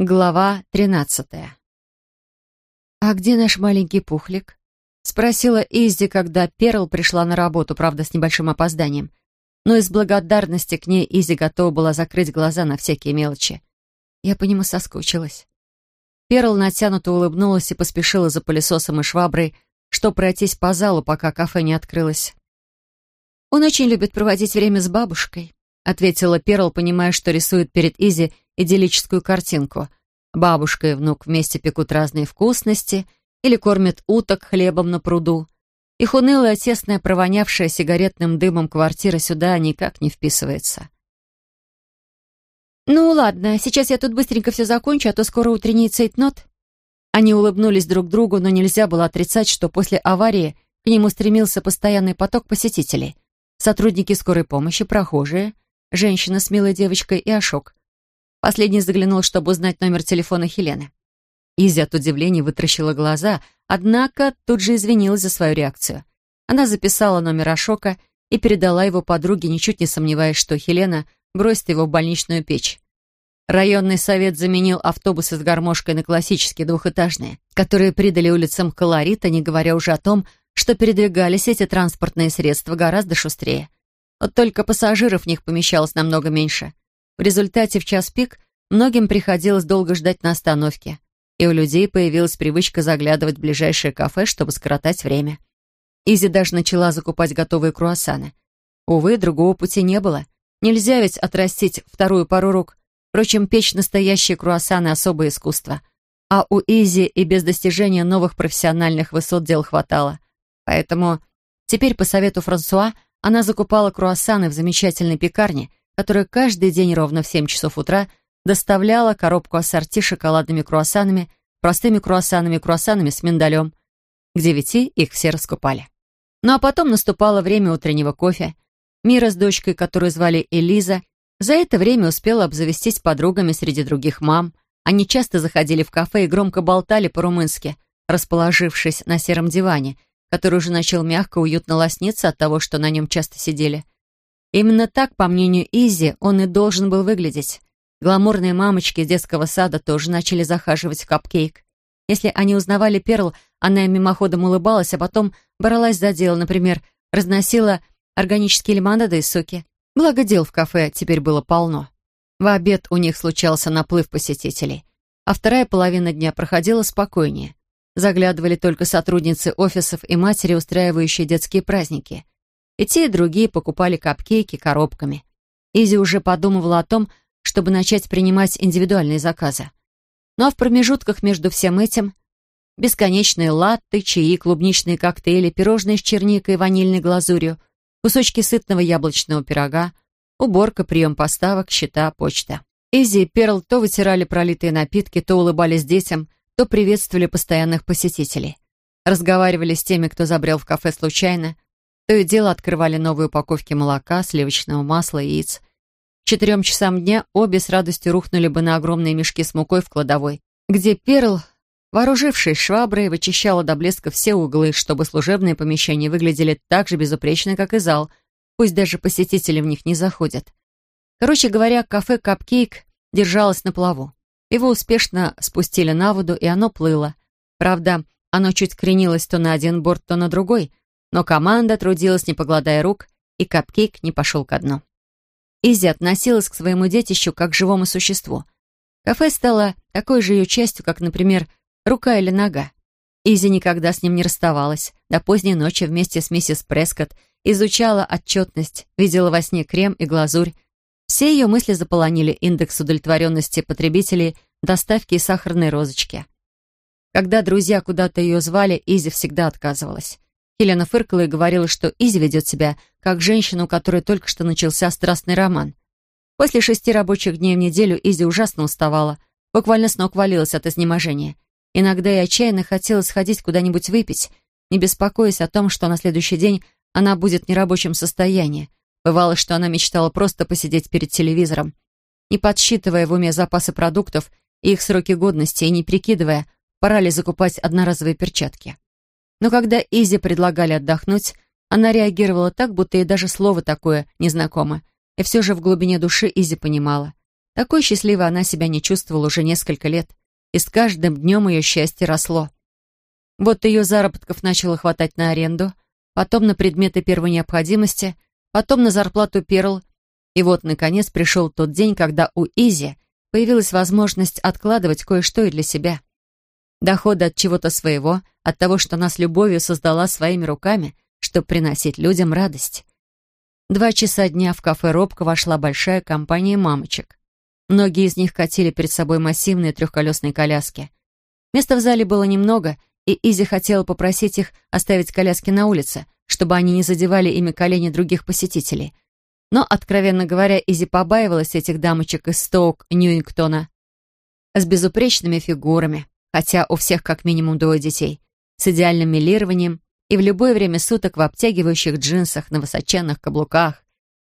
Глава тринадцатая. «А где наш маленький пухлик?» — спросила Иззи, когда Перл пришла на работу, правда, с небольшим опозданием. Но из благодарности к ней Изи готова была закрыть глаза на всякие мелочи. Я по нему соскучилась. Перл натянуто улыбнулась и поспешила за пылесосом и шваброй, чтобы пройтись по залу, пока кафе не открылось. «Он очень любит проводить время с бабушкой», — ответила Перл, понимая, что рисует перед Изи идиллическую картинку. Бабушка и внук вместе пекут разные вкусности или кормят уток хлебом на пруду. Их унылая, тесная, провонявшая сигаретным дымом квартира сюда никак не вписывается. «Ну ладно, сейчас я тут быстренько все закончу, а то скоро утренний цейтнот». Они улыбнулись друг другу, но нельзя было отрицать, что после аварии к нему стремился постоянный поток посетителей. Сотрудники скорой помощи, прохожие, женщина с милой девочкой и Ашок. Последний заглянул, чтобы узнать номер телефона Хелены. Изи от удивления вытращила глаза, однако тут же извинилась за свою реакцию. Она записала номер Ашока и передала его подруге, ничуть не сомневаясь, что Хелена бросит его в больничную печь. Районный совет заменил автобусы с гармошкой на классические двухэтажные, которые придали улицам колорита, не говоря уже о том, что передвигались эти транспортные средства гораздо шустрее. Вот только пассажиров в них помещалось намного меньше. В результате в час пик многим приходилось долго ждать на остановке, и у людей появилась привычка заглядывать в ближайшее кафе, чтобы скоротать время. Изи даже начала закупать готовые круассаны. Увы, другого пути не было. Нельзя ведь отрастить вторую пару рук. Впрочем, печь настоящие круассаны — особое искусство. А у Изи и без достижения новых профессиональных высот дел хватало. Поэтому теперь, по совету Франсуа, она закупала круассаны в замечательной пекарне, которая каждый день ровно в 7 часов утра доставляла коробку ассорти шоколадными круассанами, простыми круассанами, круассанами с миндалем. К девяти их все раскупали. Ну а потом наступало время утреннего кофе. Мира с дочкой, которую звали Элиза, за это время успела обзавестись подругами среди других мам. Они часто заходили в кафе и громко болтали по-румынски, расположившись на сером диване, который уже начал мягко, уютно лосниться от того, что на нем часто сидели. Именно так, по мнению Изи, он и должен был выглядеть. Гламурные мамочки из детского сада тоже начали захаживать в капкейк. Если они узнавали Перл, она им мимоходом улыбалась, а потом бралась за дело, например, разносила органические лимонады и соки. Благо дел в кафе теперь было полно. В обед у них случался наплыв посетителей, а вторая половина дня проходила спокойнее. Заглядывали только сотрудницы офисов и матери, устраивающие детские праздники — и те, и другие покупали капкейки коробками. Изи уже подумывала о том, чтобы начать принимать индивидуальные заказы. Ну а в промежутках между всем этим бесконечные латты, чаи, клубничные коктейли, пирожные с черникой и ванильной глазурью, кусочки сытного яблочного пирога, уборка, прием поставок, счета, почта. Изи и Перл то вытирали пролитые напитки, то улыбались детям, то приветствовали постоянных посетителей. Разговаривали с теми, кто забрел в кафе случайно, то и дело открывали новые упаковки молока, сливочного масла, яиц. К четырем часам дня обе с радостью рухнули бы на огромные мешки с мукой в кладовой, где Перл, вооружившись шваброй, вычищала до блеска все углы, чтобы служебные помещения выглядели так же безупречно, как и зал, пусть даже посетители в них не заходят. Короче говоря, кафе «Капкейк» держалось на плаву. Его успешно спустили на воду, и оно плыло. Правда, оно чуть кренилось то на один борт, то на другой, но команда трудилась, не погладая рук, и капкейк не пошел ко дну. Изи относилась к своему детищу как к живому существу. Кафе стало такой же ее частью, как, например, рука или нога. Изи никогда с ним не расставалась. До поздней ночи вместе с миссис Прескотт изучала отчетность, видела во сне крем и глазурь. Все ее мысли заполонили индекс удовлетворенности потребителей, доставки и сахарные розочки. Когда друзья куда-то ее звали, Изи всегда отказывалась. Елена фыркала и говорила, что Изи ведет себя как женщина, у которой только что начался страстный роман. После шести рабочих дней в неделю Изи ужасно уставала, буквально с ног валилась от изнеможения. Иногда и отчаянно хотела сходить куда-нибудь выпить, не беспокоясь о том, что на следующий день она будет в нерабочем состоянии. Бывало, что она мечтала просто посидеть перед телевизором, не подсчитывая в уме запасы продуктов и их сроки годности, и не прикидывая, пора ли закупать одноразовые перчатки. Но когда Изи предлагали отдохнуть, она реагировала так, будто ей даже слово такое незнакомо. И все же в глубине души Изи понимала. Такой счастливой она себя не чувствовала уже несколько лет, и с каждым днем ее счастье росло. Вот ее заработков начало хватать на аренду, потом на предметы первой необходимости, потом на зарплату Перл, и вот, наконец, пришел тот день, когда у Изи появилась возможность откладывать кое-что и для себя. Доходы от чего-то своего, от того, что она с любовью создала своими руками, чтобы приносить людям радость. Два часа дня в кафе «Робко» вошла большая компания мамочек. Многие из них катили перед собой массивные трехколесные коляски. Места в зале было немного, и Изи хотела попросить их оставить коляски на улице, чтобы они не задевали ими колени других посетителей. Но, откровенно говоря, Изи побаивалась этих дамочек из Стоук Ньюингтона с безупречными фигурами, хотя у всех как минимум двое детей, с идеальным милированием и в любое время суток в обтягивающих джинсах на высоченных каблуках.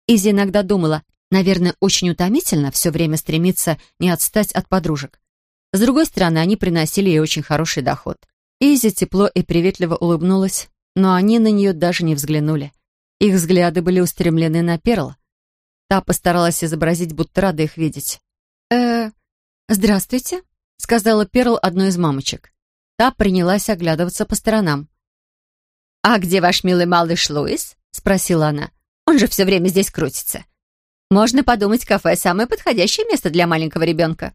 Изи иногда думала, наверное, очень утомительно все время стремиться не отстать от подружек. С другой стороны, они приносили ей очень хороший доход. Изи тепло и приветливо улыбнулась, но они на нее даже не взглянули. Их взгляды были устремлены на Перл. Та постаралась изобразить, будто рада их видеть. «Э, здравствуйте», — сказала Перл одной из мамочек. Та принялась оглядываться по сторонам. «А где ваш милый малыш Луис?» — спросила она. «Он же все время здесь крутится. Можно подумать, кафе — самое подходящее место для маленького ребенка».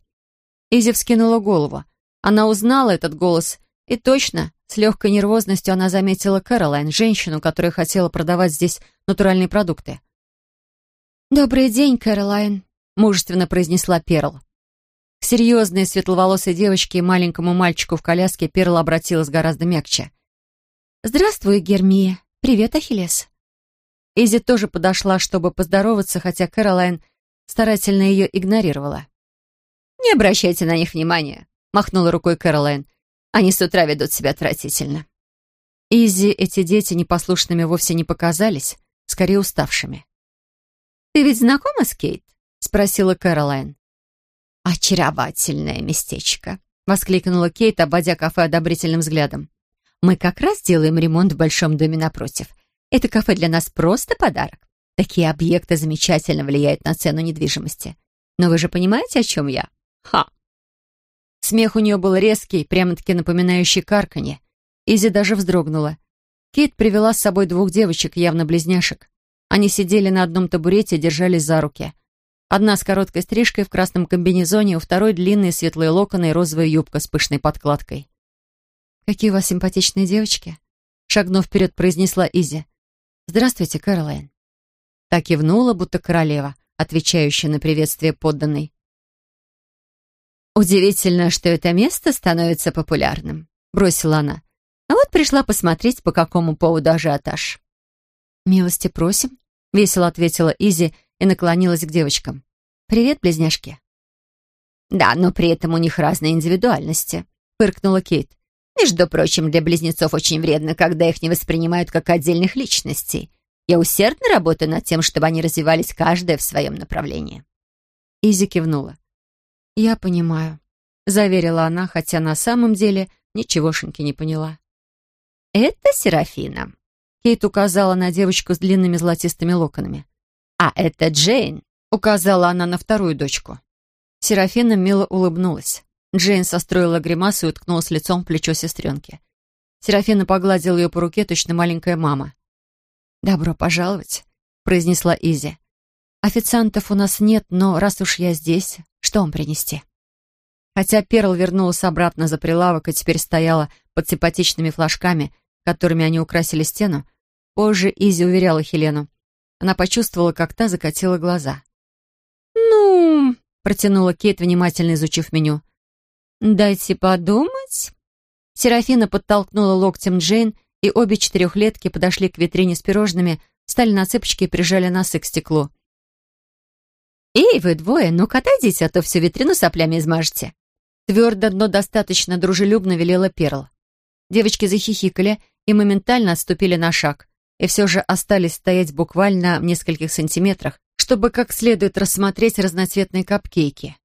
Изи вскинула голову. Она узнала этот голос, и точно, с легкой нервозностью она заметила Кэролайн, женщину, которая хотела продавать здесь натуральные продукты. «Добрый день, Кэролайн», — мужественно произнесла Перл. К серьезной светловолосой девочке и маленькому мальчику в коляске Перл обратилась гораздо мягче. «Здравствуй, Гермия. Привет, Ахиллес». Изи тоже подошла, чтобы поздороваться, хотя Кэролайн старательно ее игнорировала. «Не обращайте на них внимания», — махнула рукой Кэролайн. «Они с утра ведут себя отвратительно». Изи эти дети непослушными вовсе не показались, скорее уставшими. «Ты ведь знакома с Кейт?» — спросила Кэролайн. «Очаровательное местечко», — воскликнула Кейт, обводя кафе одобрительным взглядом. Мы как раз делаем ремонт в большом доме напротив. Это кафе для нас просто подарок. Такие объекты замечательно влияют на цену недвижимости. Но вы же понимаете, о чем я? Ха!» Смех у нее был резкий, прямо-таки напоминающий карканье. Изи даже вздрогнула. Кейт привела с собой двух девочек, явно близняшек. Они сидели на одном табурете и держались за руки. Одна с короткой стрижкой в красном комбинезоне, у второй длинные светлые локоны и розовая юбка с пышной подкладкой. «Какие у вас симпатичные девочки!» Шагнув вперед, произнесла Изи. «Здравствуйте, Кэролайн». Так кивнула, будто королева, отвечающая на приветствие подданной. «Удивительно, что это место становится популярным», — бросила она. «А вот пришла посмотреть, по какому поводу ажиотаж». «Милости просим», — весело ответила Изи и наклонилась к девочкам. «Привет, близняшки». «Да, но при этом у них разные индивидуальности», — фыркнула Кейт. Между прочим, для близнецов очень вредно, когда их не воспринимают как отдельных личностей. Я усердно работаю над тем, чтобы они развивались каждая в своем направлении». Изи кивнула. «Я понимаю», — заверила она, хотя на самом деле ничегошеньки не поняла. «Это Серафина», — Кейт указала на девочку с длинными золотистыми локонами. «А это Джейн», — указала она на вторую дочку. Серафина мило улыбнулась. Джейн состроила гримасу и уткнулась лицом в плечо сестренки. Серафина погладила ее по руке, точно маленькая мама. «Добро пожаловать», — произнесла Изи. «Официантов у нас нет, но раз уж я здесь, что вам принести?» Хотя Перл вернулась обратно за прилавок и теперь стояла под симпатичными флажками, которыми они украсили стену, позже Изи уверяла Хелену. Она почувствовала, как та закатила глаза. «Ну...» — протянула Кейт, внимательно изучив меню. «Дайте подумать». Серафина подтолкнула локтем Джейн, и обе четырехлетки подошли к витрине с пирожными, встали на цыпочки и прижали носы к стеклу. «Эй, вы двое, ну-ка отойдите, а то всю витрину соплями измажете». Твердо, но достаточно дружелюбно велела Перл. Девочки захихикали и моментально отступили на шаг, и все же остались стоять буквально в нескольких сантиметрах, чтобы как следует рассмотреть разноцветные капкейки.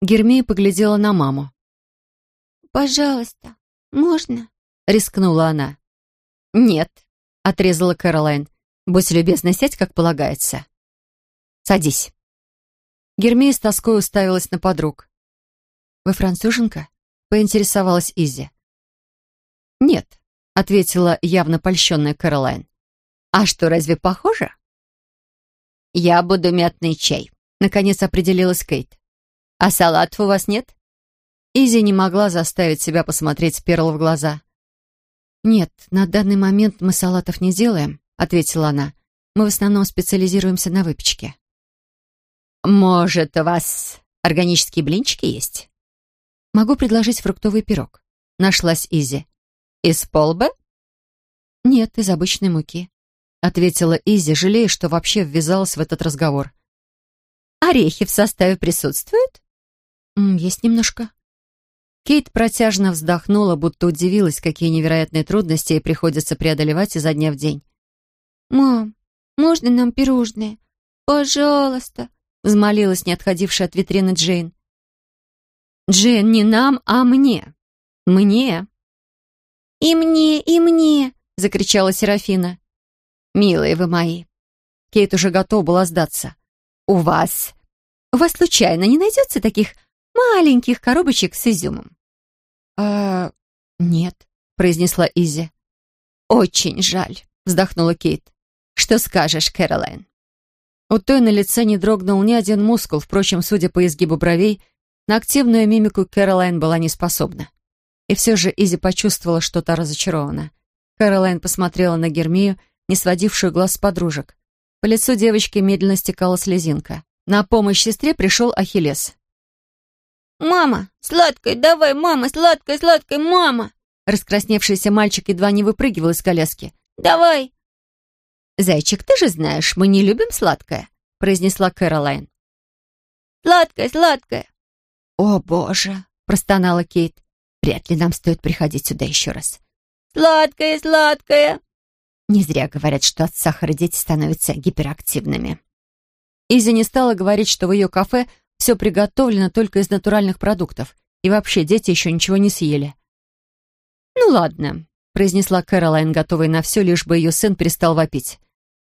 Гермия поглядела на маму. «Пожалуйста, можно?» — рискнула она. «Нет», — отрезала Кэролайн. «Будь любезна, сядь, как полагается». «Садись». Гермия с тоской уставилась на подруг. «Вы француженка?» — поинтересовалась Изи. «Нет», — ответила явно польщенная Кэролайн. «А что, разве похоже?» «Я буду мятный чай», — наконец определилась Кейт. «А салатов у вас нет?» Изи не могла заставить себя посмотреть Перл в глаза. «Нет, на данный момент мы салатов не делаем», — ответила она. «Мы в основном специализируемся на выпечке». «Может, у вас органические блинчики есть?» «Могу предложить фруктовый пирог». Нашлась Изи. «Из полбы?» «Нет, из обычной муки», — ответила Изи, жалея, что вообще ввязалась в этот разговор. «Орехи в составе присутствуют?» «Есть немножко», Кейт протяжно вздохнула, будто удивилась, какие невероятные трудности ей приходится преодолевать изо дня в день. «Мам, можно нам пирожные? Пожалуйста!» Взмолилась не отходившая от витрины Джейн. «Джейн, не нам, а мне! Мне!» «И мне, и мне!» — закричала Серафина. «Милые вы мои!» Кейт уже готова была сдаться. «У вас... У вас случайно не найдется таких маленьких коробочек с изюмом?» «А... нет», — произнесла Изи. «Очень жаль», — вздохнула Кейт. «Что скажешь, Кэролайн?» У той на лице не дрогнул ни один мускул, впрочем, судя по изгибу бровей, на активную мимику Кэролайн была не способна. И все же Изи почувствовала, что та разочарована. Кэролайн посмотрела на Гермию, не сводившую глаз с подружек. По лицу девочки медленно стекала слезинка. На помощь сестре пришел Ахиллес. «Мама, сладкая, давай, мама, сладкая, сладкая, мама!» Раскрасневшийся мальчик едва не выпрыгивал из коляски. «Давай!» «Зайчик, ты же знаешь, мы не любим сладкое», произнесла Кэролайн. «Сладкое, сладкое!» «О, боже!» простонала Кейт. «Вряд ли нам стоит приходить сюда еще раз». «Сладкое, сладкое!» Не зря говорят, что от сахара дети становятся гиперактивными. Изи не стала говорить, что в ее кафе все приготовлено только из натуральных продуктов. И вообще, дети еще ничего не съели. «Ну ладно», — произнесла Кэролайн, готовая на все, лишь бы ее сын перестал вопить.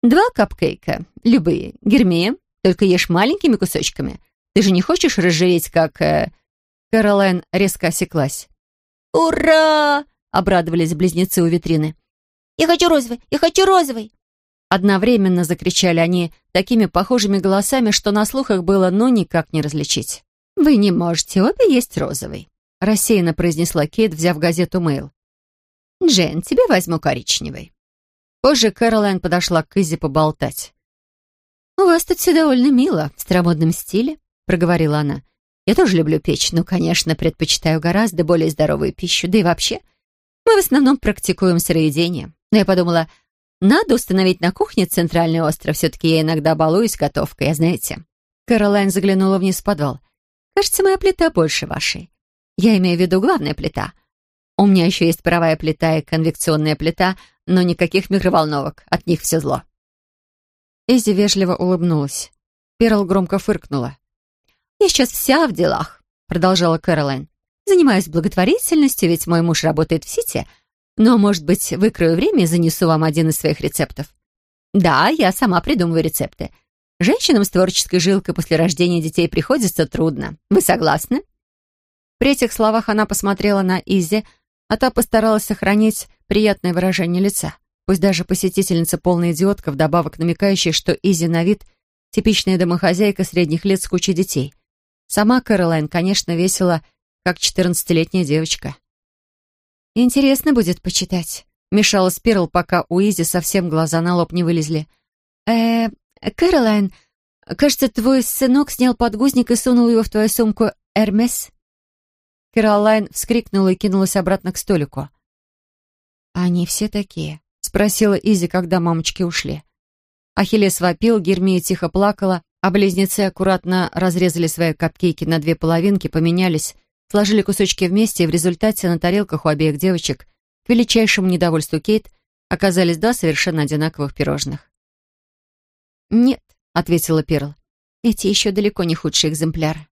«Два капкейка, любые. Гермия, только ешь маленькими кусочками. Ты же не хочешь разжиреть, как...» э... Кэролайн резко осеклась. «Ура!» — обрадовались близнецы у витрины. «Я хочу розовый! Я хочу розовый!» Одновременно закричали они такими похожими голосами, что на слухах было ну никак не различить. «Вы не можете обе есть розовый», — рассеянно произнесла Кейт, взяв газету «Мэйл». «Джен, тебе возьму коричневый». Позже Кэролайн подошла к Изи поболтать. «У вас тут все довольно мило, в старомодном стиле», — проговорила она. «Я тоже люблю печь, но, конечно, предпочитаю гораздо более здоровую пищу, да и вообще. Мы в основном практикуем сыроедение. Но я подумала, надо установить на кухне центральный остров. Все-таки я иногда балуюсь готовкой, знаете. Кэролайн заглянула вниз в подвал. Кажется, моя плита больше вашей. Я имею в виду главная плита. У меня еще есть паровая плита и конвекционная плита, но никаких микроволновок. От них все зло. Эзи вежливо улыбнулась. Перл громко фыркнула. «Я сейчас вся в делах», — продолжала Кэролайн. «Занимаюсь благотворительностью, ведь мой муж работает в Сити, но, может быть, выкрою время и занесу вам один из своих рецептов. Да, я сама придумываю рецепты. Женщинам с творческой жилкой после рождения детей приходится трудно. Вы согласны?» При этих словах она посмотрела на Изи, а та постаралась сохранить приятное выражение лица. Пусть даже посетительница полная идиотка, вдобавок намекающая, что Изи на вид типичная домохозяйка средних лет с кучей детей. Сама Кэролайн, конечно, весела, как четырнадцатилетняя девочка. «Интересно будет почитать», — вмешалась Перл, пока у Изи совсем глаза на лоб не вылезли. «Э, Кэролайн, кажется, твой сынок снял подгузник и сунул его в твою сумку «Эрмес»?» Кэролайн вскрикнула и кинулась обратно к столику. «Они все такие?» — спросила Изи, когда мамочки ушли. Ахиллес вопил, Гермия тихо плакала, а близнецы аккуратно разрезали свои капкейки на две половинки, поменялись, сложили кусочки вместе, и в результате на тарелках у обеих девочек, к величайшему недовольству Кейт, оказались два совершенно одинаковых пирожных. «Нет», — ответила Перл, — «эти еще далеко не худшие экземпляры.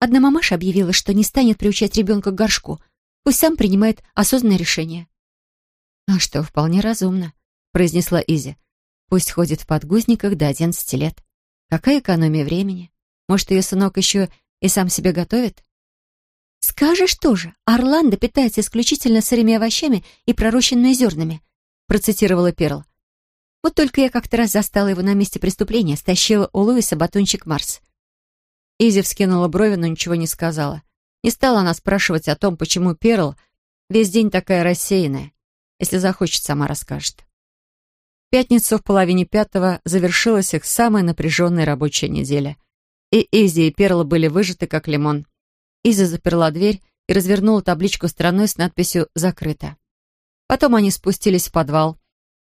Одна мамаша объявила, что не станет приучать ребенка к горшку, пусть сам принимает осознанное решение». «А что, вполне разумно», — произнесла Изи. «Пусть ходит в подгузниках до одиннадцати лет. Какая экономия времени? Может, ее сынок еще и сам себе готовит? «Скажешь тоже, Орландо питается исключительно сырыми овощами и пророщенными зернами», процитировала Перл. «Вот только я как-то раз застала его на месте преступления, стащила у Луиса батончик Марс». Изи вскинула брови, но ничего не сказала. Не стала она спрашивать о том, почему Перл весь день такая рассеянная. Если захочет, сама расскажет. В пятницу в половине пятого завершилась их самая напряженная рабочая неделя. И Изи и Перл были выжаты, как лимон. Изи заперла дверь и развернула табличку стороной с надписью «Закрыто». Потом они спустились в подвал,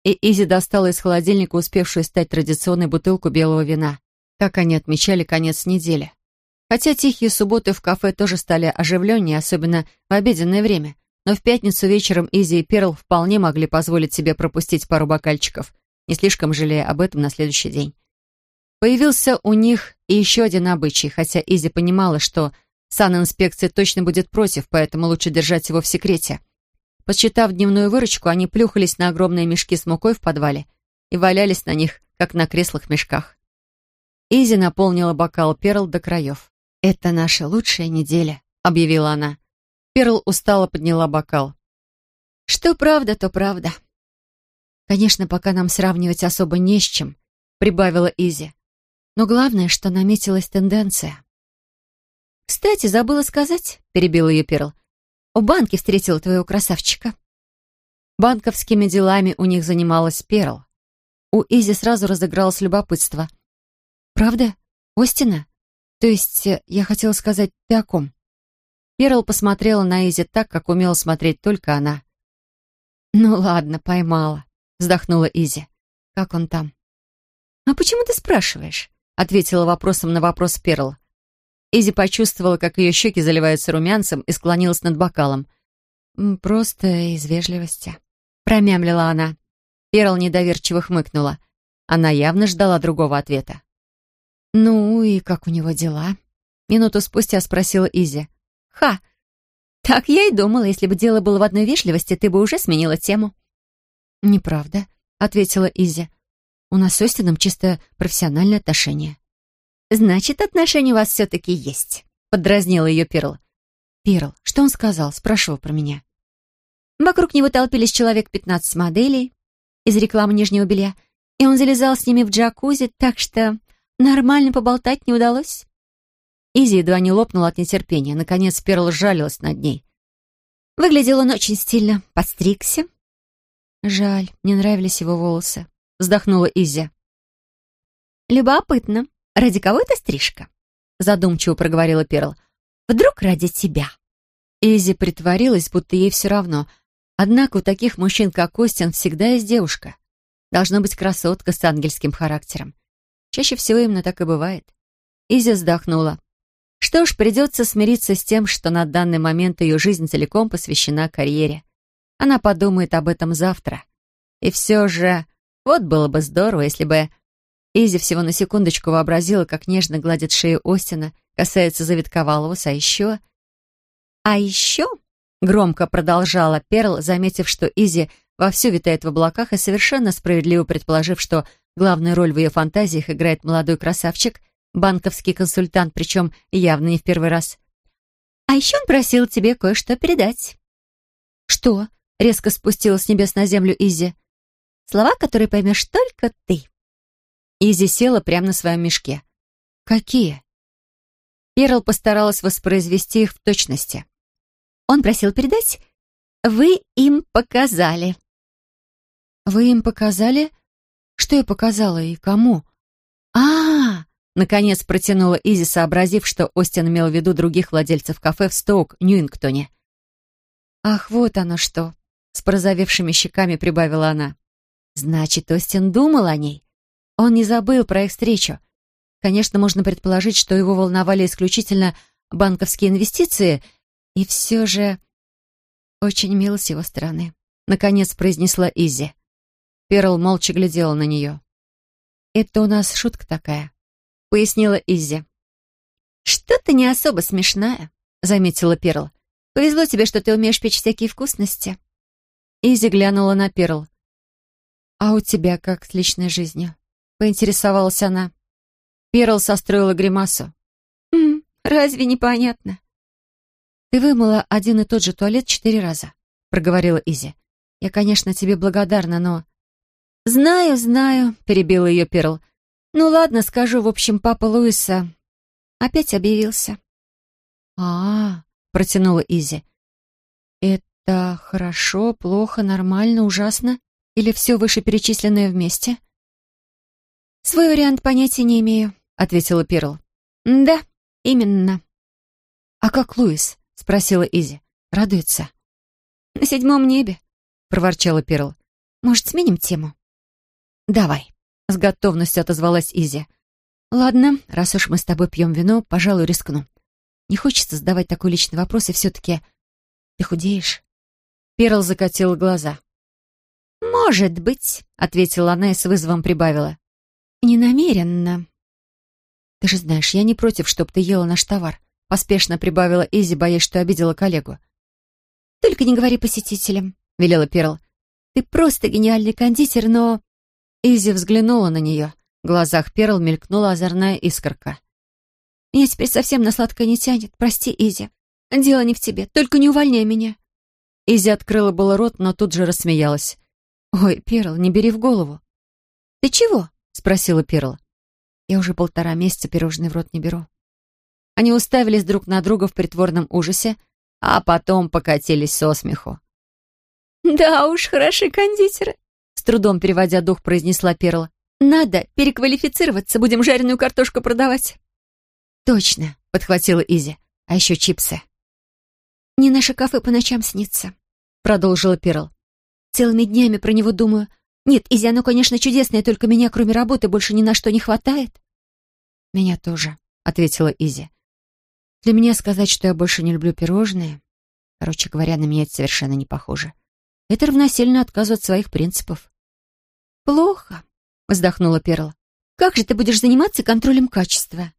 и Изи достала из холодильника успевшую стать традиционной бутылку белого вина. Так они отмечали конец недели. Хотя тихие субботы в кафе тоже стали оживленнее, особенно в обеденное время. Но в пятницу вечером Изи и Перл вполне могли позволить себе пропустить пару бокальчиков, не слишком жалея об этом на следующий день. Появился у них и еще один обычай, хотя Изи понимала, что санинспекция точно будет против, поэтому лучше держать его в секрете. Подсчитав дневную выручку, они плюхались на огромные мешки с мукой в подвале и валялись на них, как на креслах-мешках. Изи наполнила бокал Перл до краев. «Это наша лучшая неделя», — объявила она. Перл устало подняла бокал. «Что правда, то правда». «Конечно, пока нам сравнивать особо не с чем», — прибавила Изи. «Но главное, что наметилась тенденция». «Кстати, забыла сказать», — перебила ее Перл. «У банки встретила твоего красавчика». Банковскими делами у них занималась Перл. У Изи сразу разыгралось любопытство. «Правда? Остина?» То есть, э, я хотела сказать, ты о ком? Перл посмотрела на Изи так, как умела смотреть только она. «Ну ладно, поймала», — вздохнула Изи. «Как он там?» «А почему ты спрашиваешь?» — ответила вопросом на вопрос Перл. Изи почувствовала, как ее щеки заливаются румянцем и склонилась над бокалом. «Просто из вежливости», — промямлила она. Перл недоверчиво хмыкнула. Она явно ждала другого ответа. «Ну и как у него дела?» Минуту спустя спросила Изи. «Ха! Так я и думала, если бы дело было в одной вежливости, ты бы уже сменила тему». «Неправда», — ответила Изи. «У нас с Остином чисто профессиональные отношения». «Значит, отношения у вас все-таки есть», — подразнила ее Перл. «Перл, что он сказал?» — спрашивал про меня. Вокруг него толпились человек пятнадцать моделей из рекламы нижнего белья, и он залезал с ними в джакузи, так что Нормально поболтать не удалось. Изи едва не лопнула от нетерпения. Наконец Перл сжалилась над ней. Выглядел он очень стильно. Подстригся. Жаль, мне нравились его волосы. Вздохнула Изи. Любопытно. Ради кого эта стрижка? Задумчиво проговорила Перл. Вдруг ради тебя? Изи притворилась, будто ей все равно. Однако у таких мужчин, как Костин, всегда есть девушка. Должна быть красотка с ангельским характером. Чаще всего именно так и бывает. Изи вздохнула. Что ж, придется смириться с тем, что на данный момент ее жизнь целиком посвящена карьере. Она подумает об этом завтра. И все же, вот было бы здорово, если бы... Изи всего на секундочку вообразила, как нежно гладит шею Остина, касается завитка волос, а еще... А еще, громко продолжала Перл, заметив, что Изи вовсю витает в облаках и совершенно справедливо предположив, что Главную роль в ее фантазиях играет молодой красавчик, банковский консультант, причем явно не в первый раз. «А еще он просил тебе кое-что передать». «Что?» — резко спустилась с небес на землю Изи. «Слова, которые поймешь только ты». Изи села прямо на своем мешке. «Какие?» Перл постаралась воспроизвести их в точности. Он просил передать «Вы им показали». «Вы им показали?» Что я показала и кому? а, -а, -а Наконец протянула Изи, сообразив, что Остин имел в виду других владельцев кафе в Стоук, Ньюингтоне. «Ах, вот оно что!» С порозовевшими щеками прибавила она. «Значит, Остин думал о ней. Он не забыл про их встречу. Конечно, можно предположить, что его волновали исключительно банковские инвестиции, и все же... Очень мило с его стороны», — наконец произнесла Изи. Перл молча глядела на нее. «Это у нас шутка такая», — пояснила Иззи. «Что-то не особо смешная», — заметила Перл. «Повезло тебе, что ты умеешь печь всякие вкусности». Изи глянула на Перл. «А у тебя как с личной жизнью?» — поинтересовалась она. Перл состроила гримасу. Разве непонятно? Ты вымыла один и тот же туалет четыре раза, проговорила Изи. Я, конечно, тебе благодарна, но... Знаю, знаю, перебила ее Перл. Ну ладно, скажу, в общем, папа Луиса опять объявился. А, -а, -а протянула Изи. Это хорошо, плохо, нормально, ужасно? Или все вышеперечисленное вместе? «Свой вариант понятия не имею», — ответила Перл. «Да, именно». «А как Луис?» — спросила Изи. «Радуется?» «На седьмом небе», — проворчала Перл. «Может, сменим тему?» «Давай», — с готовностью отозвалась Изи. «Ладно, раз уж мы с тобой пьем вино, пожалуй, рискну. Не хочется задавать такой личный вопрос, и все-таки... Ты худеешь?» Перл закатила глаза. «Может быть», — ответила она и с вызовом прибавила. «Не намеренно». «Ты же знаешь, я не против, чтоб ты ела наш товар», — поспешно прибавила Изи, боясь, что обидела коллегу. «Только не говори посетителям», — велела Перл. «Ты просто гениальный кондитер, но...» Изи взглянула на нее. В глазах Перл мелькнула озорная искорка. «Меня теперь совсем на сладкое не тянет. Прости, Изи. Дело не в тебе. Только не увольняй меня». Изи открыла было рот, но тут же рассмеялась. «Ой, Перл, не бери в голову». «Ты чего?» — спросила Перл. «Я уже полтора месяца пирожные в рот не беру». Они уставились друг на друга в притворном ужасе, а потом покатились со смеху. «Да уж, хороши кондитеры», — с трудом переводя дух, произнесла Перл. «Надо переквалифицироваться, будем жареную картошку продавать». «Точно», — подхватила Изи. «А еще чипсы». «Не наше кафе по ночам снится», — продолжила Перл. Целыми днями про него думаю. Нет, Изи, оно, конечно, чудесное, только меня, кроме работы, больше ни на что не хватает. Меня тоже, ответила Изи. Для меня сказать, что я больше не люблю пирожные, короче говоря, на меня это совершенно не похоже. Это равносильно отказу от своих принципов. Плохо, вздохнула Перла. Как же ты будешь заниматься контролем качества?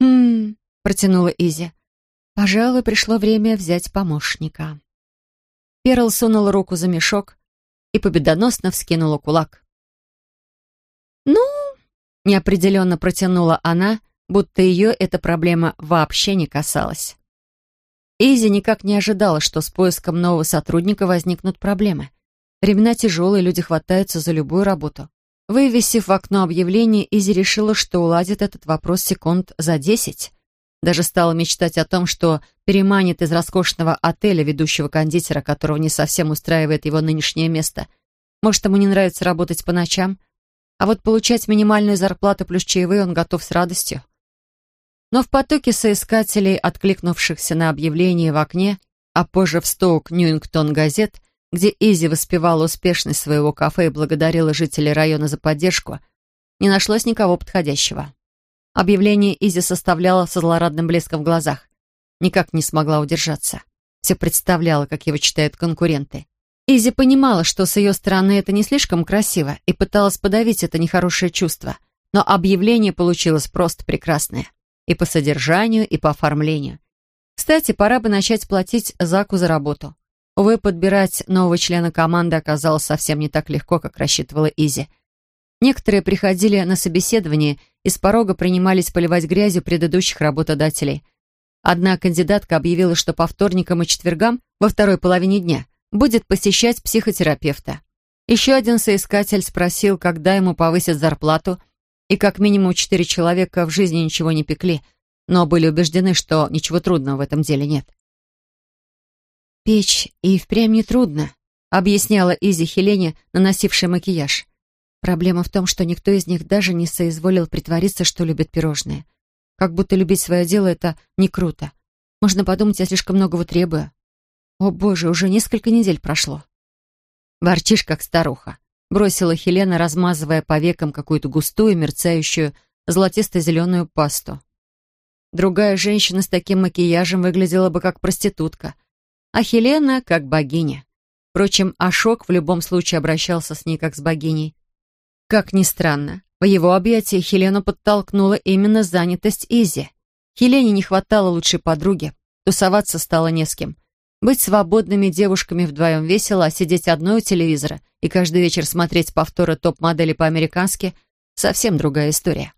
Хм, протянула Изи. Пожалуй, пришло время взять помощника. Перл сунула руку за мешок и победоносно вскинула кулак. «Ну...» — неопределенно протянула она, будто ее эта проблема вообще не касалась. Изи никак не ожидала, что с поиском нового сотрудника возникнут проблемы. Времена тяжелые, люди хватаются за любую работу. Вывесив в окно объявление, Изи решила, что уладит этот вопрос секунд за десять. Даже стала мечтать о том, что переманит из роскошного отеля ведущего кондитера, которого не совсем устраивает его нынешнее место. Может, ему не нравится работать по ночам? А вот получать минимальную зарплату плюс чаевые он готов с радостью. Но в потоке соискателей, откликнувшихся на объявление в окне, а позже в стоук Ньюингтон газет, где Изи воспевала успешность своего кафе и благодарила жителей района за поддержку, не нашлось никого подходящего. Объявление Изи составляла со злорадным блеском в глазах. Никак не смогла удержаться. Все представляла, как его читают конкуренты. Изи понимала, что с ее стороны это не слишком красиво, и пыталась подавить это нехорошее чувство. Но объявление получилось просто прекрасное. И по содержанию, и по оформлению. Кстати, пора бы начать платить Заку за работу. Увы, подбирать нового члена команды оказалось совсем не так легко, как рассчитывала Изи. Некоторые приходили на собеседование и с порога принимались поливать грязью предыдущих работодателей. Одна кандидатка объявила, что по вторникам и четвергам во второй половине дня будет посещать психотерапевта. Еще один соискатель спросил, когда ему повысят зарплату, и как минимум четыре человека в жизни ничего не пекли, но были убеждены, что ничего трудного в этом деле нет. «Печь и впрямь не трудно», — объясняла Изи Хелене, наносившая макияж. Проблема в том, что никто из них даже не соизволил притвориться, что любит пирожные. Как будто любить свое дело — это не круто. Можно подумать, я слишком многого требую. О, боже, уже несколько недель прошло. Ворчишь, как старуха. Бросила Хелена, размазывая по векам какую-то густую, мерцающую, золотисто-зеленую пасту. Другая женщина с таким макияжем выглядела бы как проститутка, а Хелена — как богиня. Впрочем, Ашок в любом случае обращался с ней как с богиней, как ни странно, в его объятия Хелену подтолкнула именно занятость Изи. Хелене не хватало лучшей подруги, тусоваться стало не с кем. Быть свободными девушками вдвоем весело, а сидеть одной у телевизора и каждый вечер смотреть повторы топ-модели по-американски — совсем другая история.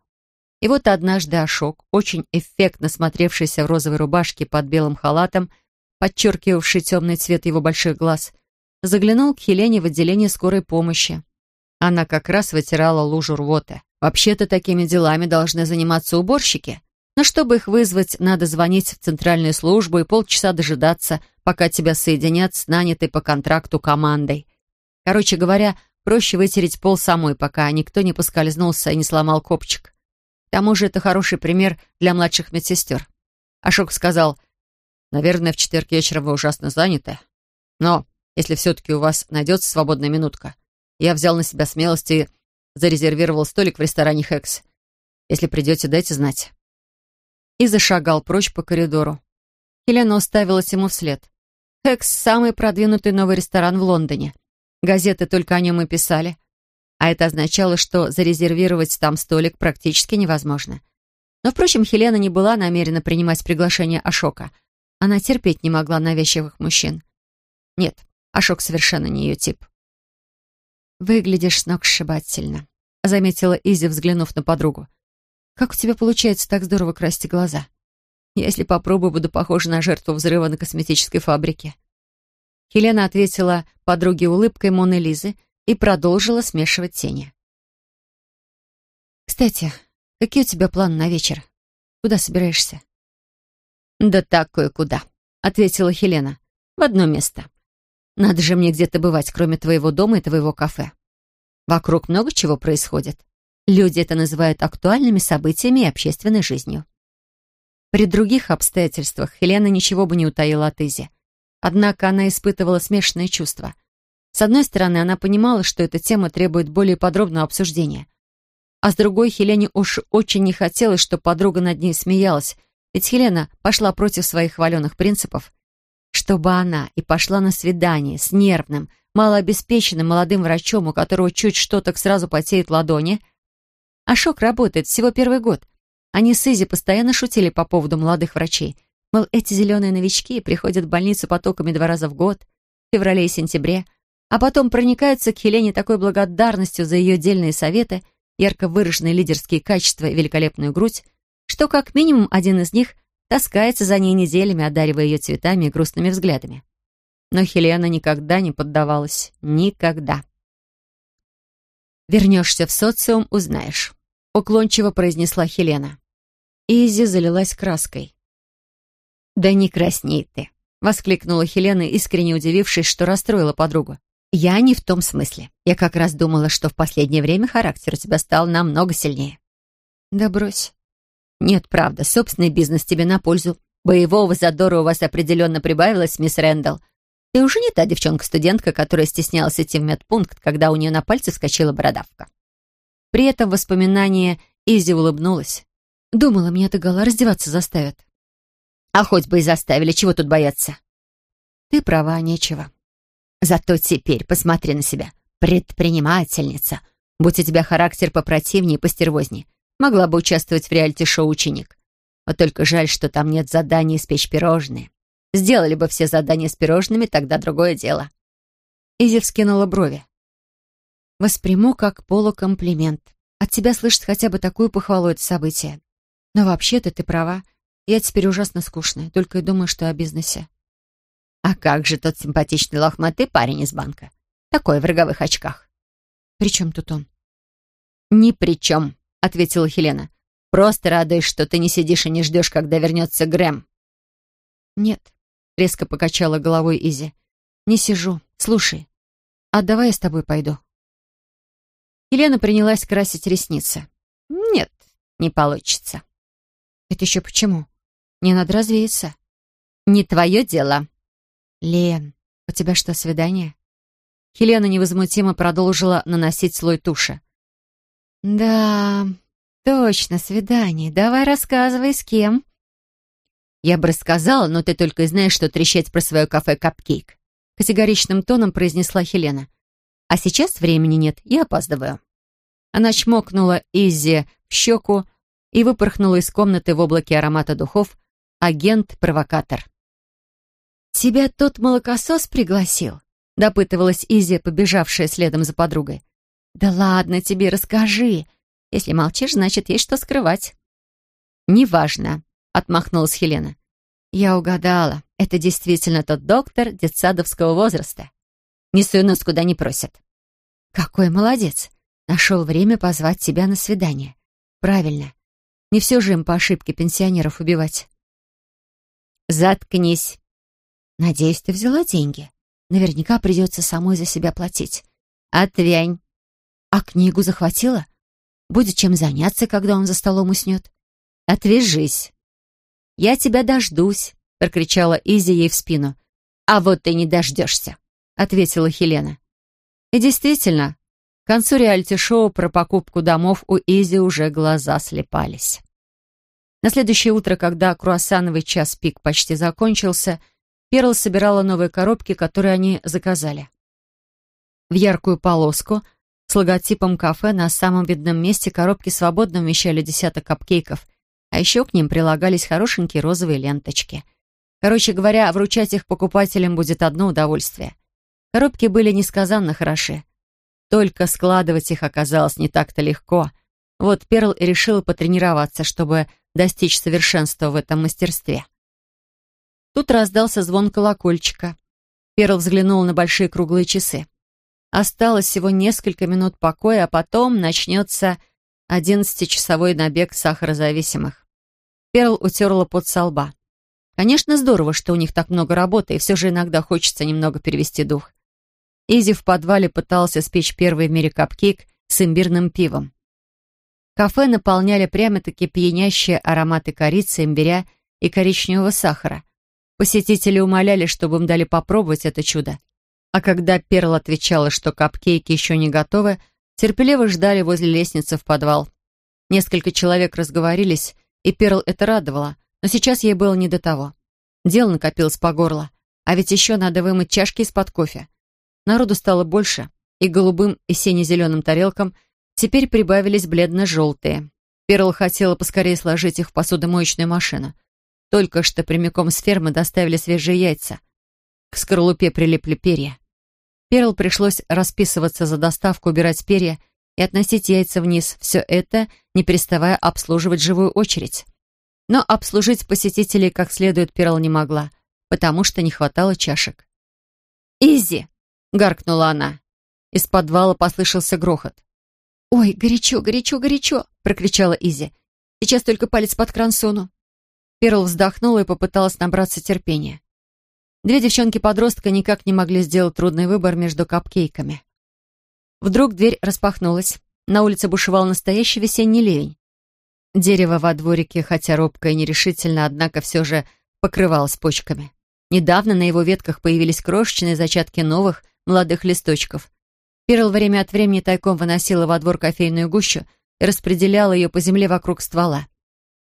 И вот однажды Ашок, очень эффектно смотревшийся в розовой рубашке под белым халатом, подчеркивавший темный цвет его больших глаз, заглянул к Хелене в отделение скорой помощи. Она как раз вытирала лужу рвоты. Вообще-то такими делами должны заниматься уборщики. Но чтобы их вызвать, надо звонить в центральную службу и полчаса дожидаться, пока тебя соединят с нанятой по контракту командой. Короче говоря, проще вытереть пол самой, пока никто не поскользнулся и не сломал копчик. К тому же это хороший пример для младших медсестер. Ашок сказал, «Наверное, в четверг вечером вы ужасно заняты. Но если все-таки у вас найдется свободная минутка, я взял на себя смелость и зарезервировал столик в ресторане «Хекс». Если придете, дайте знать». И зашагал прочь по коридору. Елена уставилась ему вслед. «Хекс» — самый продвинутый новый ресторан в Лондоне. Газеты только о нем и писали. А это означало, что зарезервировать там столик практически невозможно. Но, впрочем, Хелена не была намерена принимать приглашение Ашока. Она терпеть не могла навязчивых мужчин. Нет, Ашок совершенно не ее тип. «Выглядишь сногсшибательно», — заметила Изи, взглянув на подругу. «Как у тебя получается так здорово красить глаза? Если попробую, буду похожа на жертву взрыва на косметической фабрике». Хелена ответила подруге улыбкой Моны Лизы и продолжила смешивать тени. «Кстати, какие у тебя планы на вечер? Куда собираешься?» «Да так кое-куда», — ответила Хелена. «В одно место. Надо же мне где-то бывать, кроме твоего дома и твоего кафе. Вокруг много чего происходит. Люди это называют актуальными событиями и общественной жизнью. При других обстоятельствах Хелена ничего бы не утаила от Изи. Однако она испытывала смешанные чувства. С одной стороны, она понимала, что эта тема требует более подробного обсуждения. А с другой, Хелене уж очень не хотелось, чтобы подруга над ней смеялась, ведь Хелена пошла против своих хваленых принципов чтобы она и пошла на свидание с нервным, малообеспеченным молодым врачом, у которого чуть что так сразу потеют ладони. А шок работает всего первый год. Они с Изи постоянно шутили по поводу молодых врачей. Мол, эти зеленые новички приходят в больницу потоками два раза в год, в феврале и сентябре, а потом проникаются к Хелене такой благодарностью за ее дельные советы, ярко выраженные лидерские качества и великолепную грудь, что как минимум один из них таскается за ней неделями, одаривая ее цветами и грустными взглядами. Но Хелена никогда не поддавалась. Никогда. «Вернешься в социум, узнаешь», — уклончиво произнесла Хелена. Изи залилась краской. «Да не красней ты», — воскликнула Хелена, искренне удивившись, что расстроила подругу. «Я не в том смысле. Я как раз думала, что в последнее время характер у тебя стал намного сильнее». «Да брось. «Нет, правда, собственный бизнес тебе на пользу. Боевого задора у вас определенно прибавилось, мисс Рэндалл. Ты уже не та девчонка-студентка, которая стеснялась идти в медпункт, когда у нее на пальце вскочила бородавка». При этом воспоминание Изи улыбнулась. «Думала, меня догола раздеваться заставят». «А хоть бы и заставили, чего тут бояться?» «Ты права, нечего». «Зато теперь посмотри на себя. Предпринимательница. Будь у тебя характер попротивнее и постервознее. Могла бы участвовать в реалити-шоу «Ученик». Вот только жаль, что там нет заданий испечь пирожные. Сделали бы все задания с пирожными, тогда другое дело. Изи вскинула брови. Восприму как полукомплимент. От тебя слышать хотя бы такую похвалу это событие. Но вообще-то ты права. Я теперь ужасно скучная, только и думаю, что о бизнесе. А как же тот симпатичный лохматый парень из банка? Такой в роговых очках. При чем тут он? Ни при чем. — ответила Хелена. «Просто радуюсь, что ты не сидишь и не ждешь, когда вернется Грэм». «Нет», — резко покачала головой Изи. «Не сижу. Слушай, а давай я с тобой пойду». Елена принялась красить ресницы. «Нет, не получится». «Это еще почему? Не надо развеяться». «Не твое дело». «Лен, у тебя что, свидание?» Хелена невозмутимо продолжила наносить слой туши. «Да, точно, свидание. Давай рассказывай, с кем?» «Я бы рассказала, но ты только и знаешь, что трещать про свое кафе «Капкейк», — категоричным тоном произнесла Хелена. «А сейчас времени нет, я опаздываю». Она чмокнула Изи в щеку и выпорхнула из комнаты в облаке аромата духов агент-провокатор. «Тебя тот молокосос пригласил?» — допытывалась Изи, побежавшая следом за подругой. «Да ладно тебе, расскажи. Если молчишь, значит, есть что скрывать». «Неважно», — отмахнулась Хелена. «Я угадала. Это действительно тот доктор детсадовского возраста. Не суй нос куда не просят». «Какой молодец! Нашел время позвать тебя на свидание. Правильно. Не все же им по ошибке пенсионеров убивать». «Заткнись!» «Надеюсь, ты взяла деньги. Наверняка придется самой за себя платить». «Отвянь!» «А книгу захватила? Будет чем заняться, когда он за столом уснет». «Отвяжись!» «Я тебя дождусь!» — прокричала Изи ей в спину. «А вот ты не дождешься!» — ответила Хелена. И действительно, к концу реалити-шоу про покупку домов у Изи уже глаза слепались. На следующее утро, когда круассановый час пик почти закончился, Перл собирала новые коробки, которые они заказали. В яркую полоску с логотипом кафе на самом видном месте коробки свободно вмещали десяток капкейков, а еще к ним прилагались хорошенькие розовые ленточки. Короче говоря, вручать их покупателям будет одно удовольствие. Коробки были несказанно хороши. Только складывать их оказалось не так-то легко. Вот Перл и решила потренироваться, чтобы достичь совершенства в этом мастерстве. Тут раздался звон колокольчика. Перл взглянул на большие круглые часы. Осталось всего несколько минут покоя, а потом начнется одиннадцатичасовой набег сахарозависимых. Перл утерла под со лба. Конечно, здорово, что у них так много работы, и все же иногда хочется немного перевести дух. Изи в подвале пытался спечь первый в мире капкейк с имбирным пивом. Кафе наполняли прямо-таки пьянящие ароматы корицы, имбиря и коричневого сахара. Посетители умоляли, чтобы им дали попробовать это чудо. А когда Перл отвечала, что капкейки еще не готовы, терпеливо ждали возле лестницы в подвал. Несколько человек разговорились, и Перл это радовало, но сейчас ей было не до того. Дел накопилось по горло, а ведь еще надо вымыть чашки из-под кофе. Народу стало больше, и голубым и сине-зеленым тарелкам теперь прибавились бледно-желтые. Перл хотела поскорее сложить их в посудомоечную машину. Только что прямиком с фермы доставили свежие яйца. К скорлупе прилипли перья. Перл пришлось расписываться за доставку, убирать перья и относить яйца вниз. Все это, не переставая обслуживать живую очередь. Но обслужить посетителей как следует Перл не могла, потому что не хватало чашек. «Изи!» — гаркнула она. Из подвала послышался грохот. «Ой, горячо, горячо, горячо!» — прокричала Изи. «Сейчас только палец под кран суну». Перл вздохнула и попыталась набраться терпения. Две девчонки-подростка никак не могли сделать трудный выбор между капкейками. Вдруг дверь распахнулась. На улице бушевал настоящий весенний ливень. Дерево во дворике, хотя робко и нерешительно, однако все же покрывалось почками. Недавно на его ветках появились крошечные зачатки новых, молодых листочков. Перл время от времени тайком выносила во двор кофейную гущу и распределяла ее по земле вокруг ствола.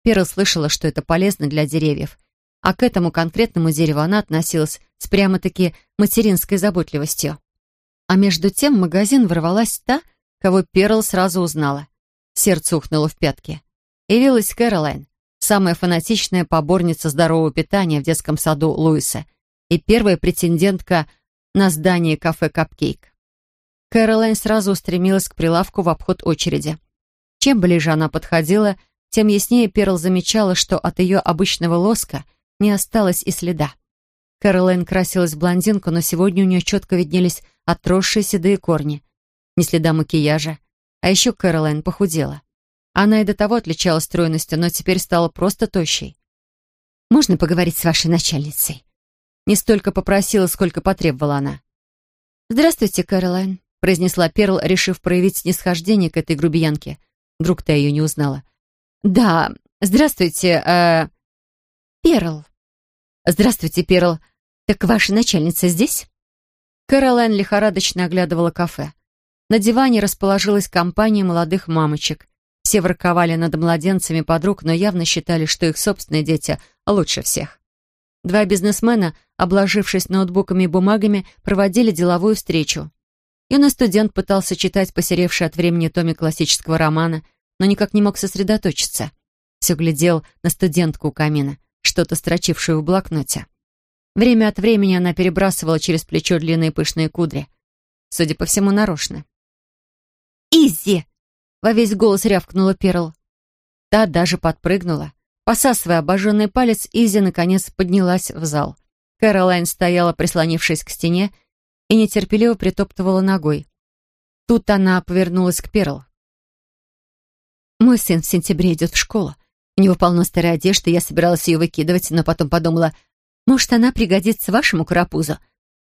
Перл слышала, что это полезно для деревьев, а к этому конкретному дереву она относилась с прямо-таки материнской заботливостью. А между тем в магазин ворвалась та, кого Перл сразу узнала. Сердце ухнуло в пятки. Явилась Кэролайн, самая фанатичная поборница здорового питания в детском саду Луиса и первая претендентка на здание кафе «Капкейк». Кэролайн сразу устремилась к прилавку в обход очереди. Чем ближе она подходила, тем яснее Перл замечала, что от ее обычного лоска – не осталось и следа. Кэролайн красилась в блондинку, но сегодня у нее четко виднелись отросшие седые корни. Ни следа макияжа. А еще Кэролайн похудела. Она и до того отличалась стройностью, но теперь стала просто тощей. «Можно поговорить с вашей начальницей?» Не столько попросила, сколько потребовала она. «Здравствуйте, Кэролайн», — произнесла Перл, решив проявить снисхождение к этой грубиянке. Вдруг-то ее не узнала. «Да, здравствуйте, э, «Перл». «Здравствуйте, Перл. Так ваша начальница здесь?» Кэролайн лихорадочно оглядывала кафе. На диване расположилась компания молодых мамочек. Все ворковали над младенцами подруг, но явно считали, что их собственные дети лучше всех. Два бизнесмена, обложившись ноутбуками и бумагами, проводили деловую встречу. Юный студент пытался читать посеревший от времени томе классического романа, но никак не мог сосредоточиться. Все глядел на студентку у камина что-то строчившую в блокноте. Время от времени она перебрасывала через плечо длинные пышные кудри. Судя по всему, нарочно. «Изи!» во весь голос рявкнула Перл. Та даже подпрыгнула. Посасывая обожженный палец, Изи наконец поднялась в зал. Кэролайн стояла, прислонившись к стене, и нетерпеливо притоптывала ногой. Тут она повернулась к Перл. «Мой сын в сентябре идет в школу. У него полно старой одежды, я собиралась ее выкидывать, но потом подумала, может, она пригодится вашему карапузу.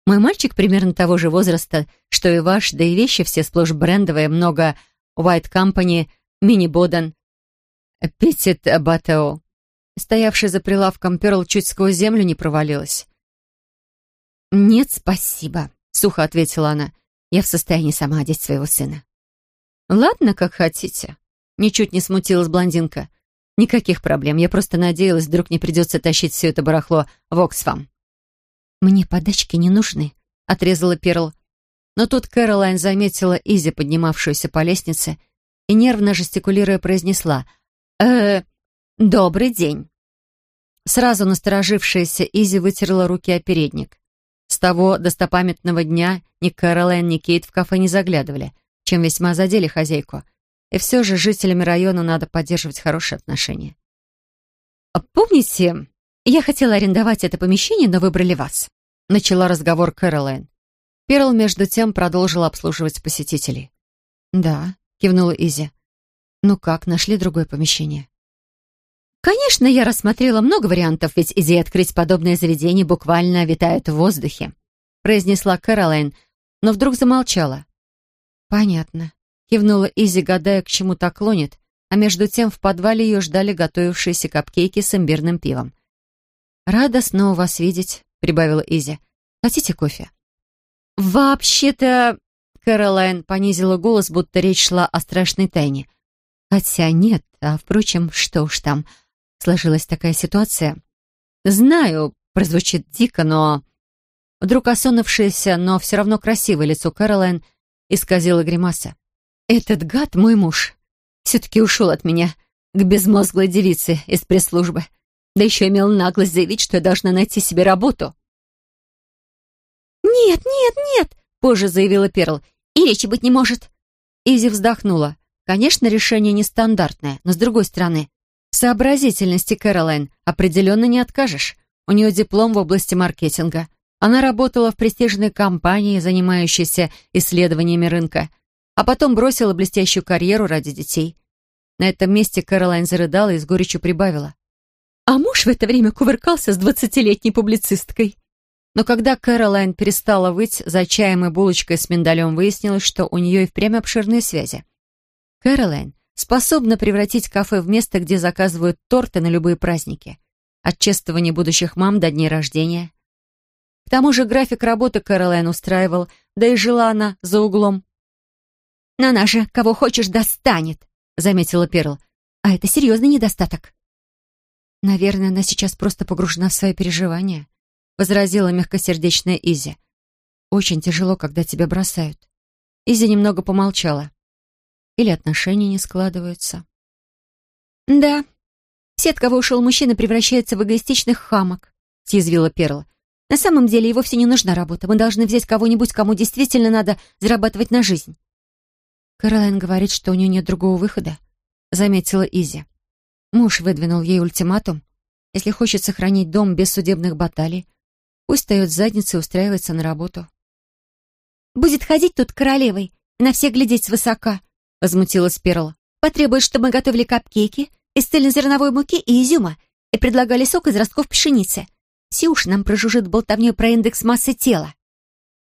Мой мальчик примерно того же возраста, что и ваш, да и вещи все сплошь брендовые, много White Company, Мини Боден, Петит Батео. Стоявшая за прилавком Перл чуть сквозь землю не провалилась. «Нет, спасибо», — сухо ответила она. «Я в состоянии сама одеть своего сына». «Ладно, как хотите», — ничуть не смутилась блондинка. «Никаких проблем. Я просто надеялась, вдруг не придется тащить все это барахло в Оксфам». «Мне подачки не нужны», — отрезала Перл. Но тут Кэролайн заметила Изи, поднимавшуюся по лестнице, и нервно жестикулируя произнесла «Э, добрый день». Сразу насторожившаяся Изи вытерла руки о передник. С того достопамятного дня ни Кэролайн, ни Кейт в кафе не заглядывали, чем весьма задели хозяйку. И все же жителями района надо поддерживать хорошие отношения. «Помните, я хотела арендовать это помещение, но выбрали вас», начала разговор Кэролайн. Перл, между тем, продолжила обслуживать посетителей. «Да», — кивнула Изи. «Ну как, нашли другое помещение?» «Конечно, я рассмотрела много вариантов, ведь идея открыть подобное заведение буквально витает в воздухе», произнесла Кэролайн, но вдруг замолчала. «Понятно», — кивнула Изи, гадая, к чему так клонит, а между тем в подвале ее ждали готовившиеся капкейки с имбирным пивом. «Рада снова вас видеть», — прибавила Изи. «Хотите кофе?» «Вообще-то...» Кэролайн понизила голос, будто речь шла о страшной тайне. «Хотя нет, а, впрочем, что уж там. Сложилась такая ситуация. Знаю, прозвучит дико, но...» Вдруг осунувшееся, но все равно красивое лицо Кэролайн исказило гримаса. «Этот гад, мой муж, все-таки ушел от меня к безмозглой девице из пресс-службы. Да еще имел наглость заявить, что я должна найти себе работу. «Нет, нет, нет!» — позже заявила Перл. «И речи быть не может!» Изи вздохнула. Конечно, решение нестандартное, но с другой стороны, сообразительности Кэролайн определенно не откажешь. У нее диплом в области маркетинга. Она работала в престижной компании, занимающейся исследованиями рынка, а потом бросила блестящую карьеру ради детей. На этом месте Кэролайн зарыдала и с горечью прибавила. А муж в это время кувыркался с двадцатилетней публицисткой. Но когда Кэролайн перестала выть за чаем и булочкой с миндалем, выяснилось, что у нее и впрямь обширные связи. Кэролайн способна превратить кафе в место, где заказывают торты на любые праздники. От чествования будущих мам до дней рождения. К тому же график работы Кэролайн устраивал, да и жила она за углом. «Но она же кого хочешь достанет», — заметила Перл. «А это серьезный недостаток». «Наверное, она сейчас просто погружена в свои переживания», — возразила мягкосердечная Изи. «Очень тяжело, когда тебя бросают». Изи немного помолчала. Или отношения не складываются. «Да, все, от кого ушел мужчина, превращаются в эгоистичных хамок», — съязвила Перла. «На самом деле, ей вовсе не нужна работа. Мы должны взять кого-нибудь, кому действительно надо зарабатывать на жизнь». Каролайн говорит, что у нее нет другого выхода, — заметила Изи. Муж выдвинул ей ультиматум. Если хочет сохранить дом без судебных баталий, пусть встает с задницы и устраивается на работу. «Будет ходить тут королевой и на всех глядеть свысока», — возмутилась Перл. «Потребует, чтобы мы готовили капкейки из цельнозерновой муки и изюма и предлагали сок из ростков пшеницы. Все уши нам прожужжит болтовней про индекс массы тела».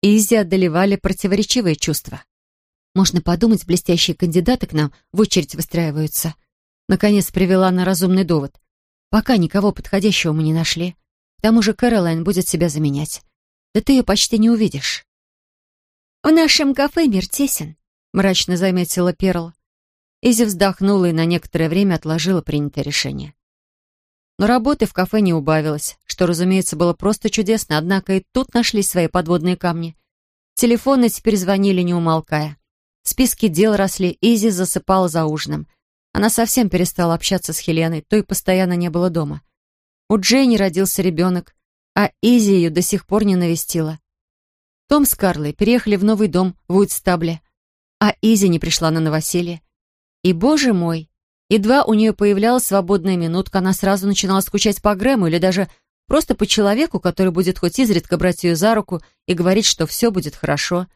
Изи одолевали противоречивые чувства. Можно подумать, блестящие кандидаты к нам в очередь выстраиваются — Наконец привела на разумный довод. Пока никого подходящего мы не нашли. К тому же Кэролайн будет себя заменять. Да ты ее почти не увидишь. «В нашем кафе мир тесен», — мрачно заметила Перл. Изи вздохнула и на некоторое время отложила принятое решение. Но работы в кафе не убавилось, что, разумеется, было просто чудесно, однако и тут нашлись свои подводные камни. Телефоны теперь звонили, не умолкая. Списки дел росли, Изи засыпала за ужином — она совсем перестала общаться с Хеленой, той постоянно не было дома. У Джейни родился ребенок, а Изи ее до сих пор не навестила. Том с Карлой переехали в новый дом в Уитстабле, а Изи не пришла на новоселье. И, боже мой, едва у нее появлялась свободная минутка, она сразу начинала скучать по Грэму или даже просто по человеку, который будет хоть изредка брать ее за руку и говорить, что все будет хорошо.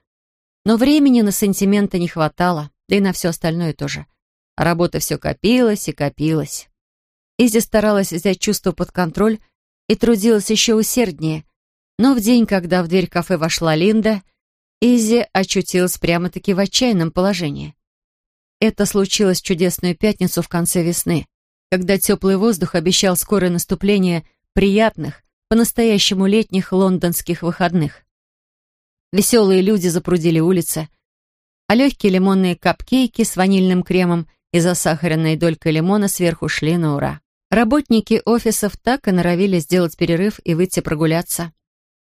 Но времени на сантименты не хватало, да и на все остальное тоже. А работа все копилась и копилась. Изи старалась взять чувство под контроль и трудилась еще усерднее. Но в день, когда в дверь кафе вошла Линда, Изи очутилась прямо-таки в отчаянном положении. Это случилось в чудесную пятницу в конце весны, когда теплый воздух обещал скорое наступление приятных, по-настоящему летних лондонских выходных. Веселые люди запрудили улицы, а легкие лимонные капкейки с ванильным кремом и засахаренной долькой лимона сверху шли на ура. Работники офисов так и норовили сделать перерыв и выйти прогуляться.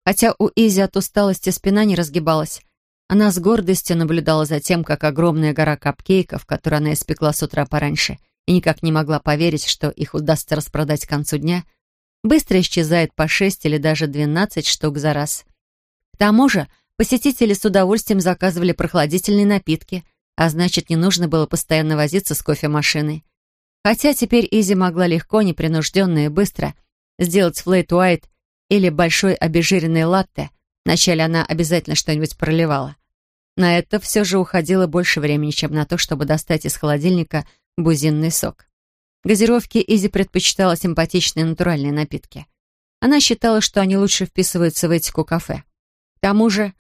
Хотя у Изи от усталости спина не разгибалась, она с гордостью наблюдала за тем, как огромная гора капкейков, которую она испекла с утра пораньше, и никак не могла поверить, что их удастся распродать к концу дня, быстро исчезает по шесть или даже двенадцать штук за раз. К тому же посетители с удовольствием заказывали прохладительные напитки, а значит, не нужно было постоянно возиться с кофемашиной. Хотя теперь Изи могла легко, непринужденно и быстро сделать флейт уайт или большой обезжиренный латте. Вначале она обязательно что-нибудь проливала. На это все же уходило больше времени, чем на то, чтобы достать из холодильника бузинный сок. Газировки Изи предпочитала симпатичные натуральные напитки. Она считала, что они лучше вписываются в этику кафе. К тому же,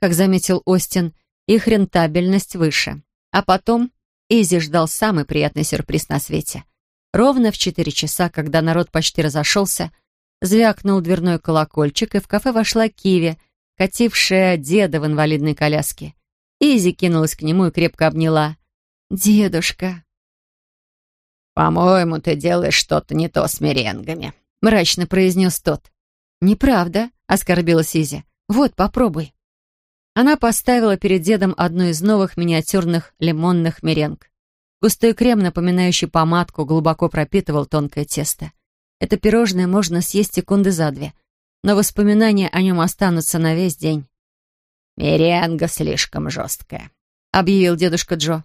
как заметил Остин, их рентабельность выше. А потом Изи ждал самый приятный сюрприз на свете. Ровно в четыре часа, когда народ почти разошелся, звякнул дверной колокольчик, и в кафе вошла Киви, катившая деда в инвалидной коляске. Изи кинулась к нему и крепко обняла. «Дедушка!» «По-моему, ты делаешь что-то не то с меренгами», — мрачно произнес тот. «Неправда», — оскорбилась Изи. «Вот, попробуй». Она поставила перед дедом одну из новых миниатюрных лимонных меренг. Густой крем, напоминающий помадку, глубоко пропитывал тонкое тесто. Это пирожное можно съесть секунды за две, но воспоминания о нем останутся на весь день. «Меренга слишком жесткая», — объявил дедушка Джо.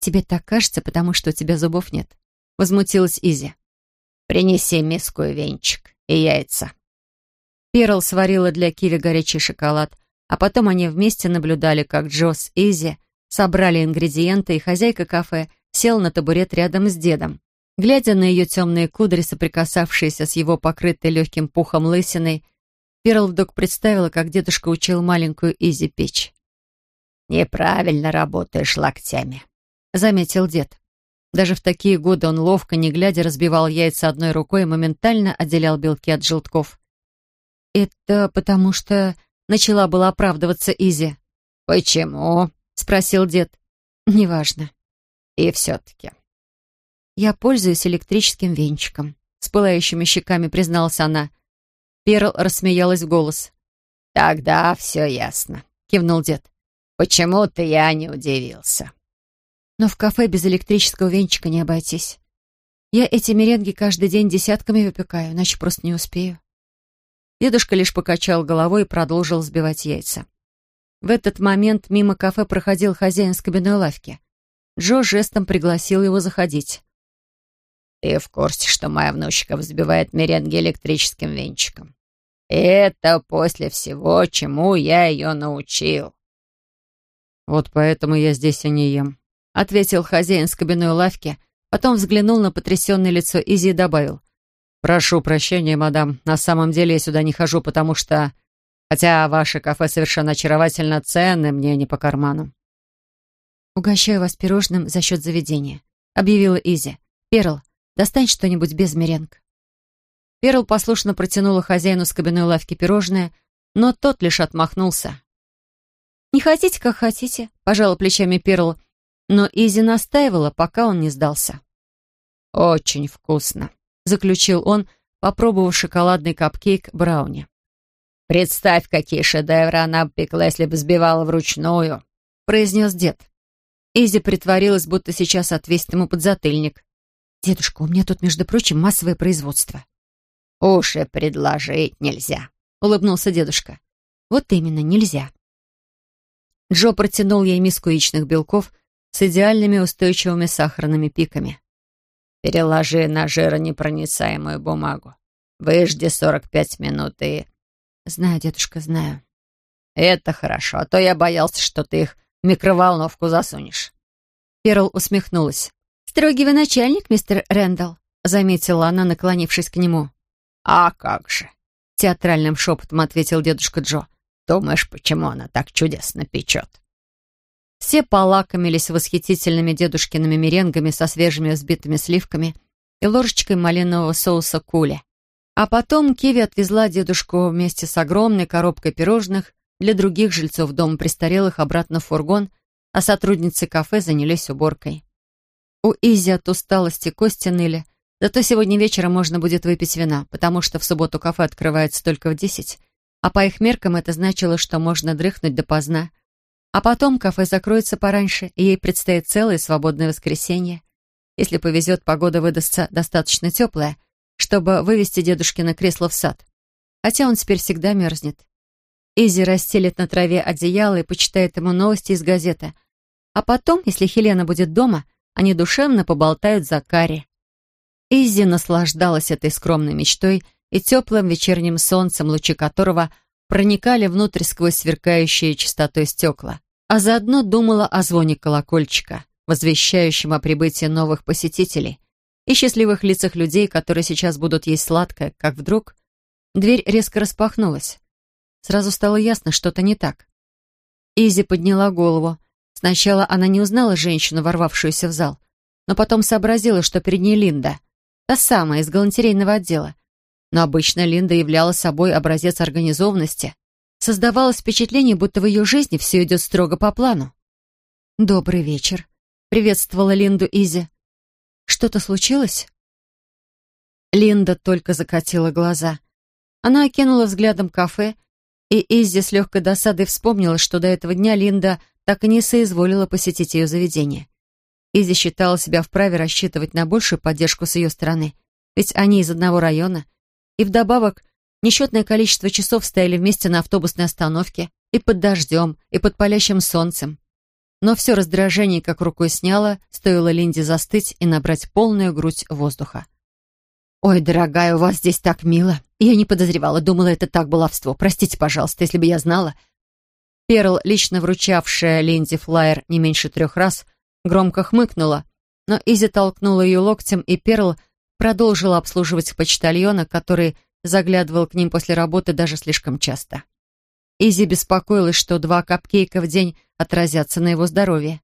«Тебе так кажется, потому что у тебя зубов нет», — возмутилась Изи. «Принеси миску и венчик, и яйца». Перл сварила для Киви горячий шоколад, а потом они вместе наблюдали, как Джо с Изи собрали ингредиенты, и хозяйка кафе села на табурет рядом с дедом. Глядя на ее темные кудри, соприкасавшиеся с его покрытой легким пухом лысиной, Перл вдруг представила, как дедушка учил маленькую Изи печь. «Неправильно работаешь локтями», — заметил дед. Даже в такие годы он ловко, не глядя, разбивал яйца одной рукой и моментально отделял белки от желтков. «Это потому что Начала была оправдываться Изи. «Почему?» — спросил дед. «Неважно». «И все-таки». «Я пользуюсь электрическим венчиком», — с пылающими щеками призналась она. Перл рассмеялась в голос. «Тогда все ясно», — кивнул дед. «Почему-то я не удивился». «Но в кафе без электрического венчика не обойтись. Я эти меренги каждый день десятками выпекаю, иначе просто не успею». Дедушка лишь покачал головой и продолжил взбивать яйца. В этот момент мимо кафе проходил хозяин с кабиной лавки. Джо жестом пригласил его заходить. «Ты в курсе, что моя внучка взбивает меренги электрическим венчиком? Это после всего, чему я ее научил». «Вот поэтому я здесь и не ем», — ответил хозяин с кабиной лавки, потом взглянул на потрясенное лицо Изи и добавил. «Прошу прощения, мадам. На самом деле я сюда не хожу, потому что... Хотя ваше кафе совершенно очаровательно, цены мне не по карману». «Угощаю вас пирожным за счет заведения», — объявила Изи. «Перл, достань что-нибудь без меренг». Перл послушно протянула хозяину с кабиной лавки пирожное, но тот лишь отмахнулся. «Не хотите, как хотите», — пожала плечами Перл, но Изи настаивала, пока он не сдался. «Очень вкусно», — заключил он, попробовав шоколадный капкейк брауни. «Представь, какие шедевры она пекла, если бы сбивала вручную», — произнес дед. Изи притворилась, будто сейчас отвесит ему подзатыльник. «Дедушка, у меня тут, между прочим, массовое производство». «Уж и предложить нельзя», — улыбнулся дедушка. «Вот именно, нельзя». Джо протянул ей миску яичных белков, с идеальными устойчивыми сахарными пиками. «Переложи на жиронепроницаемую бумагу. Выжди сорок пять минут и...» «Знаю, дедушка, знаю». «Это хорошо, а то я боялся, что ты их в микроволновку засунешь». Перл усмехнулась. «Строгий вы начальник, мистер Рэндалл», — заметила она, наклонившись к нему. «А как же!» — театральным шепотом ответил дедушка Джо. «Думаешь, почему она так чудесно печет?» Все полакомились восхитительными дедушкиными меренгами со свежими взбитыми сливками и ложечкой малинового соуса кули. А потом Киви отвезла дедушку вместе с огромной коробкой пирожных для других жильцов дома престарелых обратно в фургон, а сотрудницы кафе занялись уборкой. У Изи от усталости кости ныли, зато сегодня вечером можно будет выпить вина, потому что в субботу кафе открывается только в десять, а по их меркам это значило, что можно дрыхнуть допоздна. А потом кафе закроется пораньше, и ей предстоит целое свободное воскресенье. Если повезет, погода выдастся достаточно теплая, чтобы вывести дедушкино кресло в сад. Хотя он теперь всегда мерзнет. Изи расстелит на траве одеяло и почитает ему новости из газеты. А потом, если Хелена будет дома, они душевно поболтают за карри. Изи наслаждалась этой скромной мечтой и теплым вечерним солнцем, лучи которого проникали внутрь сквозь сверкающие чистотой стекла, а заодно думала о звоне колокольчика, возвещающем о прибытии новых посетителей и счастливых лицах людей, которые сейчас будут есть сладкое, как вдруг дверь резко распахнулась. Сразу стало ясно, что-то не так. Изи подняла голову, Сначала она не узнала женщину, ворвавшуюся в зал, но потом сообразила, что перед ней Линда, та самая из галантерейного отдела. Но обычно Линда являла собой образец организованности. Создавалось впечатление, будто в ее жизни все идет строго по плану. «Добрый вечер», — приветствовала Линду Изи. «Что-то случилось?» Линда только закатила глаза. Она окинула взглядом кафе, и Изи с легкой досадой вспомнила, что до этого дня Линда так и не соизволила посетить ее заведение. Изи считала себя вправе рассчитывать на большую поддержку с ее стороны, ведь они из одного района, и вдобавок несчетное количество часов стояли вместе на автобусной остановке, и под дождем, и под палящим солнцем. Но все раздражение как рукой сняло, стоило Линде застыть и набрать полную грудь воздуха. «Ой, дорогая, у вас здесь так мило. Я не подозревала, думала, это так баловство. Простите, пожалуйста, если бы я знала. Перл, лично вручавшая Линди флаер не меньше трех раз, громко хмыкнула, но Изи толкнула ее локтем, и Перл продолжила обслуживать почтальона, который заглядывал к ним после работы даже слишком часто. Изи беспокоилась, что два капкейка в день отразятся на его здоровье.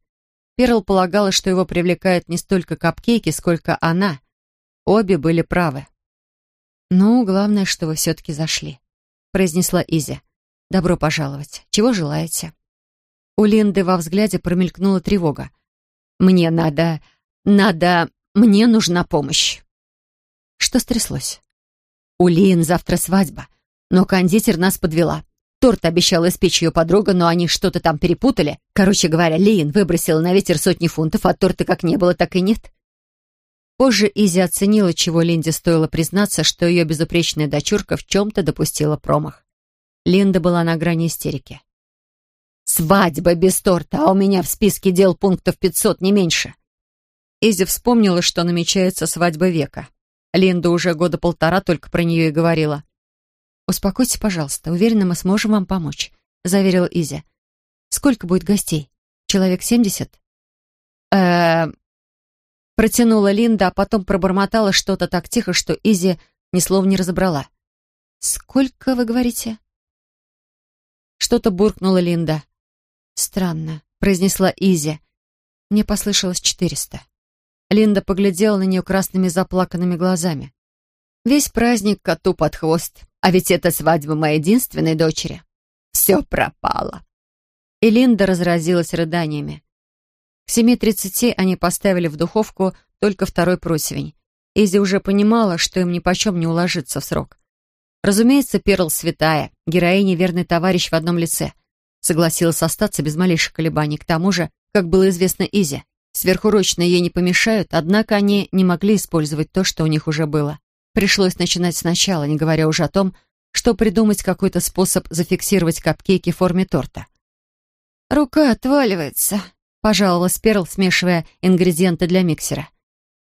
Перл полагала, что его привлекают не столько капкейки, сколько она. Обе были правы. «Ну, главное, что вы все-таки зашли», — произнесла Изи. Добро пожаловать. Чего желаете?» У Линды во взгляде промелькнула тревога. «Мне надо... надо... мне нужна помощь». Что стряслось? «У Лин завтра свадьба, но кондитер нас подвела. Торт обещала испечь ее подруга, но они что-то там перепутали. Короче говоря, Лин выбросила на ветер сотни фунтов, а торта как не было, так и нет». Позже Изи оценила, чего Линде стоило признаться, что ее безупречная дочурка в чем-то допустила промах. Линда была на грани истерики. «Свадьба без торта, а у меня в списке дел пунктов пятьсот, не меньше». Изи вспомнила, что намечается свадьба века. Линда уже года полтора только про нее и говорила. «Успокойтесь, пожалуйста. Уверена, мы сможем вам помочь», — заверила Изи. «Сколько будет гостей? Человек семьдесят?» э Протянула Линда, а потом пробормотала что-то так тихо, что Изи ни слова не разобрала. «Сколько, вы говорите?» Что-то буркнула Линда. «Странно», — произнесла Изи. Мне послышалось четыреста. Линда поглядела на нее красными заплаканными глазами. «Весь праздник коту под хвост, а ведь это свадьба моей единственной дочери. Все пропало». И Линда разразилась рыданиями. К семи тридцати они поставили в духовку только второй противень. Изи уже понимала, что им нипочем не уложиться в срок. Разумеется, Перл святая, героиня верный товарищ в одном лице. Согласилась остаться без малейших колебаний. К тому же, как было известно Изе, сверхурочные ей не помешают, однако они не могли использовать то, что у них уже было. Пришлось начинать сначала, не говоря уже о том, что придумать какой-то способ зафиксировать капкейки в форме торта. «Рука отваливается», — пожаловалась Перл, смешивая ингредиенты для миксера.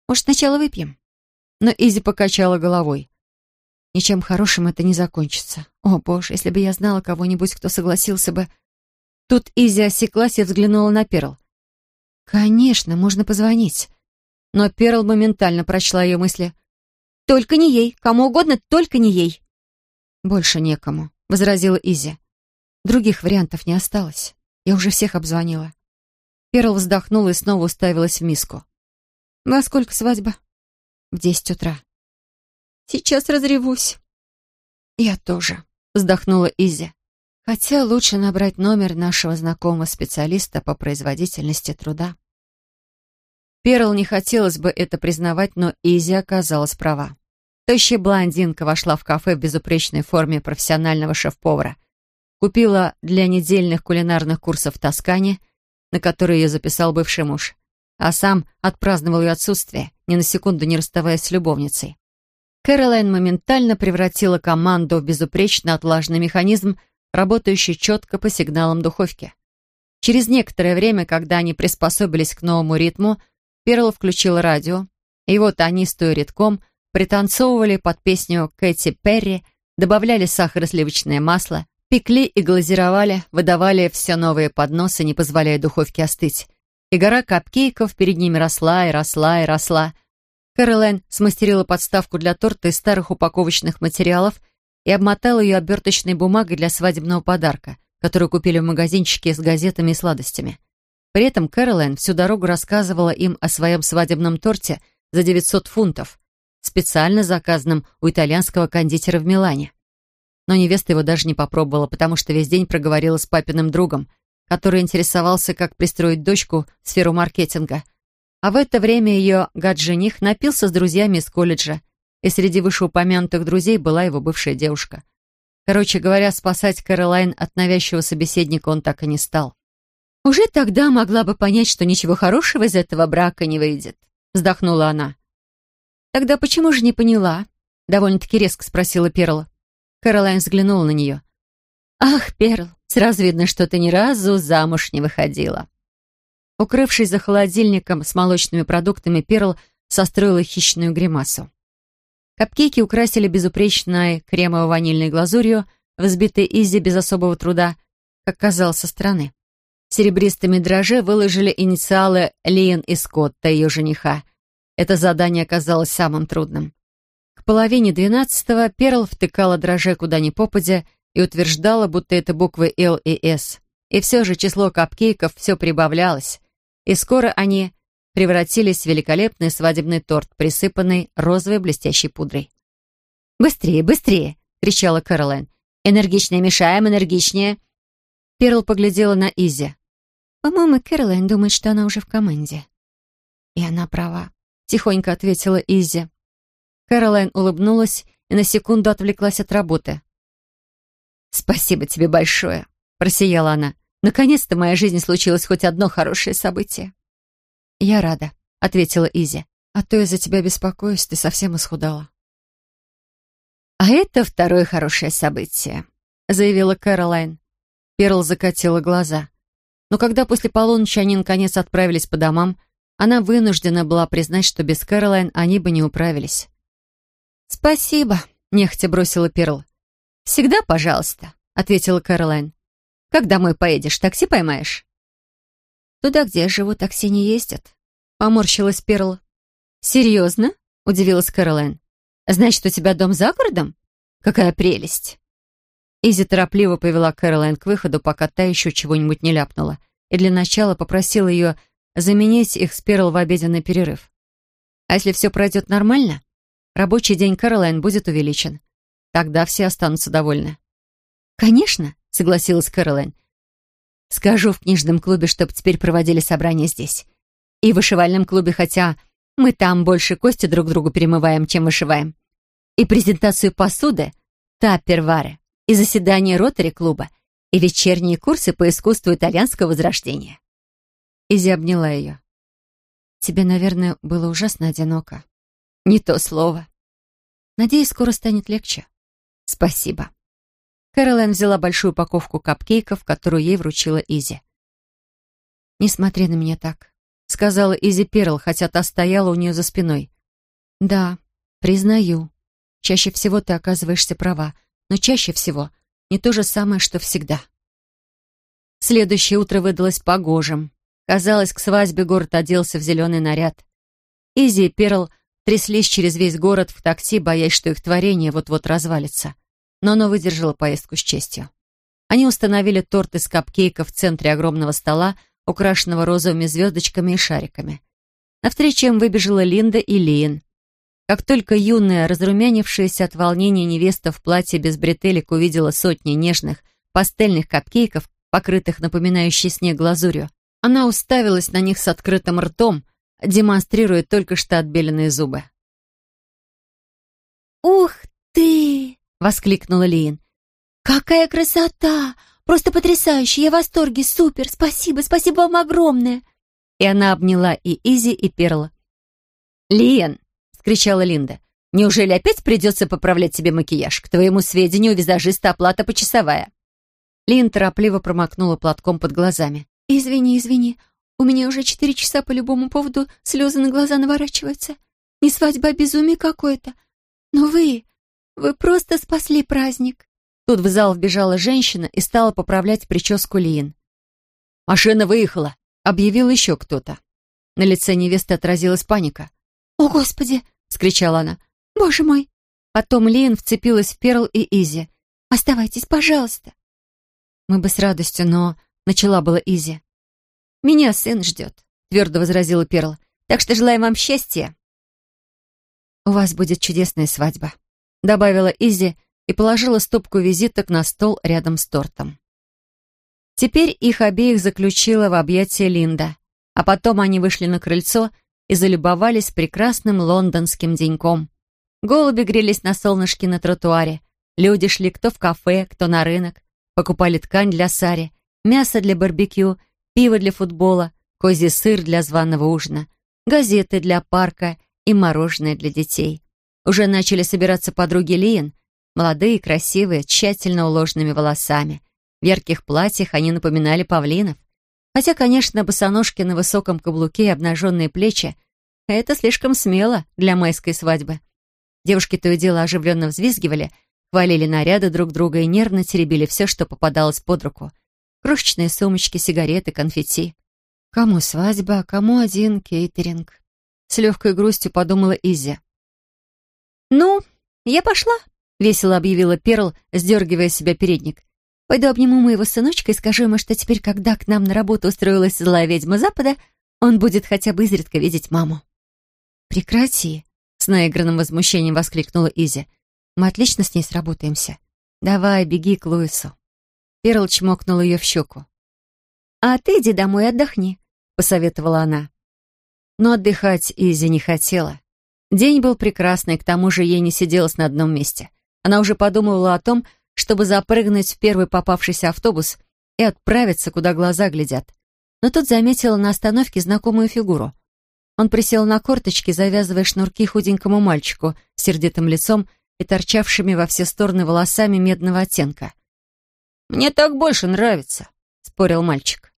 «Может, сначала выпьем?» Но Изи покачала головой. «Ничем хорошим это не закончится. О, боже, если бы я знала кого-нибудь, кто согласился бы...» Тут Изи осеклась и взглянула на Перл. «Конечно, можно позвонить». Но Перл моментально прочла ее мысли. «Только не ей. Кому угодно, только не ей». «Больше некому», — возразила Изи. «Других вариантов не осталось. Я уже всех обзвонила». Перл вздохнула и снова уставилась в миску. «Во сколько свадьба?» «В десять утра». «Сейчас разревусь». «Я тоже», — вздохнула Изи. «Хотя лучше набрать номер нашего знакомого специалиста по производительности труда». Перл не хотелось бы это признавать, но Изи оказалась права. Тощая блондинка вошла в кафе в безупречной форме профессионального шеф-повара. Купила для недельных кулинарных курсов в Тоскане, на которые ее записал бывший муж, а сам отпраздновал ее отсутствие, ни на секунду не расставаясь с любовницей. Кэролайн моментально превратила команду в безупречно отлаженный механизм, работающий четко по сигналам духовки. Через некоторое время, когда они приспособились к новому ритму, Перл включила радио, и вот они, стоя редком, пританцовывали под песню Кэти Перри, добавляли сахар и сливочное масло, пекли и глазировали, выдавали все новые подносы, не позволяя духовке остыть. И гора капкейков перед ними росла и росла и росла. Кэролайн смастерила подставку для торта из старых упаковочных материалов и обмотала ее оберточной бумагой для свадебного подарка, которую купили в магазинчике с газетами и сладостями. При этом Кэролайн всю дорогу рассказывала им о своем свадебном торте за 900 фунтов, специально заказанном у итальянского кондитера в Милане. Но невеста его даже не попробовала, потому что весь день проговорила с папиным другом, который интересовался, как пристроить дочку в сферу маркетинга. А в это время ее гад-жених напился с друзьями из колледжа, и среди вышеупомянутых друзей была его бывшая девушка. Короче говоря, спасать Кэролайн от навязчивого собеседника он так и не стал. «Уже тогда могла бы понять, что ничего хорошего из этого брака не выйдет», — вздохнула она. «Тогда почему же не поняла?» — довольно-таки резко спросила Перл. Кэролайн взглянула на нее. «Ах, Перл, сразу видно, что ты ни разу замуж не выходила». Укрывшись за холодильником с молочными продуктами, Перл состроила хищную гримасу. Капкейки украсили безупречной кремово-ванильной глазурью, взбитой изи без особого труда, как казалось со стороны. Серебристыми дрожжи выложили инициалы Лиен и Скотта, ее жениха. Это задание оказалось самым трудным. К половине двенадцатого Перл втыкала дрожжи куда ни попадя и утверждала, будто это буквы «Л» и «С». И все же число капкейков все прибавлялось, и скоро они превратились в великолепный свадебный торт, присыпанный розовой блестящей пудрой. «Быстрее, быстрее!» — кричала Кэролайн. «Энергичнее мешаем, энергичнее!» Перл поглядела на Изи. «По-моему, Кэролайн думает, что она уже в команде». «И она права», — тихонько ответила Изи. Кэролайн улыбнулась и на секунду отвлеклась от работы. «Спасибо тебе большое», — просияла она. «Наконец-то в моей жизни случилось хоть одно хорошее событие». «Я рада», — ответила Изи. «А то я за тебя беспокоюсь, ты совсем исхудала». «А это второе хорошее событие», — заявила Кэролайн. Перл закатила глаза. Но когда после полуночи они наконец отправились по домам, она вынуждена была признать, что без Кэролайн они бы не управились. «Спасибо», — нехотя бросила Перл. «Всегда пожалуйста», — ответила Кэролайн. «Как домой поедешь, такси поймаешь?» «Туда, где я живу, такси не ездят», — поморщилась Перл. «Серьезно?» — удивилась Кэролайн. «Значит, у тебя дом за городом? Какая прелесть!» Изи торопливо повела Кэролайн к выходу, пока та еще чего-нибудь не ляпнула, и для начала попросила ее заменить их с Перл в обеденный перерыв. А если все пройдет нормально, рабочий день Кэролайн будет увеличен. Тогда все останутся довольны. «Конечно», — согласилась Кэролайн. «Скажу в книжном клубе, чтобы теперь проводили собрания здесь. И в вышивальном клубе, хотя мы там больше кости друг другу перемываем, чем вышиваем. И презентацию посуды — тапервары и заседания ротари-клуба, и вечерние курсы по искусству итальянского возрождения. Изи обняла ее. «Тебе, наверное, было ужасно одиноко». «Не то слово». «Надеюсь, скоро станет легче». «Спасибо». Кэролайн взяла большую упаковку капкейков, которую ей вручила Изи. «Не смотри на меня так», — сказала Изи Перл, хотя та стояла у нее за спиной. «Да, признаю. Чаще всего ты оказываешься права, но чаще всего не то же самое, что всегда». Следующее утро выдалось погожим. Казалось, к свадьбе город оделся в зеленый наряд. Изи и Перл тряслись через весь город в такси, боясь, что их творение вот-вот развалится. Но оно выдержало поездку с честью. Они установили торт из капкейков в центре огромного стола, украшенного розовыми звездочками и шариками. Навстречу им выбежала Линда и Лиен. Как только юная, разрумянившаяся от волнения невеста в платье без бретелек увидела сотни нежных пастельных капкейков, покрытых напоминающей снег глазурью, она уставилась на них с открытым ртом, демонстрируя только что отбеленные зубы. «Ух ты!» — воскликнула Лиен. «Какая красота! Просто потрясающе! Я в восторге! Супер! Спасибо! Спасибо вам огромное!» И она обняла и Изи, и Перла. «Лиен!» — скричала Линда. «Неужели опять придется поправлять себе макияж? К твоему сведению, визажиста оплата почасовая». Лин торопливо промокнула платком под глазами. «Извини, извини. У меня уже четыре часа по любому поводу слезы на глаза наворачиваются. Не свадьба, а безумие какое-то. Но вы... вы просто спасли праздник». Тут в зал вбежала женщина и стала поправлять прическу Лиин. «Машина выехала!» — объявил еще кто-то. На лице невесты отразилась паника. «О, Господи!» — скричала она. «Боже мой!» Потом Лиэнн вцепилась в Перл и Изи. «Оставайтесь, пожалуйста!» «Мы бы с радостью, но...» — начала было Изи. «Меня сын ждет», — твердо возразила Перл. «Так что желаем вам счастья». «У вас будет чудесная свадьба», — добавила Изи и положила стопку визиток на стол рядом с тортом. Теперь их обеих заключила в объятия Линда, а потом они вышли на крыльцо и залюбовались прекрасным лондонским деньком. Голуби грелись на солнышке на тротуаре, люди шли кто в кафе, кто на рынок, покупали ткань для сари, мясо для барбекю, пиво для футбола, козий сыр для званого ужина, газеты для парка и мороженое для детей. Уже начали собираться подруги Лиен — Молодые, красивые, тщательно уложенными волосами. В ярких платьях они напоминали павлинов. Хотя, конечно, босоножки на высоком каблуке и обнаженные плечи — это слишком смело для майской свадьбы. Девушки то и дело оживленно взвизгивали, хвалили наряды друг друга и нервно теребили все, что попадалось под руку. Крошечные сумочки, сигареты, конфетти. Кому свадьба, кому один кейтеринг. С легкой грустью подумала Изи. «Ну, я пошла», — весело объявила Перл, сдергивая себя передник. «Пойду обниму моего сыночка и скажу ему, что теперь, когда к нам на работу устроилась злая ведьма Запада, он будет хотя бы изредка видеть маму». «Прекрати!» — с наигранным возмущением воскликнула Изи. «Мы отлично с ней сработаемся. Давай, беги к Луису». Перл чмокнула ее в щеку. «А ты иди домой отдохни», — посоветовала она. Но отдыхать Изи не хотела. День был прекрасный, к тому же ей не сиделось на одном месте. Она уже подумывала о том, чтобы запрыгнуть в первый попавшийся автобус и отправиться, куда глаза глядят. Но тут заметила на остановке знакомую фигуру. Он присел на корточки, завязывая шнурки худенькому мальчику с сердитым лицом и торчавшими во все стороны волосами медного оттенка. «Мне так больше нравится», — спорил мальчик.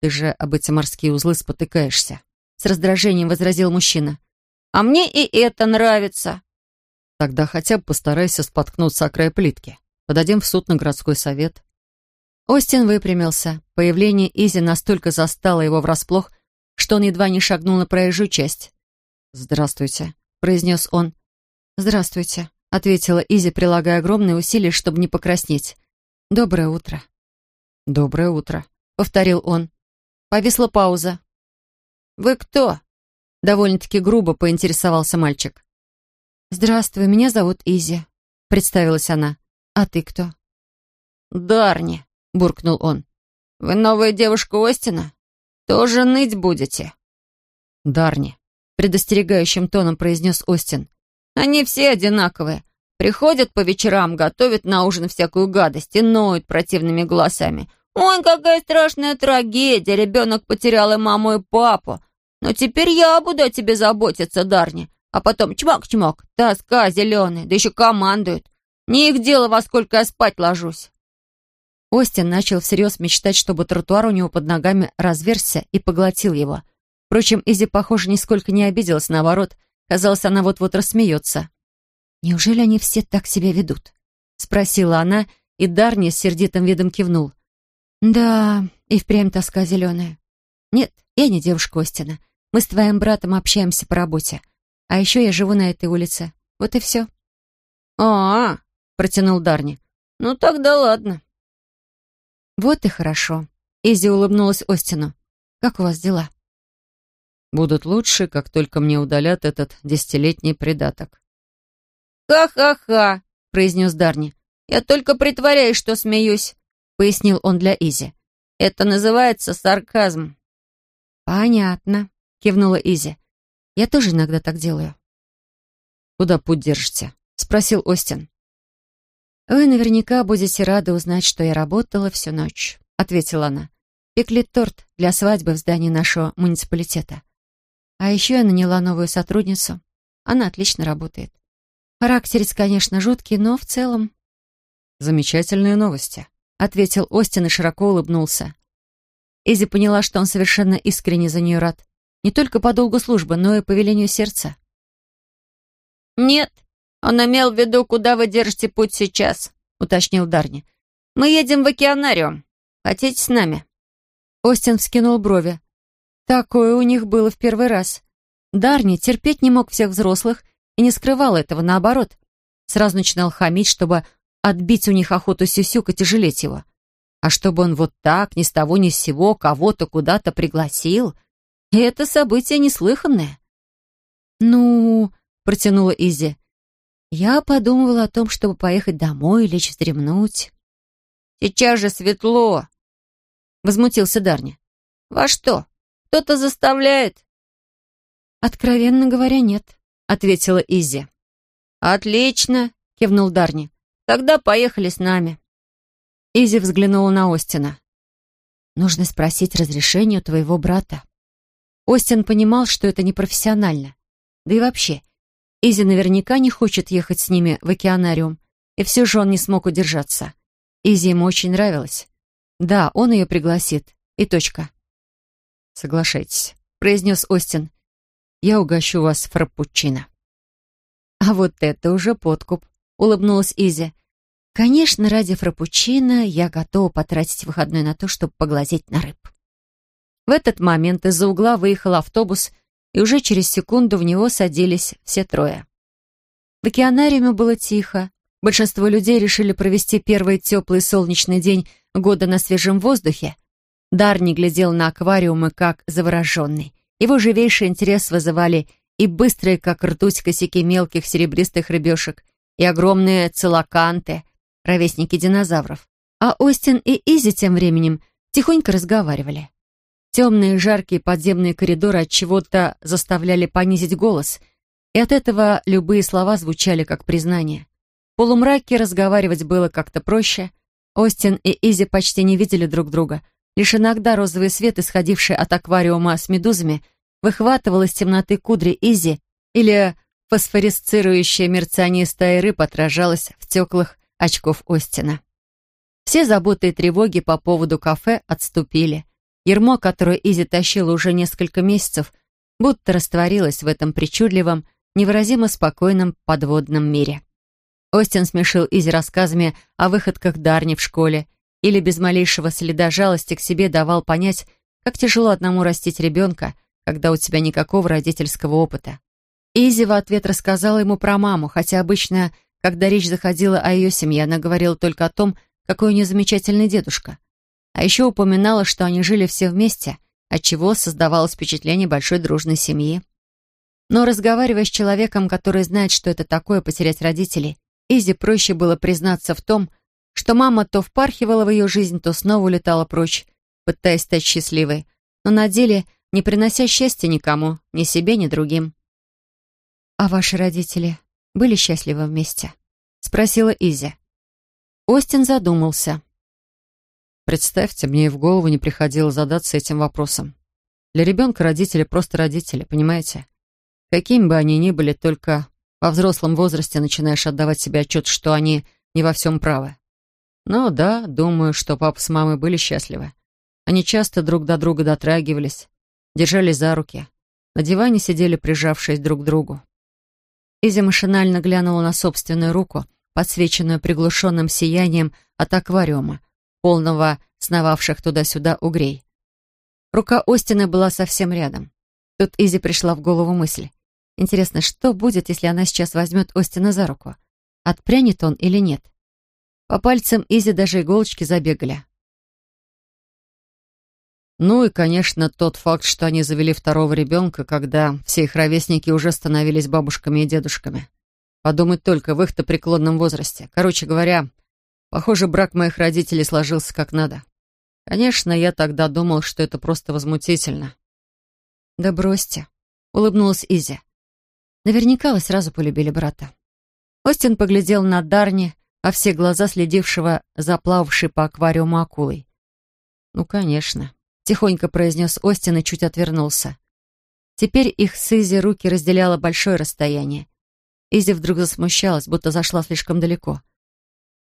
«Ты же об эти морские узлы спотыкаешься», — с раздражением возразил мужчина. «А мне и это нравится», Тогда хотя бы постарайся споткнуться о край плитки. Подадим в суд на городской совет». Остин выпрямился. Появление Изи настолько застало его врасплох, что он едва не шагнул на проезжую часть. «Здравствуйте», — произнес он. «Здравствуйте», — ответила Изи, прилагая огромные усилия, чтобы не покраснеть. «Доброе утро». «Доброе утро», — повторил он. Повисла пауза. «Вы кто?» — довольно-таки грубо поинтересовался мальчик. «Здравствуй, меня зовут Изи», — представилась она. «А ты кто?» «Дарни», — буркнул он. «Вы новая девушка Остина? Тоже ныть будете?» «Дарни», — предостерегающим тоном произнес Остин. «Они все одинаковые. Приходят по вечерам, готовят на ужин всякую гадость и ноют противными голосами. «Ой, какая страшная трагедия! Ребенок потерял и маму, и папу. Но теперь я буду о тебе заботиться, Дарни. А потом чмок-чмок, тоска зеленая, да еще командуют. Не их дело, во сколько я спать ложусь. Остин начал всерьез мечтать, чтобы тротуар у него под ногами разверзся и поглотил его. Впрочем, Изи, похоже, нисколько не обиделась, наоборот. Казалось, она вот-вот рассмеется. «Неужели они все так себя ведут?» — спросила она, и Дарни с сердитым видом кивнул. «Да, и впрямь тоска зеленая. Нет, я не девушка Остина. Мы с твоим братом общаемся по работе. А еще я живу на этой улице. Вот и все». «А-а-а», протянул Дарни. «Ну тогда ладно». «Вот и хорошо». Изи улыбнулась Остину. «Как у вас дела?» «Будут лучше, как только мне удалят этот десятилетний придаток». «Ха-ха-ха», — произнес Дарни. «Я только притворяюсь, что смеюсь», — пояснил он для Изи. «Это называется сарказм». «Понятно», — кивнула Изи. «Я тоже иногда так делаю». «Куда путь держите?» — спросил Остин. «Вы наверняка будете рады узнать, что я работала всю ночь», — ответила она. «Пекли торт для свадьбы в здании нашего муниципалитета. А еще я наняла новую сотрудницу. Она отлично работает. Характерец, конечно, жуткий, но в целом...» «Замечательные новости», — ответил Остин и широко улыбнулся. Изи поняла, что он совершенно искренне за нее рад. Не только по долгу службы, но и по велению сердца. «Нет», «Он имел в виду, куда вы держите путь сейчас», — уточнил Дарни. «Мы едем в океанариум. Хотите с нами?» Остин вскинул брови. Такое у них было в первый раз. Дарни терпеть не мог всех взрослых и не скрывал этого, наоборот. Сразу начинал хамить, чтобы отбить у них охоту сюсюкать и жалеть его. А чтобы он вот так, ни с того ни с сего, кого-то куда-то пригласил, это событие неслыханное. «Ну...» — протянула Изи. Я подумывала о том, чтобы поехать домой и лечь вздремнуть. «Сейчас же светло!» — возмутился Дарни. «Во что? Кто-то заставляет?» «Откровенно говоря, нет», — ответила Изи. «Отлично!» — кивнул Дарни. «Тогда поехали с нами». Изи взглянула на Остина. «Нужно спросить разрешение у твоего брата». Остин понимал, что это непрофессионально. Да и вообще, Изи наверняка не хочет ехать с ними в океанариум, и все же он не смог удержаться. Изи ему очень нравилась. Да, он ее пригласит. И точка. «Соглашайтесь», — произнес Остин. «Я угощу вас фраппучино». «А вот это уже подкуп», — улыбнулась Изи. «Конечно, ради фраппучино я готова потратить выходной на то, чтобы поглазеть на рыб». В этот момент из-за угла выехал автобус, и уже через секунду в него садились все трое. В океанариуме было тихо. Большинство людей решили провести первый теплый солнечный день года на свежем воздухе. Дарни глядел на аквариумы как завороженный. Его живейший интерес вызывали и быстрые, как ртуть, косяки мелких серебристых рыбешек, и огромные целоканты, ровесники динозавров. А Остин и Изи тем временем тихонько разговаривали. Темные жаркие подземные коридоры от чего-то заставляли понизить голос, и от этого любые слова звучали как признание. В полумраке разговаривать было как-то проще. Остин и Изи почти не видели друг друга. Лишь иногда розовый свет, исходивший от аквариума с медузами, выхватывал из темноты кудри Изи или фосфорисцирующее мерцание стаи рыб отражалось в стеклах очков Остина. Все заботы и тревоги по поводу кафе отступили. Ярмо, которое Изи тащила уже несколько месяцев, будто растворилось в этом причудливом, невыразимо спокойном подводном мире. Остин смешил Изи рассказами о выходках Дарни в школе или без малейшего следа жалости к себе давал понять, как тяжело одному растить ребенка, когда у тебя никакого родительского опыта. Изи в ответ рассказала ему про маму, хотя обычно, когда речь заходила о ее семье, она говорила только о том, какой у нее замечательный дедушка — а еще упоминала, что они жили все вместе, отчего создавалось впечатление большой дружной семьи. Но разговаривая с человеком, который знает, что это такое потерять родителей, Изи проще было признаться в том, что мама то впархивала в ее жизнь, то снова улетала прочь, пытаясь стать счастливой, но на деле не принося счастья никому, ни себе, ни другим. «А ваши родители были счастливы вместе?» — спросила Изи. Остин задумался. Представьте, мне и в голову не приходило задаться этим вопросом. Для ребенка родители просто родители, понимаете? Какими бы они ни были, только во взрослом возрасте начинаешь отдавать себе отчет, что они не во всем правы. Но да, думаю, что папа с мамой были счастливы. Они часто друг до друга дотрагивались, держались за руки. На диване сидели, прижавшись друг к другу. Изи машинально глянула на собственную руку, подсвеченную приглушенным сиянием от аквариума, полного сновавших туда-сюда угрей. Рука Остина была совсем рядом. Тут Изи пришла в голову мысль. Интересно, что будет, если она сейчас возьмет Остина за руку? Отпрянет он или нет? По пальцам Изи даже иголочки забегали. Ну и, конечно, тот факт, что они завели второго ребенка, когда все их ровесники уже становились бабушками и дедушками. Подумать только в их-то преклонном возрасте. Короче говоря, похоже, брак моих родителей сложился как надо. Конечно, я тогда думал, что это просто возмутительно. «Да бросьте», — улыбнулась Изи. Наверняка вы сразу полюбили брата. Остин поглядел на Дарни, а все глаза следившего за плававшей по аквариуму акулой. «Ну, конечно», тихонько произнес Остин и чуть отвернулся. Теперь их с Изи руки разделяло большое расстояние. Изи вдруг засмущалась, будто зашла слишком далеко.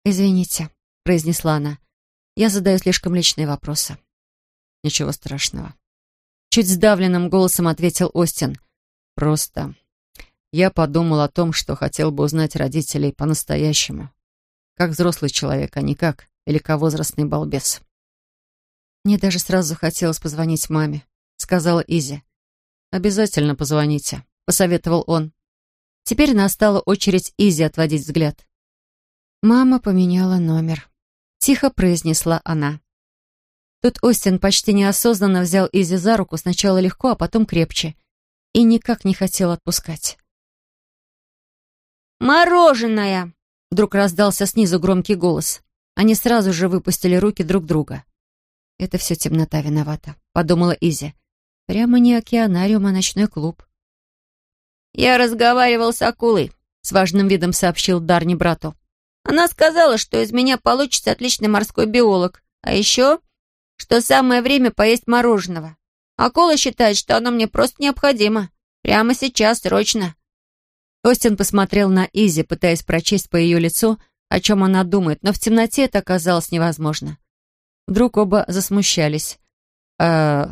«Извините», — произнесла она, — «я задаю слишком личные вопросы». «Ничего страшного». Чуть сдавленным голосом ответил Остин. «Просто я подумал о том, что хотел бы узнать родителей по-настоящему. Как взрослый человек, а не как великовозрастный балбес». «Мне даже сразу захотелось позвонить маме», — сказала Изи. «Обязательно позвоните», — посоветовал он. Теперь настала очередь Изи отводить взгляд. «Мама поменяла номер», — тихо произнесла она. Тут Остин почти неосознанно взял Изи за руку, сначала легко, а потом крепче, и никак не хотел отпускать. «Мороженое!» — вдруг раздался снизу громкий голос. Они сразу же выпустили руки друг друга. «Это все темнота виновата», — подумала Изи. «Прямо не океанариум, а ночной клуб». «Я разговаривал с акулой», — с важным видом сообщил Дарни брату. «Она сказала, что из меня получится отличный морской биолог. А еще, что самое время поесть мороженого. Акула считает, что оно мне просто необходимо. Прямо сейчас, срочно». Остин посмотрел на Изи, пытаясь прочесть по ее лицу, о чем она думает, но в темноте это оказалось невозможно. Вдруг оба засмущались. «Э,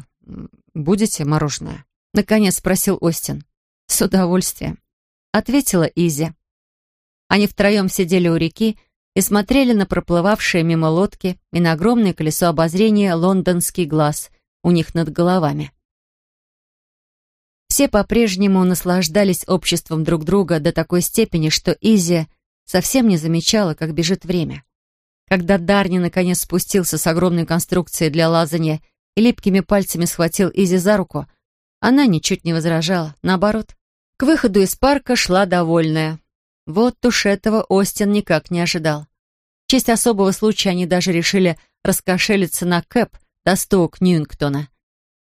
будете мороженое?» Наконец спросил Остин. «С удовольствием», — ответила Изи. Они втроем сидели у реки и смотрели на проплывавшие мимо лодки и на огромное колесо обозрения «Лондонский глаз» у них над головами. Все по-прежнему наслаждались обществом друг друга до такой степени, что Изи совсем не замечала, как бежит время. Когда Дарни наконец спустился с огромной конструкцией для лазания и липкими пальцами схватил Изи за руку, она ничуть не возражала. Наоборот, к выходу из парка шла довольная. Вот уж этого Остин никак не ожидал. В честь особого случая они даже решили раскошелиться на кэп до стоок Ньюингтона.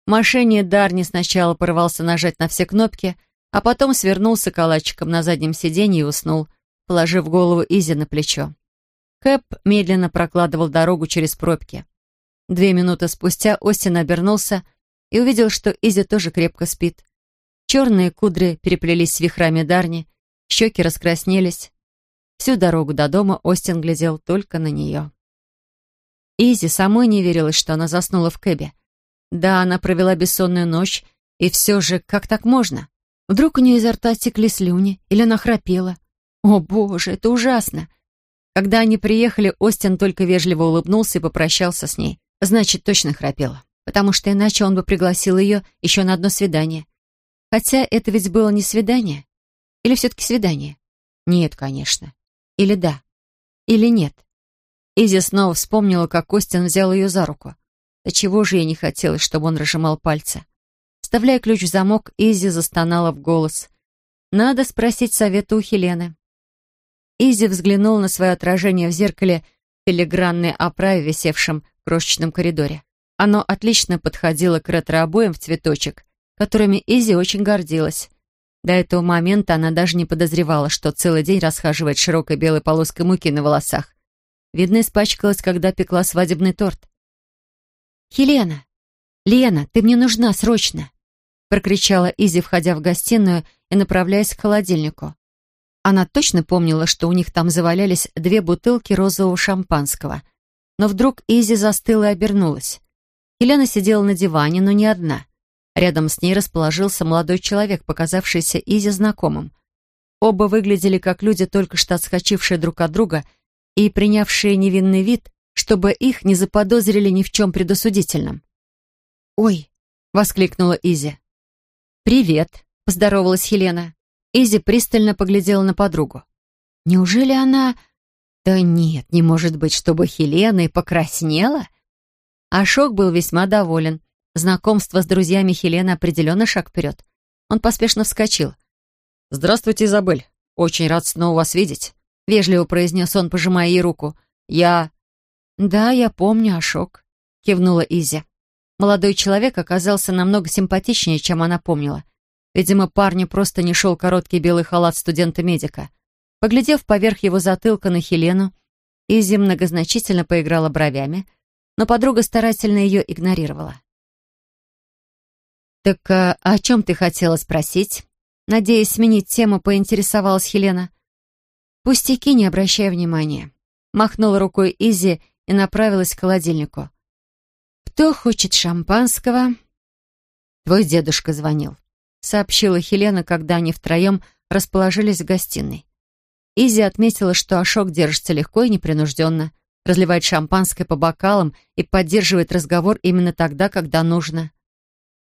В машине Дарни сначала порывался нажать на все кнопки, а потом свернулся калачиком на заднем сиденье и уснул, положив голову Изи на плечо. Кэп медленно прокладывал дорогу через пробки. Две минуты спустя Остин обернулся и увидел, что Изи тоже крепко спит. Черные кудри переплелись с вихрами Дарни, щеки раскраснелись. Всю дорогу до дома Остин глядел только на нее. Изи самой не верилась, что она заснула в кэбе. Да, она провела бессонную ночь, и все же, как так можно? Вдруг у нее изо рта текли слюни, или она храпела? О, боже, это ужасно! Когда они приехали, Остин только вежливо улыбнулся и попрощался с ней. Значит, точно храпела, потому что иначе он бы пригласил ее еще на одно свидание. Хотя это ведь было не свидание. Или все-таки свидание? Нет, конечно. Или да. Или нет. Изи снова вспомнила, как Остин взял ее за руку. Да чего же ей не хотелось, чтобы он разжимал пальцы. Вставляя ключ в замок, Изи застонала в голос. «Надо спросить совета у Хелены». Изи взглянула на свое отражение в зеркале в филигранной оправе, висевшем в крошечном коридоре. Оно отлично подходило к ретро-обоям в цветочек, которыми Изи очень гордилась. До этого момента она даже не подозревала, что целый день расхаживает широкой белой полоской муки на волосах. Видно, испачкалась, когда пекла свадебный торт. «Хелена! Лена, ты мне нужна срочно!» прокричала Изи, входя в гостиную и направляясь к холодильнику. Она точно помнила, что у них там завалялись две бутылки розового шампанского — Но вдруг Изи застыла и обернулась. Елена сидела на диване, но не одна. Рядом с ней расположился молодой человек, показавшийся Изи знакомым. Оба выглядели как люди, только что отскочившие друг от друга и принявшие невинный вид, чтобы их не заподозрили ни в чем предосудительном. «Ой!» — воскликнула Изи. «Привет!» — поздоровалась Хелена. Изи пристально поглядела на подругу. «Неужели она...» «Да нет, не может быть, чтобы Хелена и покраснела?» Ашок был весьма доволен. Знакомство с друзьями Хелены определенно шаг вперед. Он поспешно вскочил. «Здравствуйте, Изабель. Очень рад снова вас видеть», — вежливо произнес он, пожимая ей руку. «Я...» «Да, я помню, Ашок», — кивнула Изи. Молодой человек оказался намного симпатичнее, чем она помнила. Видимо, парню просто не шел короткий белый халат студента-медика. Поглядев поверх его затылка на Хелену, Изи многозначительно поиграла бровями, но подруга старательно ее игнорировала. «Так а, о чем ты хотела спросить?» Надеясь сменить тему, поинтересовалась Хелена. «Пустяки, не обращая внимания». Махнула рукой Изи и направилась к холодильнику. «Кто хочет шампанского?» «Твой дедушка звонил», — сообщила Хелена, когда они втроем расположились в гостиной. Изи отметила, что Ашок держится легко и непринужденно, разливает шампанское по бокалам и поддерживает разговор именно тогда, когда нужно.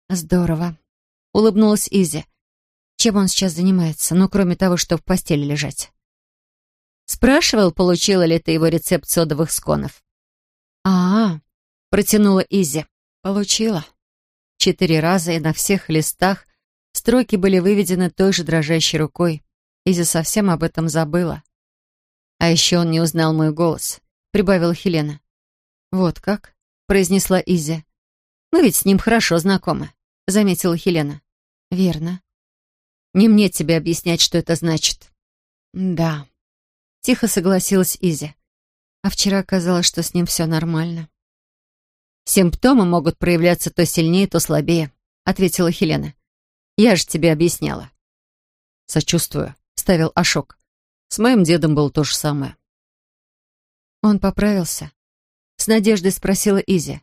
«Здорово», — улыбнулась Изи. «Чем он сейчас занимается, ну, кроме того, что в постели лежать?» Спрашивал, получила ли ты его рецепт содовых сконов. «А-а», — протянула Изи. «Получила». Четыре раза и на всех листах строки были выведены той же дрожащей рукой. Изи совсем об этом забыла. А еще он не узнал мой голос, прибавила Хелена. «Вот как?» — произнесла Изи. «Мы ведь с ним хорошо знакомы» заметила Хелена. «Верно. Не мне тебе объяснять, что это значит». «Да», — тихо согласилась Изи. А вчера казалось, что с ним все нормально. «Симптомы могут проявляться то сильнее, то слабее», — ответила Хелена. «Я же тебе объясняла». «Сочувствую», — ставил Ашок. «С моим дедом было то же самое». «Он поправился?» — с надеждой спросила Изи.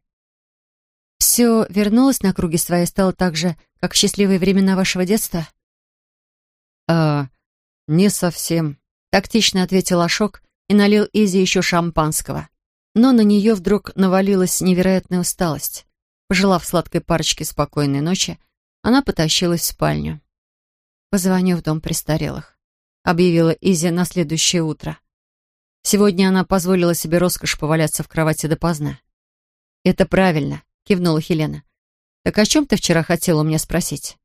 Все вернулось на круги свои, стало так же, как в счастливые времена вашего детства? «А, не совсем», — тактично ответил Ашок и налил Изи еще шампанского. Но на нее вдруг навалилась невероятная усталость. Пожелав сладкой парочке спокойной ночи, она потащилась в спальню. «Позвоню в дом престарелых», — объявила Изи на следующее утро. Сегодня она позволила себе роскошь поваляться в кровати допоздна. «Это правильно кивнула Хелена. «Так о чем ты вчера хотела у меня спросить?»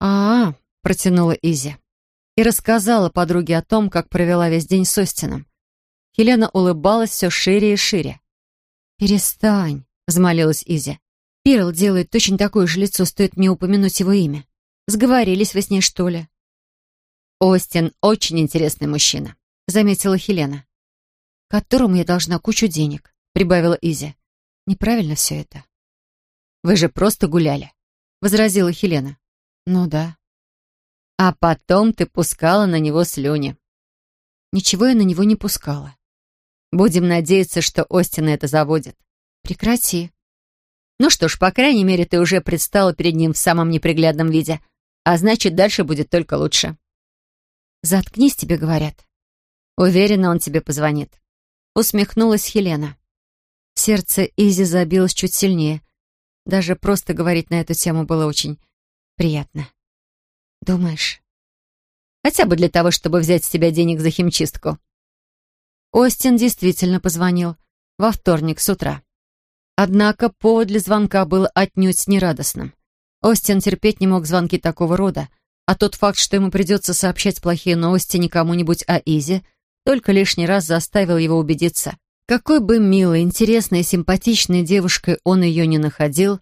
«А-а», — протянула Изи. И рассказала подруге о том, как провела весь день с Остином. Хелена улыбалась все шире и шире. «Перестань», — взмолилась Изи. «Перл делает точно такое же лицо, стоит мне упомянуть его имя. Сговорились вы с ней, что ли?» «Остин очень интересный мужчина», — заметила Хелена. «Которому я должна кучу денег», — прибавила Изи. «Неправильно все это». Вы же просто гуляли», — возразила Хелена. «Ну да». «А потом ты пускала на него слюни». «Ничего я на него не пускала». «Будем надеяться, что Остина это заводит». «Прекрати». «Ну что ж, по крайней мере, ты уже предстала перед ним в самом неприглядном виде, а значит, дальше будет только лучше». «Заткнись, тебе говорят». «Уверена, он тебе позвонит». Усмехнулась Хелена. Сердце Изи забилось чуть сильнее. Даже просто говорить на эту тему было очень приятно. Думаешь? Хотя бы для того, чтобы взять с тебя денег за химчистку. Остин действительно позвонил. Во вторник с утра. Однако повод для звонка был отнюдь нерадостным. Остин терпеть не мог звонки такого рода, а тот факт, что ему придется сообщать плохие новости не кому-нибудь, а Изи, только лишний раз заставил его убедиться. Какой бы милой, интересной и симпатичной девушкой он ее не находил,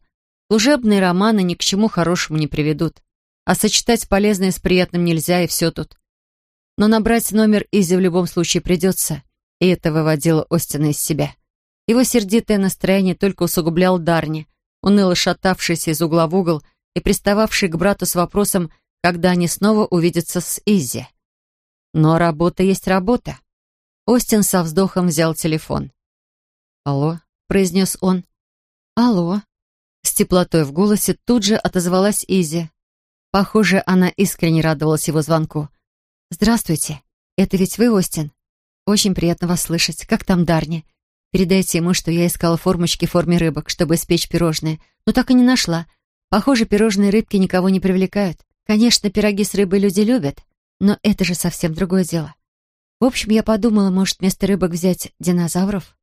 служебные романы ни к чему хорошему не приведут. А сочетать полезное с приятным нельзя, и все тут. Но набрать номер Изи в любом случае придется, и это выводило Остина из себя. Его сердитое настроение только усугублял Дарни, уныло шатавшийся из угла в угол и пристававший к брату с вопросом, когда они снова увидятся с Изи. Но работа есть работа. Остин со вздохом взял телефон. «Алло», — произнес он. «Алло». С теплотой в голосе тут же отозвалась Изи. Похоже, она искренне радовалась его звонку. «Здравствуйте. Это ведь вы, Остин? Очень приятно вас слышать. Как там Дарни? Передайте ему, что я искала формочки в форме рыбок, чтобы испечь пирожные, но так и не нашла. Похоже, пирожные рыбки никого не привлекают. Конечно, пироги с рыбой люди любят, но это же совсем другое дело. В общем, я подумала, может, вместо рыбок взять динозавров?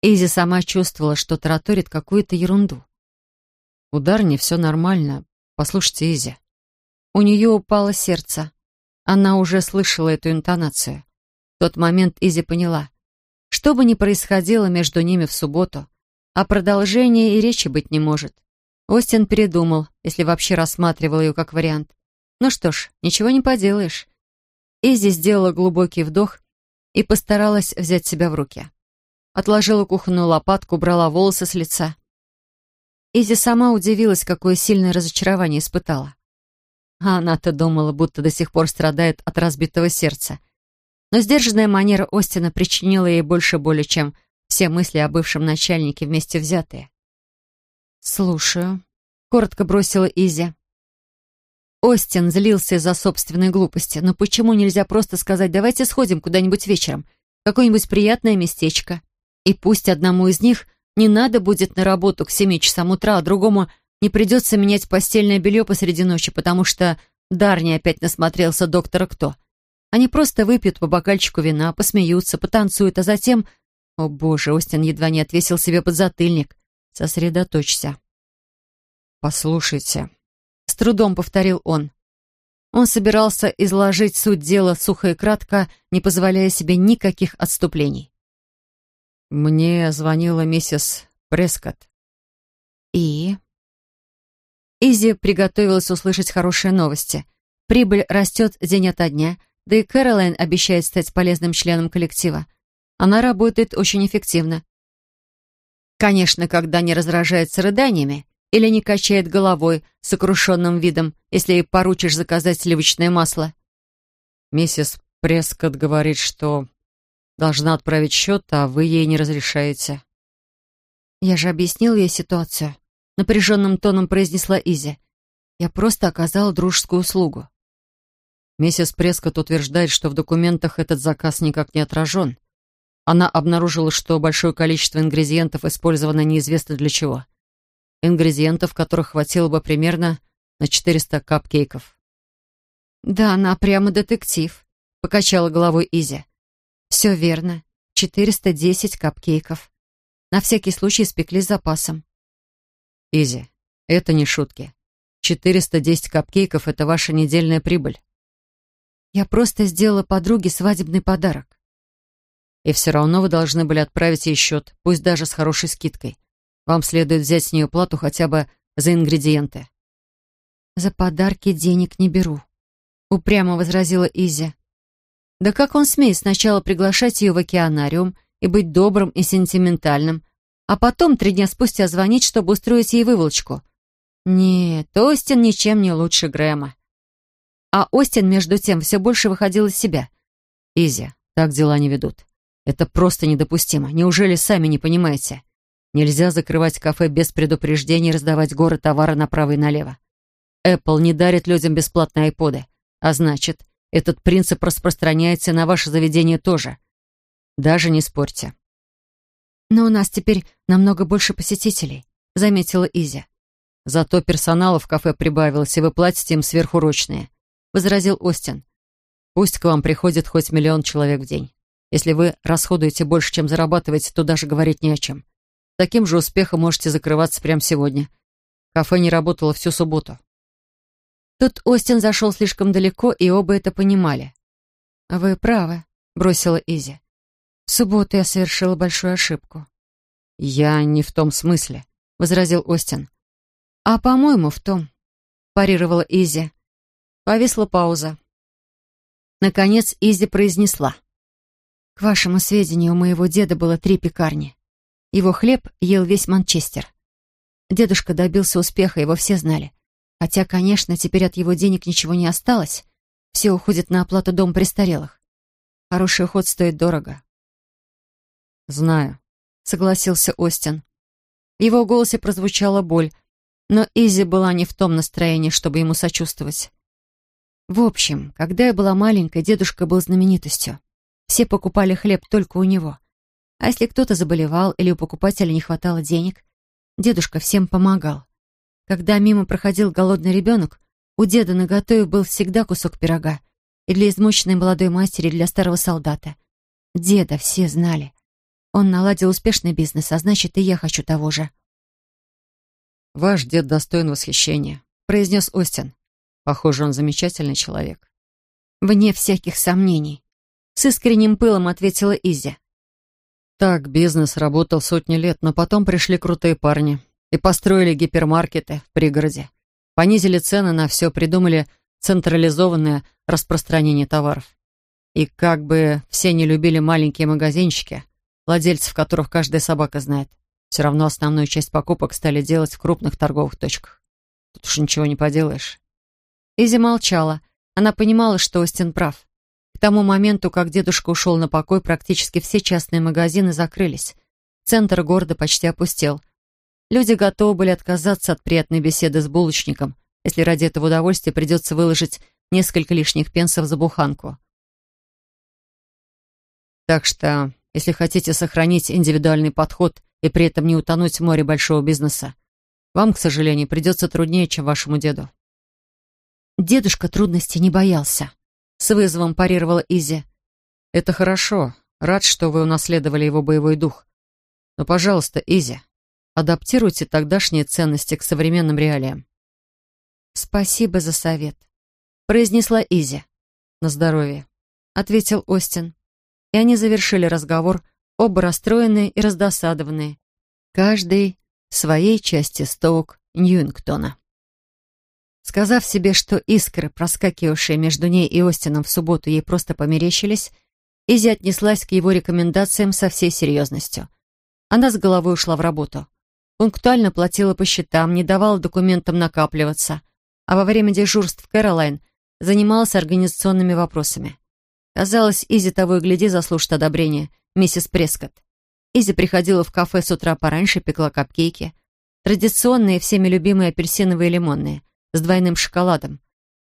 Изи сама чувствовала, что тараторит какую-то ерунду. У Дарни все нормально. Послушайте, Изи. У нее упало сердце. Она уже слышала эту интонацию. В тот момент Изи поняла. Что бы ни происходило между ними в субботу, о продолжении и речи быть не может. Остин передумал, если вообще рассматривал ее как вариант. Ну что ж, ничего не поделаешь. Изи сделала глубокий вдох и постаралась взять себя в руки. Отложила кухонную лопатку, убрала волосы с лица. Изи сама удивилась, какое сильное разочарование испытала. А она-то думала, будто до сих пор страдает от разбитого сердца. Но сдержанная манера Остина причинила ей больше боли, чем все мысли о бывшем начальнике вместе взятые. «Слушаю», — коротко бросила Изи. Остин злился из-за собственной глупости. Но почему нельзя просто сказать «давайте сходим куда-нибудь вечером, какое-нибудь приятное местечко?» И пусть одному из них не надо будет на работу к семи часам утра, а другому не придется менять постельное белье посреди ночи, потому что Дарни опять насмотрелся доктора Кто. Они просто выпьют по бокальчику вина, посмеются, потанцуют, а затем... О боже, Остин едва не отвесил себе подзатыльник. Сосредоточься. «Послушайте», трудом повторил он. Он собирался изложить суть дела сухо и кратко, не позволяя себе никаких отступлений. «Мне звонила миссис Прескотт». «И?» Изи приготовилась услышать хорошие новости. Прибыль растет день ото дня, да и Кэролайн обещает стать полезным членом коллектива. Она работает очень эффективно. Конечно, когда не раздражается рыданиями, или не качает головой с сокрушенным видом, если ей поручишь заказать сливочное масло. Миссис Прескотт говорит, что должна отправить счет, а вы ей не разрешаете. Я же объяснил ей ситуацию. Напряженным тоном произнесла Изи. Я просто оказала дружескую услугу. Миссис Прескотт утверждает, что в документах этот заказ никак не отражен. Она обнаружила, что большое количество ингредиентов использовано неизвестно для чего ингредиентов, которых хватило бы примерно на 400 капкейков. «Да, она прямо детектив», — покачала головой Изи. «Все верно. 410 капкейков. На всякий случай испекли с запасом». «Изи, это не шутки. 410 капкейков — это ваша недельная прибыль». «Я просто сделала подруге свадебный подарок». «И все равно вы должны были отправить ей счет, пусть даже с хорошей скидкой. Вам следует взять с нее плату хотя бы за ингредиенты». «За подарки денег не беру», — упрямо возразила Изи. «Да как он смеет сначала приглашать ее в океанариум и быть добрым и сентиментальным, а потом три дня спустя звонить, чтобы устроить ей выволочку? Нет, Остин ничем не лучше Грэма». А Остин, между тем, все больше выходил из себя. «Изи, так дела не ведут. Это просто недопустимо. Неужели сами не понимаете?» Нельзя закрывать кафе без предупреждений и раздавать горы товара направо и налево. Apple не дарит людям бесплатные айподы, а значит, этот принцип распространяется на ваше заведение тоже. Даже не спорьте. «Но у нас теперь намного больше посетителей», — заметила Изя. «Зато персонала в кафе прибавилось, и вы платите им сверхурочные», — возразил Остин. «Пусть к вам приходит хоть миллион человек в день. Если вы расходуете больше, чем зарабатываете, то даже говорить не о чем таким же успехом можете закрываться прямо сегодня. Кафе не работало всю субботу. Тут Остин зашел слишком далеко, и оба это понимали. «Вы правы», — бросила Изи. «В субботу я совершила большую ошибку». «Я не в том смысле», — возразил Остин. «А, по-моему, в том», — парировала Изи. Повисла пауза. Наконец Изи произнесла. «К вашему сведению, у моего деда было три пекарни. Его хлеб ел весь Манчестер. Дедушка добился успеха, его все знали. Хотя, конечно, теперь от его денег ничего не осталось. Все уходит на оплату дом престарелых. Хороший уход стоит дорого. «Знаю», — согласился Остин. В его голосе прозвучала боль, но Изи была не в том настроении, чтобы ему сочувствовать. В общем, когда я была маленькой, дедушка был знаменитостью. Все покупали хлеб только у него. А если кто-то заболевал или у покупателя не хватало денег, дедушка всем помогал. Когда мимо проходил голодный ребенок, у деда на готове был всегда кусок пирога. И для измученной молодой матери, и для старого солдата. Деда все знали. Он наладил успешный бизнес, а значит, и я хочу того же. «Ваш дед достоин восхищения», — произнес Остин. «Похоже, он замечательный человек». «Вне всяких сомнений», — с искренним пылом ответила Изи. Так бизнес работал сотни лет, но потом пришли крутые парни и построили гипермаркеты в пригороде. Понизили цены на все, придумали централизованное распространение товаров. И как бы все не любили маленькие магазинчики, владельцев которых каждая собака знает, все равно основную часть покупок стали делать в крупных торговых точках. Тут уж ничего не поделаешь. Изи молчала. Она понимала, что Остин прав. К тому моменту, как дедушка ушел на покой, практически все частные магазины закрылись. Центр города почти опустел. Люди готовы были отказаться от приятной беседы с булочником, если ради этого удовольствия придется выложить несколько лишних пенсов за буханку. Так что, если хотите сохранить индивидуальный подход и при этом не утонуть в море большого бизнеса, вам, к сожалению, придется труднее, чем вашему деду. Дедушка трудностей не боялся. С вызовом парировала Изи. «Это хорошо. Рад, что вы унаследовали его боевой дух. Но, пожалуйста, Изи, адаптируйте тогдашние ценности к современным реалиям». «Спасибо за совет», — произнесла Изи. «На здоровье», — ответил Остин. И они завершили разговор, оба расстроенные и раздосадованные. Каждый в своей части Стоук Ньюингтона. Сказав себе, что искры, проскакивавшие между ней и Остином в субботу, ей просто померещились, Изи отнеслась к его рекомендациям со всей серьезностью. Она с головой ушла в работу. Пунктуально платила по счетам, не давала документам накапливаться, а во время дежурств Кэролайн занималась организационными вопросами. Казалось, Изи того и гляди заслужит одобрение миссис Прескотт. Изи приходила в кафе с утра пораньше, пекла капкейки. Традиционные, всеми любимые апельсиновые и лимонные с двойным шоколадом.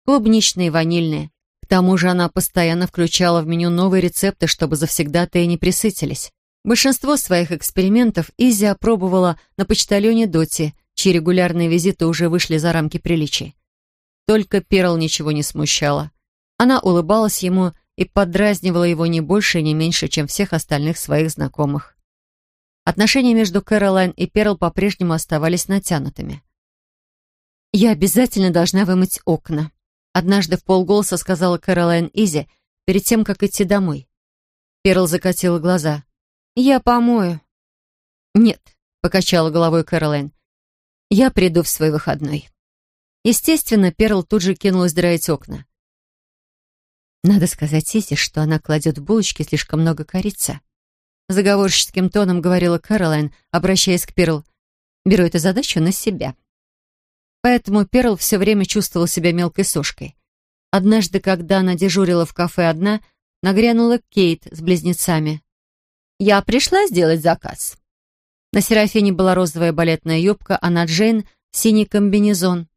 Клубничные ванильные. К тому же она постоянно включала в меню новые рецепты, чтобы завсегдатаи не пресытились. Большинство своих экспериментов Изи опробовала на почтальоне Доти, чьи регулярные визиты уже вышли за рамки приличий. Только Перл ничего не смущала. Она улыбалась ему и подразнивала его не больше и не меньше, чем всех остальных своих знакомых. Отношения между Кэролайн и Перл по-прежнему оставались натянутыми. «Я обязательно должна вымыть окна», — однажды в полголоса сказала Кэролайн Изи перед тем, как идти домой. Перл закатила глаза. «Я помою». «Нет», — покачала головой Кэролайн. «Я приду в свой выходной». Естественно, Перл тут же кинулась драить окна. «Надо сказать Изи, что она кладет в булочки слишком много корицы», заговорческим тоном говорила Кэролайн, обращаясь к Перл. «Беру эту задачу на себя». Поэтому Перл все время чувствовал себя мелкой сошкой. Однажды, когда она дежурила в кафе одна, нагрянула Кейт с близнецами. «Я пришла сделать заказ». На Серафине была розовая балетная юбка, а на Джейн — синий комбинезон.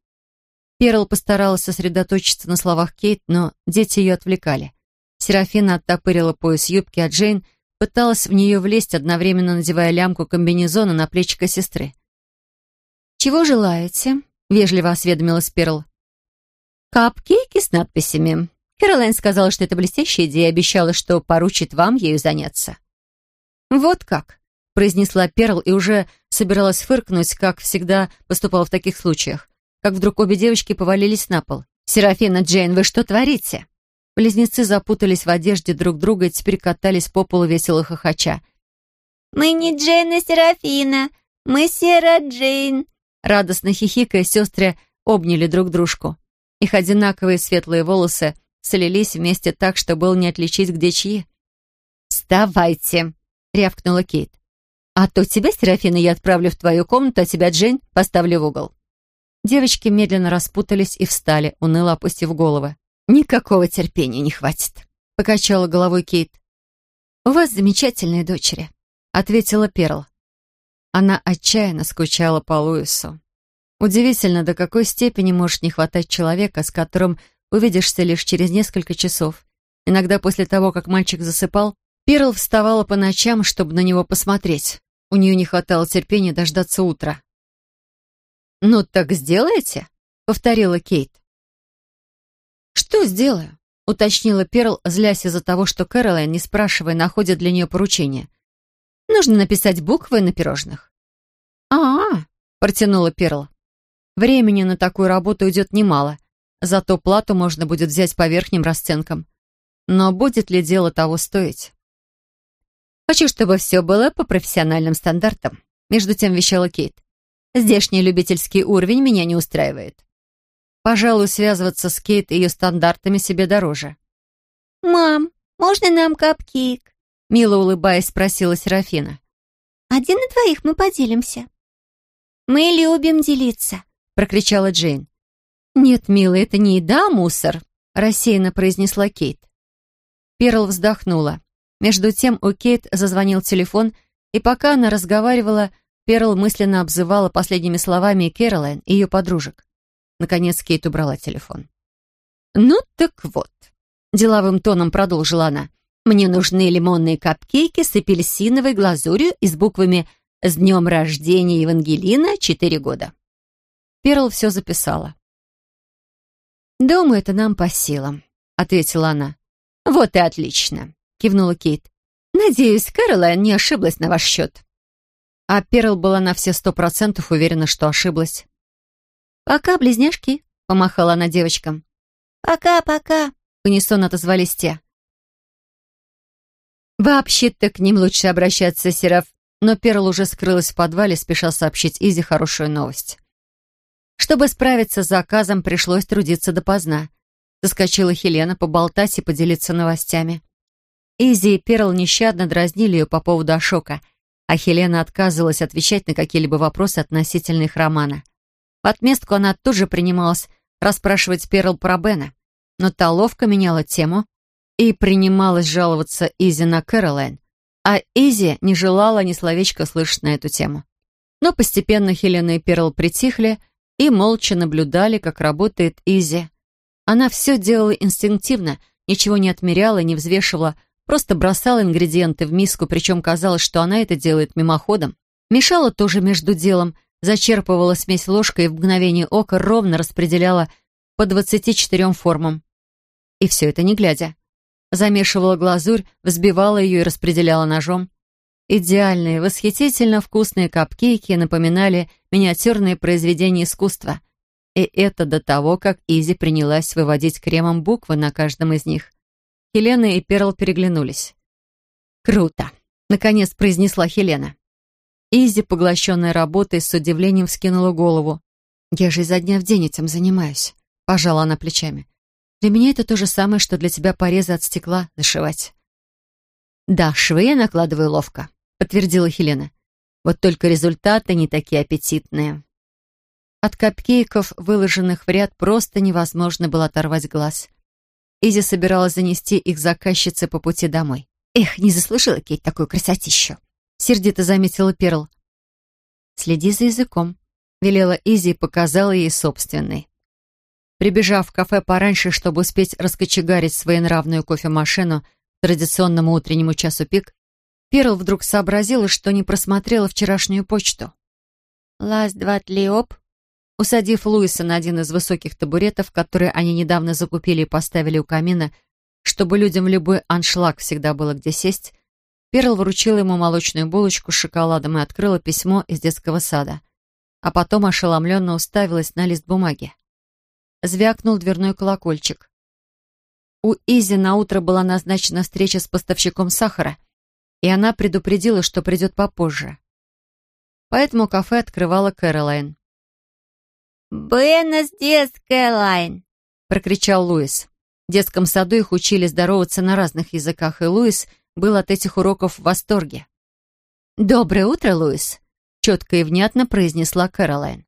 Перл постаралась сосредоточиться на словах Кейт, но дети ее отвлекали. Серафина оттопырила пояс юбки, а Джейн пыталась в нее влезть, одновременно надевая лямку комбинезона на плечико сестры. «Чего желаете?» Вежливо осведомилась Перл. «Капкейки с надписями. Кэролайн сказала, что это блестящая идея и обещала, что поручит вам ею заняться». «Вот как», — произнесла Перл и уже собиралась фыркнуть, как всегда поступала в таких случаях, как вдруг обе девочки повалились на пол. «Серафина, Джейн, вы что творите?» Близнецы запутались в одежде друг друга и теперь катались по полу весело хохоча. «Мы не Джейн и Серафина, мы Сера Джейн», Радостно хихикая, сестры обняли друг дружку. Их одинаковые светлые волосы слились вместе так, что было не отличить, где чьи. «Вставайте!» — рявкнула Кейт. «А то тебя, Серафина, я отправлю в твою комнату, а тебя, Джейн, поставлю в угол». Девочки медленно распутались и встали, уныло опустив головы. «Никакого терпения не хватит», — покачала головой Кейт. «У вас замечательные дочери», — ответила Перл. Она отчаянно скучала по Луису. Удивительно, до какой степени может не хватать человека, с которым увидишься лишь через несколько часов. Иногда после того, как мальчик засыпал, Перл вставала по ночам, чтобы на него посмотреть. У нее не хватало терпения дождаться утра. «Ну так сделаете?» — повторила Кейт. «Что сделаю?» — уточнила Перл, злясь из-за того, что Кэролайн, не спрашивая, находит для нее поручение. «Нужно написать буквы на пирожных». «А-а-а», протянула Перл. «Времени на такую работу уйдет немало, зато плату можно будет взять по верхним расценкам. Но будет ли дело того стоить?» «Хочу, чтобы все было по профессиональным стандартам», между тем вещала Кейт. «Здешний любительский уровень меня не устраивает». Пожалуй, связываться с Кейт и ее стандартами себе дороже. «Мам, можно нам капкейк?» Мило улыбаясь, спросила Серафина. «Один на двоих мы поделимся». «Мы любим делиться», — прокричала Джейн. «Нет, милая, это не еда, а мусор», — рассеянно произнесла Кейт. Перл вздохнула. Между тем у Кейт зазвонил телефон, и пока она разговаривала, Перл мысленно обзывала последними словами Кэролайн и ее подружек. Наконец Кейт убрала телефон. «Ну так вот», — деловым тоном продолжила она, «мне нужны лимонные капкейки с апельсиновой глазурью и с буквами «С днем рождения Евангелина, четыре года». Перл все записала. «Думаю, это нам по силам», — ответила она. «Вот и отлично», — кивнула Кейт. «Надеюсь, Кэролайн не ошиблась на ваш счет». А Перл была на все сто процентов уверена, что ошиблась. «Пока, близняшки», — помахала она девочкам. «Пока-пока», — в унисон отозвались те. Вообще-то к ним лучше обращаться, Сераф, но Перл уже скрылась в подвале, спеша сообщить Изи хорошую новость. Чтобы справиться с заказом, пришлось трудиться допоздна. Заскочила Хелена поболтать и поделиться новостями. Изи и Перл нещадно дразнили ее по поводу Ашока, а Хелена отказывалась отвечать на какие-либо вопросы относительно их романа. В отместку она тоже принималась расспрашивать Перл про Бена, но та ловко меняла тему и принималась жаловаться Изи на Кэролайн, а Изи не желала ни словечка слышать на эту тему. Но постепенно Хелена и Перл притихли и молча наблюдали, как работает Изи. Она все делала инстинктивно, ничего не отмеряла, не взвешивала, просто бросала ингредиенты в миску, причем казалось, что она это делает мимоходом. Мешала тоже между делом, зачерпывала смесь ложкой и в мгновение ока ровно распределяла по 24 формам. И все это не глядя. Замешивала глазурь, взбивала ее и распределяла ножом. Идеальные, восхитительно вкусные капкейки напоминали миниатюрные произведения искусства. И это до того, как Изи принялась выводить кремом буквы на каждом из них. Хелена и Перл переглянулись. «Круто!» — наконец произнесла Хелена. Изи, поглощенная работой, с удивлением вскинула голову. «Я же изо дня в день этим занимаюсь», — пожала она плечами. «Для меня это то же самое, что для тебя порезы от стекла зашивать». «Да, швы я накладываю ловко», — подтвердила Хелена. «Вот только результаты не такие аппетитные». От капкейков, выложенных в ряд, просто невозможно было оторвать глаз. Изи собиралась занести их заказчице по пути домой. «Эх, не заслужила Кейт такую красотищу!» Сердито заметила Перл. «Следи за языком», — велела Изи и показала ей собственный. Прибежав в кафе пораньше, чтобы успеть раскочегарить своенравную кофемашину к традиционному утреннему часу пик, Перл вдруг сообразила, что не просмотрела вчерашнюю почту. «Лаз-два-тли-оп», Усадив Луиса на один из высоких табуретов, которые они недавно закупили и поставили у камина, чтобы людям в любой аншлаг всегда было где сесть, Перл вручила ему молочную булочку с шоколадом и открыла письмо из детского сада. А потом ошеломленно уставилась на лист бумаги. Звякнул дверной колокольчик. У Изи на утро была назначена встреча с поставщиком сахара, и она предупредила, что придет попозже. Поэтому кафе открывала Кэролайн. «Буэнос диас, Кэролайн!» — прокричал Луис. В детском саду их учили здороваться на разных языках, и Луис — был от этих уроков в восторге. «Доброе утро, Луис», — четко и внятно произнесла Кэролайн.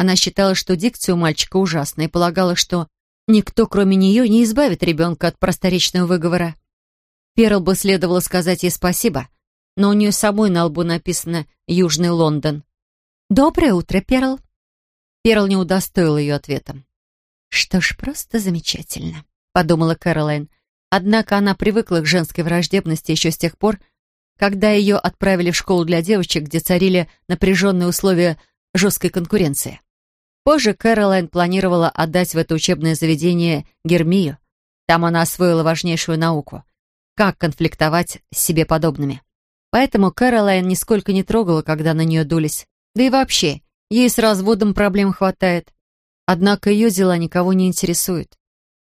Она считала, что дикция у мальчика ужасна, и полагала, что никто, кроме нее, не избавит ребенка от просторечного выговора. Перл бы следовало сказать ей спасибо, но у нее самой на лбу написано «Южный Лондон». «Доброе утро, Перл». Перл не удостоил ее ответом. «Что ж, просто замечательно», — подумала Кэролайн. Однако она привыкла к женской враждебности еще с тех пор, когда ее отправили в школу для девочек, где царили напряженные условия жесткой конкуренции. Позже Кэролайн планировала отдать в это учебное заведение Гермию. Там она освоила важнейшую науку — как конфликтовать с себе подобными. Поэтому Кэролайн нисколько не трогала, когда на нее дулись. Да и вообще, ей с разводом проблем хватает. Однако ее дела никого не интересуют.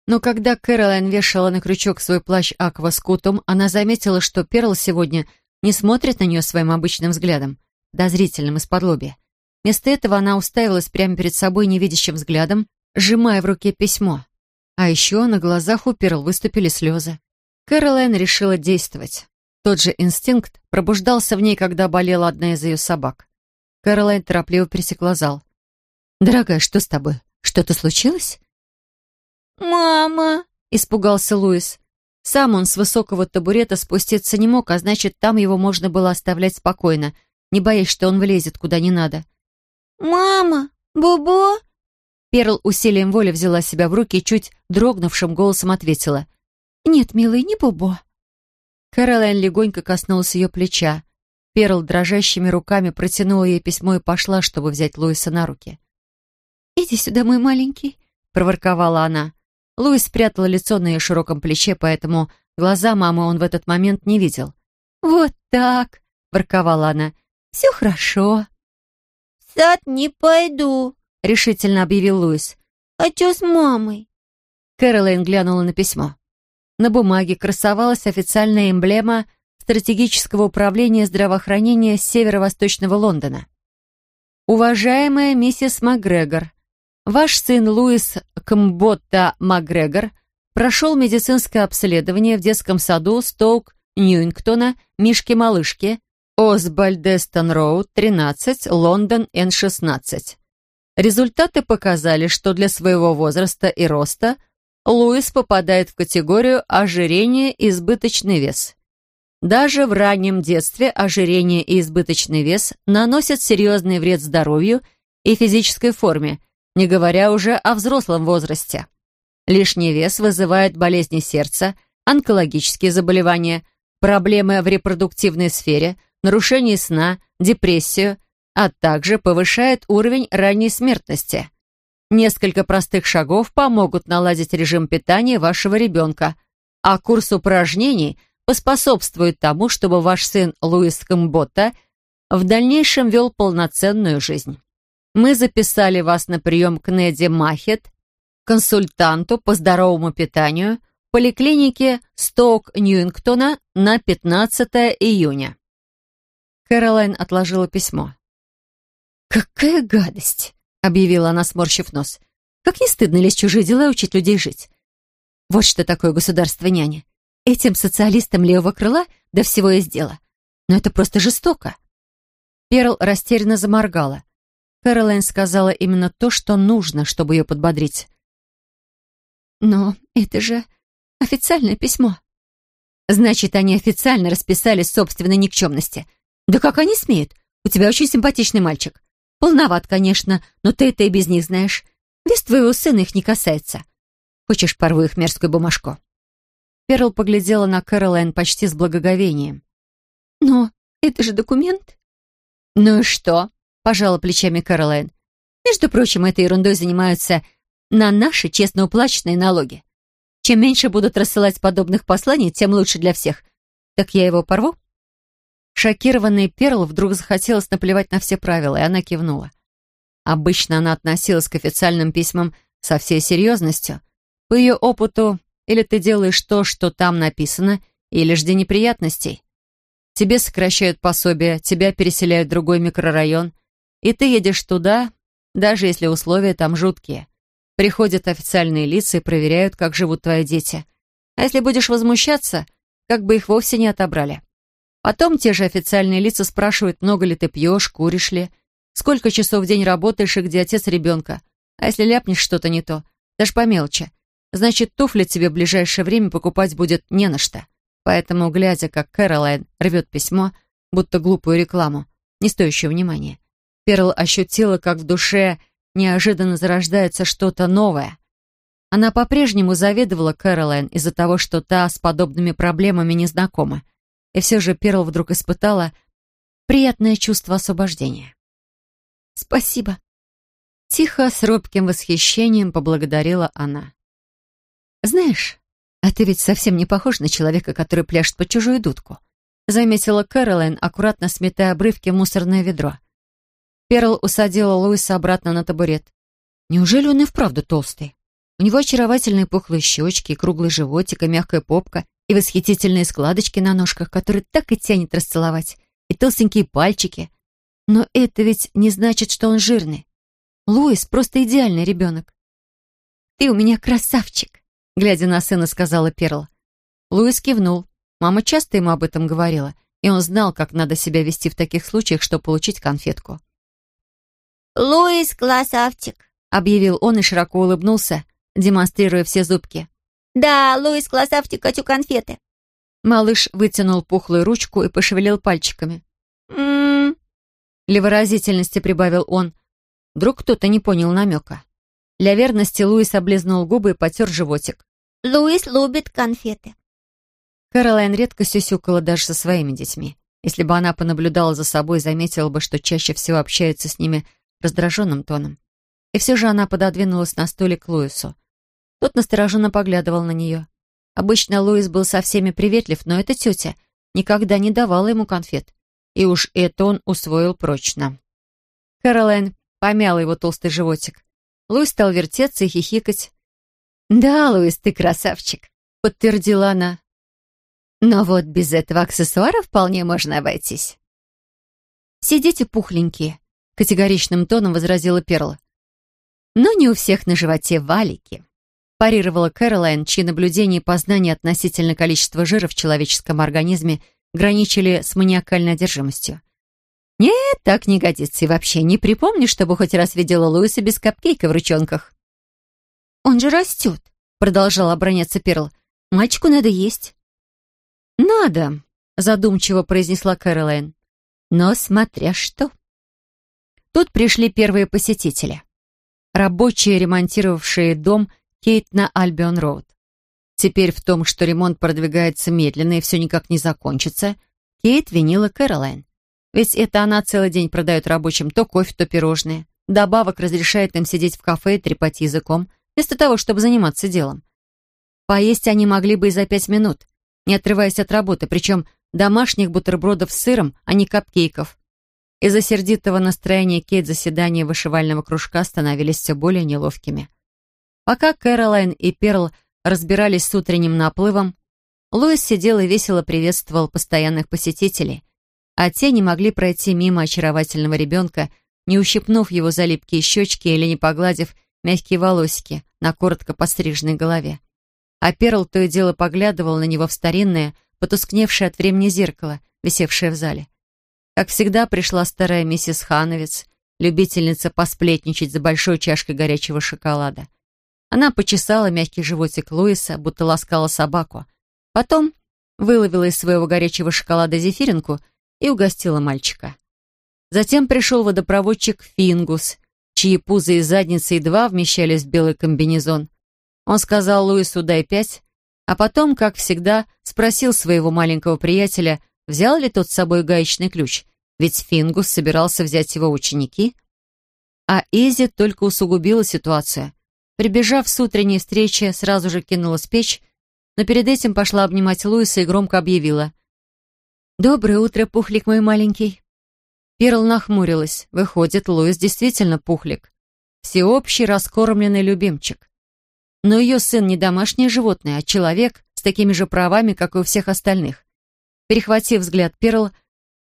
Но когда Кэролайн вешала на крючок свой плащ Аква с кутом, она заметила, что Перл сегодня не смотрит на нее своим обычным взглядом, подозрительным из-под лобья. Вместо этого она уставилась прямо перед собой невидящим взглядом, сжимая в руке письмо. А еще на глазах у Перл выступили слезы. Кэролайн решила действовать. Тот же инстинкт пробуждался в ней, когда болела одна из ее собак. Кэролайн торопливо пересекла зал. «Дорогая, что с тобой? Что-то случилось?» «Мама!» — испугался Луис. Сам он с высокого табурета спуститься не мог, а значит, там его можно было оставлять спокойно, не боясь, что он влезет куда не надо. «Мама! Бобо?» Перл усилием воли взяла себя в руки и чуть дрогнувшим голосом ответила. «Нет, милый, не Бобо». Кэролайн легонько коснулась ее плеча. Перл дрожащими руками протянула ей письмо и пошла, чтобы взять Луиса на руки. «Иди сюда, мой маленький», — проворковала она. Луис спрятал лицо на ее широком плече, поэтому глаза мамы он в этот момент не видел. «Вот так», — ворковала она. «Все хорошо». «В сад не пойду», — решительно объявил Луис. «Хочу с мамой». Кэролайн глянула на письмо. На бумаге красовалась официальная эмблема стратегического управления здравоохранения северо-восточного Лондона. «Уважаемая миссис Макгрегор, ваш сын Луис Кмботта Макгрегор прошел медицинское обследование в детском саду Стоук Ньюингтона Мишки-малышки Осбальдестон Роуд, 13, Лондон, Н-16. Результаты показали, что для своего возраста и роста – Луис попадает в категорию ожирение и избыточный вес. Даже в раннем детстве ожирение и избыточный вес наносят серьезный вред здоровью и физической форме, не говоря уже о взрослом возрасте. Лишний вес вызывает болезни сердца, онкологические заболевания, проблемы в репродуктивной сфере, нарушение сна, депрессию, а также повышает уровень ранней смертности. Несколько простых шагов помогут наладить режим питания вашего ребенка, а курс упражнений поспособствует тому, чтобы ваш сын Луис Камбота в дальнейшем вел полноценную жизнь. Мы записали вас на прием к Неди Махет, консультанту по здоровому питанию, в поликлинике Стоук Ньюингтона на 15 июня. Кэролайн отложила письмо. «Какая гадость!» объявила она, сморщив нос. «Как не стыдно лезть в чужие дела и учить людей жить. Вот что такое государство няня. Этим социалистам левого крыла до всего есть дело. Но это просто жестоко». Перл растерянно заморгала. Кэролайн сказала именно то, что нужно, чтобы ее подбодрить. «Но это же официальное письмо». «Значит, они официально расписали собственной никчемности. Да как они смеют? У тебя очень симпатичный мальчик. Полноват, конечно, но ты это и без них знаешь. Вес твоего сына их не касается. Хочешь, порву их мерзкую бумажку?» Перл поглядела на Кэролайн почти с благоговением. «Но это же документ». «Ну и что?» — пожала плечами Кэролайн. «Между прочим, этой ерундой занимаются на наши честно уплаченные налоги. Чем меньше будут рассылать подобных посланий, тем лучше для всех. Так я его порву?» Шокированный Перл вдруг захотелось наплевать на все правила, и она кивнула. Обычно она относилась к официальным письмам со всей серьезностью. По ее опыту, или ты делаешь то, что там написано, или жди неприятностей. Тебе сокращают пособие, тебя переселяют в другой микрорайон, и ты едешь туда, даже если условия там жуткие. Приходят официальные лица и проверяют, как живут твои дети. А если будешь возмущаться, как бы их вовсе не отобрали. Потом те же официальные лица спрашивают, много ли ты пьешь, куришь ли, сколько часов в день работаешь и где отец ребенка. А если ляпнешь что-то не то, даже по мелочи, значит, туфли тебе в ближайшее время покупать будет не на что. Поэтому, глядя, как Кэролайн рвет письмо, будто глупую рекламу, не стоящую внимания. Перл ощутила, как в душе неожиданно зарождается что-то новое. Она по-прежнему завидовала Кэролайн из-за того, что та с подобными проблемами не знакома. И все же Перл вдруг испытала приятное чувство освобождения. «Спасибо». Тихо, с робким восхищением поблагодарила она. «Знаешь, а ты ведь совсем не похож на человека, который пляшет под чужую дудку», заметила Кэролайн, аккуратно сметая обрывки в мусорное ведро. Перл усадила Луиса обратно на табурет. Неужели он и вправду толстый? У него очаровательные пухлые щечки, круглый животик, и мягкая попка, и восхитительные складочки на ножках, которые так и тянет расцеловать, и толстенькие пальчики. Но это ведь не значит, что он жирный. Луис просто идеальный ребенок. «Ты у меня красавчик», — глядя на сына, сказала Перл. Луис кивнул. Мама часто ему об этом говорила, и он знал, как надо себя вести в таких случаях, чтобы получить конфетку. «Луис красавчик», — объявил он и широко улыбнулся, демонстрируя все зубки. «Да, Луис красавчик, хочу конфеты». Малыш вытянул пухлую ручку и пошевелил пальчиками. «М-м-м», для выразительности прибавил он. Вдруг кто-то не понял намека. Для верности Луис облизнул губы и потер животик. «Луис любит конфеты». Кэролайн редко сюсюкала даже со своими детьми. Если бы она понаблюдала за собой, заметила бы, что чаще всего общается с ними раздраженным тоном. И все же она пододвинулась на столик к Луису. Тот настороженно поглядывал на нее. Обычно Луис был со всеми приветлив, но эта тетя никогда не давала ему конфет и уж это он усвоил прочно. Кэролайн помяла его толстый животик. Луис стал вертеться и хихикать. «Да, Луис, ты красавчик», — подтвердила она. «Но вот без этого аксессуара вполне можно обойтись». «Все дети пухленькие», — категоричным тоном возразила Перла. «Но не у всех на животе валики», — парировала Кэролайн, чьи наблюдения и познания относительно количества жира в человеческом организме — граничили с маниакальной одержимостью. «Нет, так не годится. И вообще не припомню, чтобы хоть раз видела Луиса без капкейка в ручонках». «Он же растет», — продолжала обороняться Перл. «Мальчику надо есть». «Надо», — задумчиво произнесла Кэролайн. «Но смотря что». Тут пришли первые посетители. Рабочие, ремонтировавшие дом Кейт на Альбион-Роуд. Теперь в том, что ремонт продвигается медленно и все никак не закончится, Кейт винила Кэролайн. Ведь это она целый день продает рабочим то кофе, то пирожные. Добавок разрешает им сидеть в кафе и трепать языком, вместо того, чтобы заниматься делом. Поесть они могли бы и за пять минут, не отрываясь от работы, причем домашних бутербродов с сыром, а не капкейков. Из-за сердитого настроения Кейт заседания вышивального кружка становились все более неловкими. Пока Кэролайн и Перл разбирались с утренним наплывом, Луис сидел и весело приветствовал постоянных посетителей, а те не могли пройти мимо очаровательного ребенка, не ущипнув его за липкие щечки или не погладив мягкие волосики на коротко постриженной голове. А Перл то и дело поглядывал на него в старинное, потускневшее от времени зеркало, висевшее в зале. Как всегда, пришла старая миссис Хановец, любительница посплетничать за большой чашкой горячего шоколада. Она почесала мягкий животик Луиса, будто ласкала собаку. Потом выловила из своего горячего шоколада зефиринку и угостила мальчика. Затем пришел водопроводчик Фингус, чьи пузы и задницы едва вмещались в белый комбинезон. Он сказал Луису «дай пять», а потом, как всегда, спросил своего маленького приятеля, взял ли тот с собой гаечный ключ, ведь Фингус собирался взять его ученики. А Изи только усугубила ситуацию. Прибежав с утренней встречи, сразу же кинулась в печь, но перед этим пошла обнимать Луиса и громко объявила. «Доброе утро, пухлик мой маленький». Перл нахмурилась. Выходит, Луис действительно пухлик. Всеобщий раскормленный любимчик. Но ее сын не домашнее животное, а человек с такими же правами, как и у всех остальных. Перехватив взгляд Перл,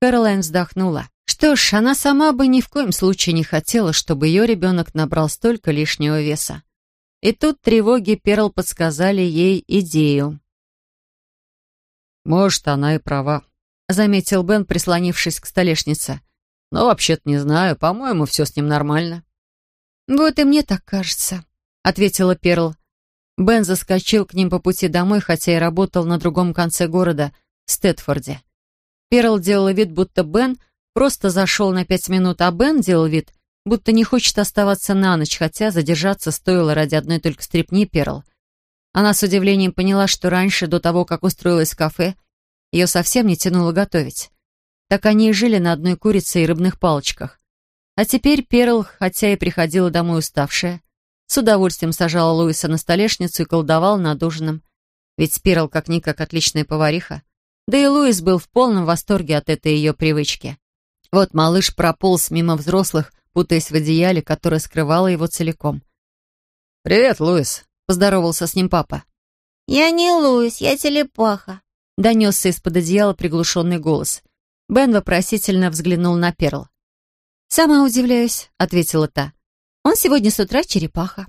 Кэролайн вздохнула. Что ж, она сама бы ни в коем случае не хотела, чтобы ее ребенок набрал столько лишнего веса. И тут тревоги Перл подсказали ей идею. «Может, она и права», — заметил Бен, прислонившись к столешнице. «Но вообще-то не знаю. По-моему, все с ним нормально». «Вот и мне так кажется», — ответила Перл. Бен заскочил к ним по пути домой, хотя и работал на другом конце города, в Стэтфорде. Перл делала вид, будто Бен просто зашел на пять минут, а Бен делал вид, будто не хочет оставаться на ночь, хотя задержаться стоило ради одной только стрепни Перл. Она с удивлением поняла, что раньше, до того, как устроилась в кафе, ее совсем не тянуло готовить. Так они и жили на одной курице и рыбных палочках. А теперь Перл, хотя и приходила домой уставшая, с удовольствием сажала Луиса на столешницу и колдовала над ужином. Ведь Перл как-никак отличная повариха. Да и Луис был в полном восторге от этой ее привычки. Вот малыш прополз мимо взрослых, путаясь в одеяле, которое скрывало его целиком. «Привет, Луис», — поздоровался с ним папа. «Я не Луис, я телепаха», — донесся из-под одеяла приглушенный голос. Бен вопросительно взглянул на Перл. «Сама удивляюсь», — ответила та. «Он сегодня с утра черепаха».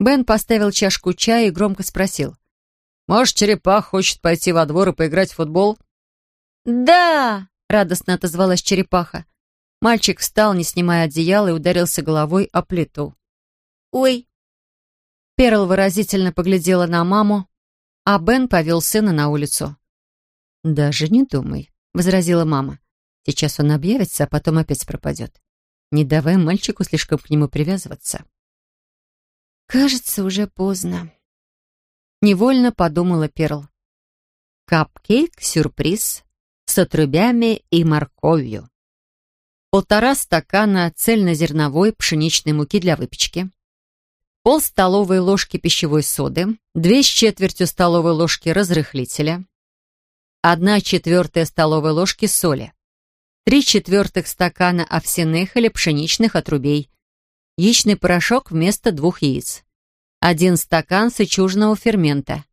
Бен поставил чашку чая и громко спросил. «Может, черепах хочет пойти во двор и поиграть в футбол?» «Да!» — радостно отозвалась черепаха. Мальчик встал, не снимая одеяла, и ударился головой о плиту. «Ой!» Перл выразительно поглядела на маму, а Бен повел сына на улицу. «Даже не думай», — возразила мама. «Сейчас он объявится, а потом опять пропадет. Не давай мальчику слишком к нему привязываться». «Кажется, уже поздно», — невольно подумала Перл. Капкейк-сюрприз с отрубями и морковью. Полтора стакана цельнозерновой пшеничной муки для выпечки, пол столовой ложки пищевой соды, две с четвертью столовой ложки разрыхлителя, одна четвертая столовой ложки соли, три четвертых стакана овсяных или пшеничных отрубей, яичный порошок вместо двух яиц, один стакан сычужного фермента,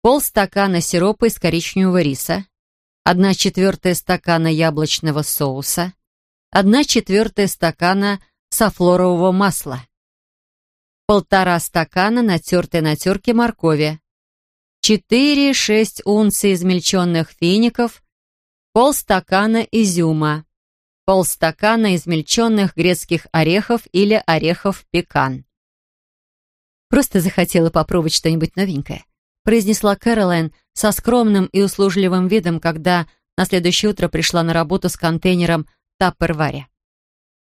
полстакана сиропа из коричневого риса, одна четвертая стакана яблочного соуса, одна четвертая стакана софлорового масла, полтора стакана натертой на терке моркови, 4-6 унций измельченных фиников, полстакана изюма, полстакана измельченных грецких орехов или орехов пекан. Просто захотела попробовать что-нибудь новенькое произнесла Кэролайн со скромным и услужливым видом, когда на следующее утро пришла на работу с контейнером Тапперваре.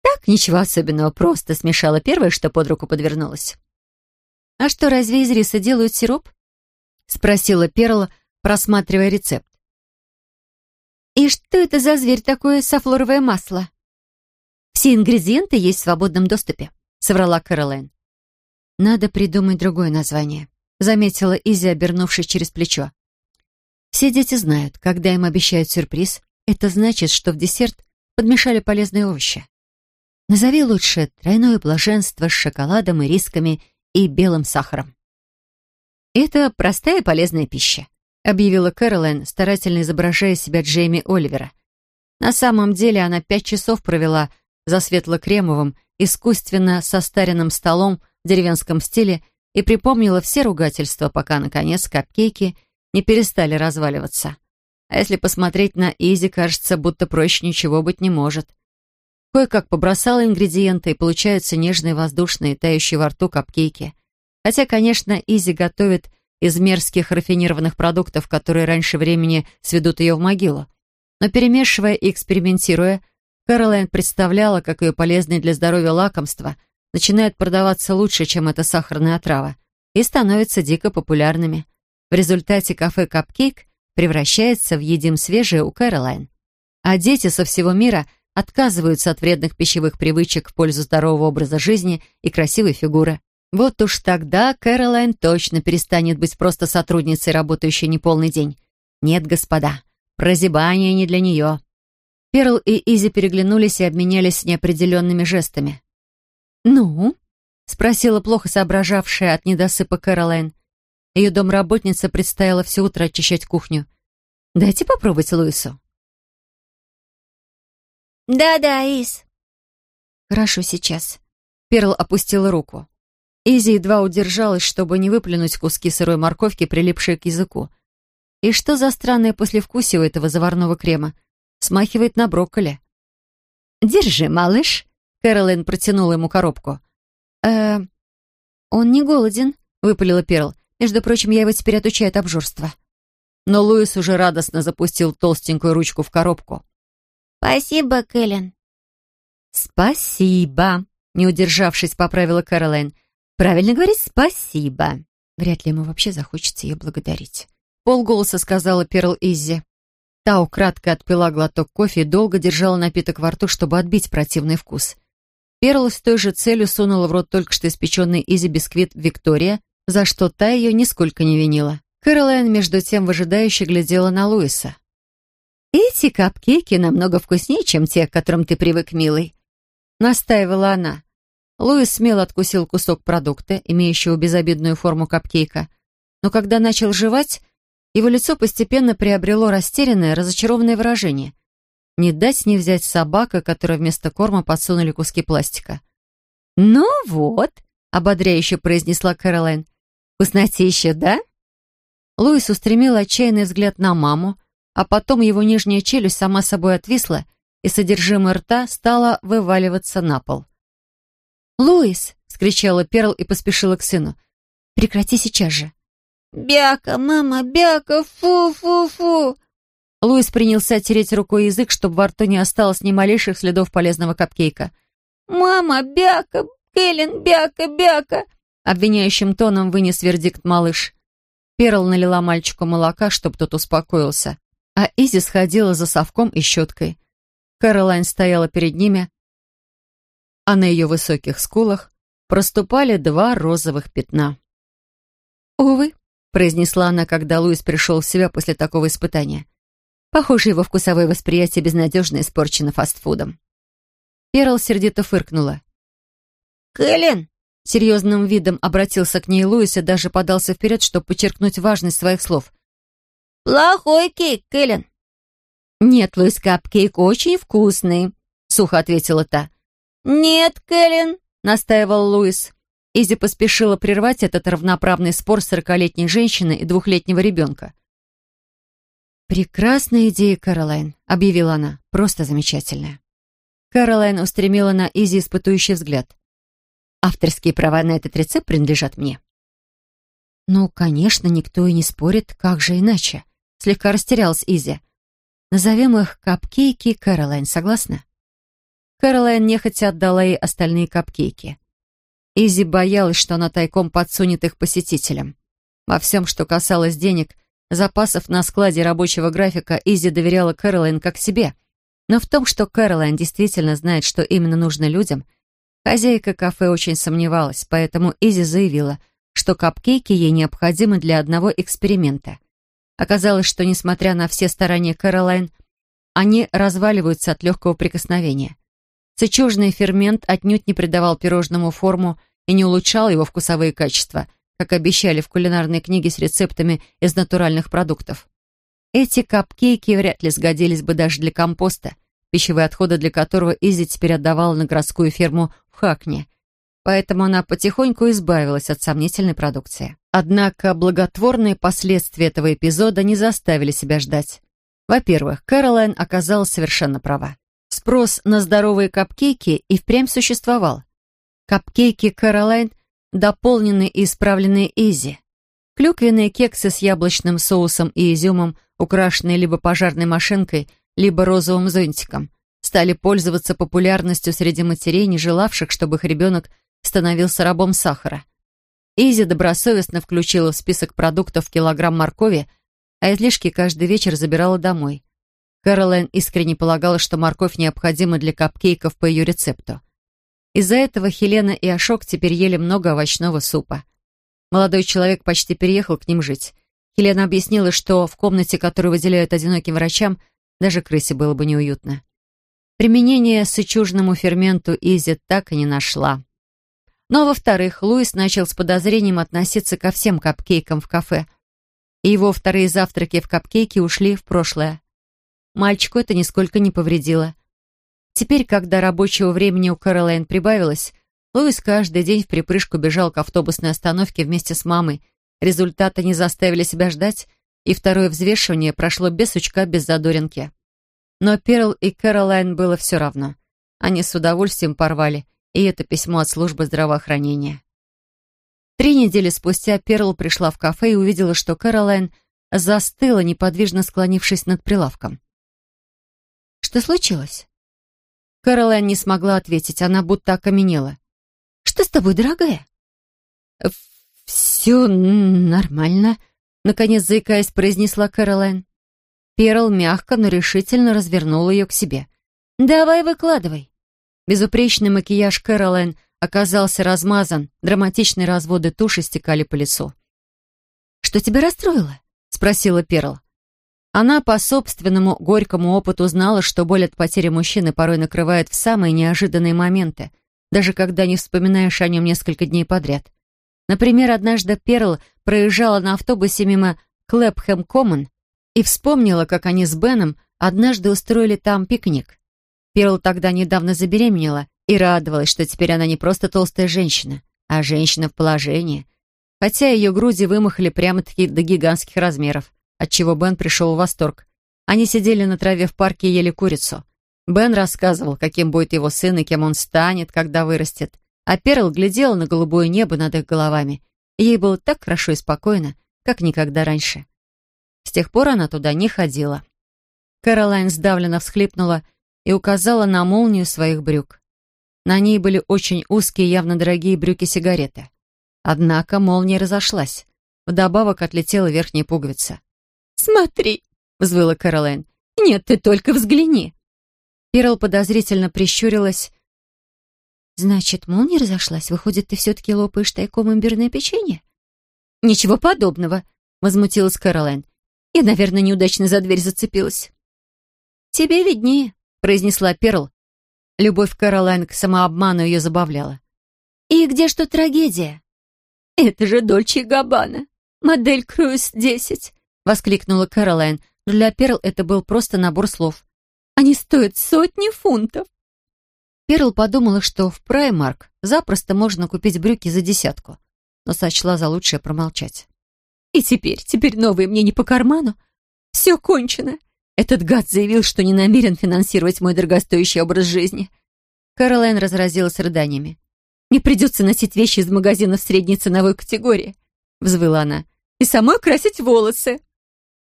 Так, ничего особенного, просто смешала первое, что под руку подвернулось. «А что, разве из риса делают сироп?» — спросила Перла, просматривая рецепт. «И что это за зверь такое софлоровое масло?» «Все ингредиенты есть в свободном доступе», — соврала Кэролайн. «Надо придумать другое название заметила Изи, обернувшись через плечо. Все дети знают, когда им обещают сюрприз, это значит, что в десерт подмешали полезные овощи. Назови лучше тройное блаженство с шоколадом и рисками и белым сахаром. «Это простая и полезная пища», — объявила Кэролайн, старательно изображая себя Джейми Оливера. На самом деле она пять часов провела за светло-кремовым, искусственно состаренным столом в деревенском стиле и припомнила все ругательства, пока, наконец, капкейки не перестали разваливаться. А если посмотреть на Изи, кажется, будто проще ничего быть не может. Кое-как побросала ингредиенты, и получаются нежные, воздушные, тающие во рту капкейки. Хотя, конечно, Изи готовит из мерзких рафинированных продуктов, которые раньше времени сведут ее в могилу. Но перемешивая и экспериментируя, Кэролайн представляла, как ее полезные для здоровья лакомства – начинают продаваться лучше, чем эта сахарная отрава, и становятся дико популярными. В результате кафе «Капкейк» превращается в «Едим свежее» у Кэролайн. А дети со всего мира отказываются от вредных пищевых привычек в пользу здорового образа жизни и красивой фигуры. Вот уж тогда Кэролайн точно перестанет быть просто сотрудницей, работающей неполный день. Нет, господа, прозябание не для нее. Перл и Изи переглянулись и обменялись неопределенными жестами. «Ну?» — спросила плохо соображавшая от недосыпа Кэролайн. Ее домработница предстояло все утро очищать кухню. «Дайте попробовать Луису». «Да-да, Ис». «Хорошо, сейчас». Перл опустила руку. Изи едва удержалась, чтобы не выплюнуть куски сырой морковки, прилипшие к языку. И что за странное послевкусие у этого заварного крема? Смахивает на брокколи. «Держи, малыш», Кэролайн протянула ему коробку. э он не голоден», — выпалила Перл. «Между прочим, я его теперь отучаю от обжорства». но Луис уже радостно запустил толстенькую ручку в коробку. «Спасибо, Кэлен». «Спасибо», — не удержавшись, поправила Кэролайн. «Правильно говорить «спасибо». Вряд ли ему вообще захочется ее благодарить. Полголоса сказала Перл Иззи. Та украдкой отпила глоток кофе и долго держала напиток во рту, чтобы отбить противный вкус. Перл с той же целью сунула в рот только что испеченный Изи бисквит Виктория, за что та ее нисколько не винила. Кэролайн, между тем, выжидающе глядела на Луиса. «Эти капкейки намного вкуснее, чем те, к которым ты привык, милый», — настаивала она. Луис смело откусил кусок продукта, имеющего безобидную форму капкейка, но когда начал жевать, его лицо постепенно приобрело растерянное, разочарованное выражение. Не дать не взять собака, которой вместо корма подсунули куски пластика. «Ну вот», — ободряюще произнесла Кэролайн, «вкуснотища, да?» Луис устремил отчаянный взгляд на маму, а потом его нижняя челюсть сама собой отвисла, и содержимое рта стало вываливаться на пол. «Луис!» — скричала Перл и поспешила к сыну. «Прекрати сейчас же!» «Бяка, мама, бяка, фу-фу-фу!» Луис принялся тереть рукой язык, чтобы во рту не осталось ни малейших следов полезного капкейка. «Мама, бяка, Кэлен, бяка, бяка!» Обвиняющим тоном вынес вердикт малыш. Перл налила мальчику молока, чтобы тот успокоился, а Изи сходила за совком и щеткой. Кэролайн стояла перед ними, а на ее высоких скулах проступали два розовых пятна. «Увы», — произнесла она, когда Луис пришел в себя после такого испытания. Похоже, его вкусовое восприятие безнадежно испорчено фастфудом. Перл сердито фыркнула. «Кэлен!» Серьезным видом обратился к ней Луис и даже подался вперед, чтобы подчеркнуть важность своих слов. «Плохой cake, Кэлен!» «Нет, Луис, капкейк очень вкусный», — сухо ответила та. «Нет, Кэлен», — настаивал Луис. Изи поспешила прервать этот равноправный спор сорокалетней женщины и двухлетнего ребенка. «Прекрасная идея, Кэролайн», — объявила она. «Просто замечательная». Кэролайн устремила на Изи испытующий взгляд. «Авторские права на этот рецепт принадлежат мне». «Ну, конечно, никто и не спорит, как же иначе?» Слегка растерялась Изи. «Назовем их капкейки Кэролайн, согласна?» Кэролайн нехотя отдала ей остальные капкейки. Изи боялась, что она тайком подсунет их посетителям. Во всем, что касалось денег, запасов на складе рабочего графика, Изи доверяла Кэролайн как себе. Но в том, что Кэролайн действительно знает, что именно нужно людям, хозяйка кафе очень сомневалась, поэтому Изи заявила, что капкейки ей необходимы для одного эксперимента. Оказалось, что, несмотря на все старания Кэролайн, они разваливаются от легкого прикосновения. Сычужный фермент отнюдь не придавал пирожному форму и не улучшал его вкусовые качества, как обещали в кулинарной книге с рецептами из натуральных продуктов. Эти капкейки вряд ли сгодились бы даже для компоста, пищевые отходы для которого Изи теперь отдавала на городскую ферму в Хакне. Поэтому она потихоньку избавилась от сомнительной продукции. Однако благотворные последствия этого эпизода не заставили себя ждать. Во-первых, Кэролайн оказалась совершенно права. Спрос на здоровые капкейки и впрямь существовал. Капкейки Каролайн дополненные и исправленные Изи. Клюквенные кексы с яблочным соусом и изюмом, украшенные либо пожарной машинкой, либо розовым зонтиком, стали пользоваться популярностью среди матерей, не желавших, чтобы их ребенок становился рабом сахара. Изи добросовестно включила в список продуктов килограмм моркови, а излишки каждый вечер забирала домой. Кэролайн искренне полагала, что морковь необходима для капкейков по ее рецепту. Из-за этого Хелена и Ашок теперь ели много овощного супа. Молодой человек почти переехал к ним жить. Хелена объяснила, что в комнате, которую выделяют одиноким врачам, даже крысе было бы неуютно. Применение сычужному ферменту Изи так и не нашла. Но, во-вторых, Луис начал с подозрением относиться ко всем капкейкам в кафе, и его вторые завтраки в капкейке ушли в прошлое. Мальчику это нисколько не повредило. Теперь, когда рабочего времени у Кэролайн прибавилось, Луис каждый день в припрыжку бежал к автобусной остановке вместе с мамой. Результаты не заставили себя ждать, и второе взвешивание прошло без сучка, без задоринки. Но Перл и Кэролайн было все равно. Они с удовольствием порвали, и это письмо от службы здравоохранения. Три недели спустя Перл пришла в кафе и увидела, что Кэролайн застыла, неподвижно склонившись над прилавком. «Что случилось?» Кэролайн не смогла ответить, она будто окаменела. «Что с тобой, дорогая?» «Все нормально», — наконец заикаясь, произнесла Кэролайн. Перл мягко, но решительно развернула ее к себе. «Давай выкладывай». Безупречный макияж Кэролайн оказался размазан, драматичные разводы туши стекали по лицу. «Что тебя расстроило?» — спросила Перл. Она по собственному горькому опыту знала, что боль от потери мужчины порой накрывает в самые неожиданные моменты, даже когда не вспоминаешь о нем несколько дней подряд. Например, однажды Перл проезжала на автобусе мимо Клэпхэм-Коммон и вспомнила, как они с Беном однажды устроили там пикник. Перл тогда недавно забеременела и радовалась, что теперь она не просто толстая женщина, а женщина в положении. Хотя ее груди вымахали прямо-таки до гигантских размеров, отчего Бен пришел в восторг. Они сидели на траве в парке и ели курицу. Бен рассказывал, каким будет его сын и кем он станет, когда вырастет. А Перл глядела на голубое небо над их головами, ей было так хорошо и спокойно, как никогда раньше. С тех пор она туда не ходила. Кэролайн сдавленно всхлипнула и указала на молнию своих брюк. На ней были очень узкие, явно дорогие брюки-сигареты. Однако молния разошлась. Вдобавок отлетела верхняя пуговица. «Смотри!» — взвыла Кэролайн. «Нет, ты только взгляни!» Перл подозрительно прищурилась. «Значит, молния разошлась? Выходит, ты все-таки лопаешь тайком имбирное печенье?» «Ничего подобного!» — возмутилась Кэролайн. «Я, наверное, неудачно за дверь зацепилась». «Тебе виднее», — произнесла Перл, Любовь Кэролайн к самообману ее забавляла. «И где тут трагедия?» «Это же Дольче Габбана, модель Круиз-10», — воскликнула Кэролайн, для Перл это был просто набор слов. «Они стоят сотни фунтов». Перл подумала, что в Праймарк запросто можно купить брюки за десятку, но сочла за лучшее промолчать. «И теперь, теперь новые мне не по карману. Все кончено. Этот гад заявил, что не намерен финансировать мой дорогостоящий образ жизни. Каролайн разразилась рыданиями. «Мне придется носить вещи из магазинов средней ценовой категории», — взвыла она, «и самой красить волосы».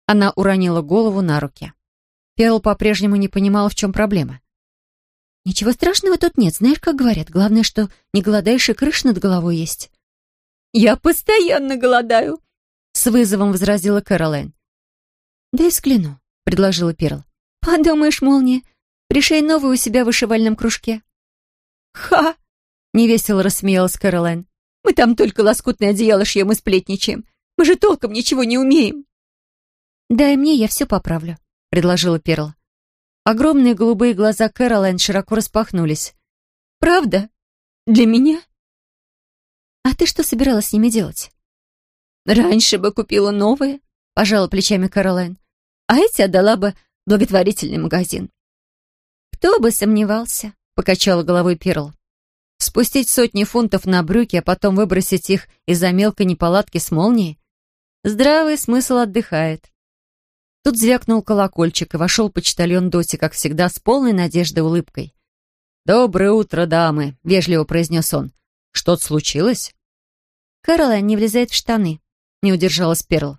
Она уронила голову на руки. Перл по-прежнему не понимала, в чем проблема. «Ничего страшного тут нет, знаешь, как говорят. Главное, что не голодаешь и крыша над головой есть». «Я постоянно голодаю», — с вызовом возразила Кэролайн. «Дай взгляну», предложила Перл. «Подумаешь, молния, пришей новую у себя в вышивальном кружке». «Ха!» — невесело рассмеялась Кэролайн. «Мы там только лоскутное одеяло шьем и сплетничаем. Мы же толком ничего не умеем». «Дай мне, я все поправлю», — предложила Перл. Огромные голубые глаза Кэролайн широко распахнулись. «Правда? Для меня?» «А ты что собиралась с ними делать?» «Раньше бы купила новые», — пожала плечами Кэролайн а эти отдала бы благотворительный магазин. «Кто бы сомневался», — покачала головой Перл. «Спустить сотни фунтов на брюки, а потом выбросить их из-за мелкой неполадки с молнией? Здравый смысл отдыхает». Тут звякнул колокольчик, и вошел почтальон Доти, как всегда, с полной надеждой улыбкой. «Доброе утро, дамы», — вежливо произнес он. «Что-то случилось?» «Кэролайн не влезает в штаны», — не удержалась Перл.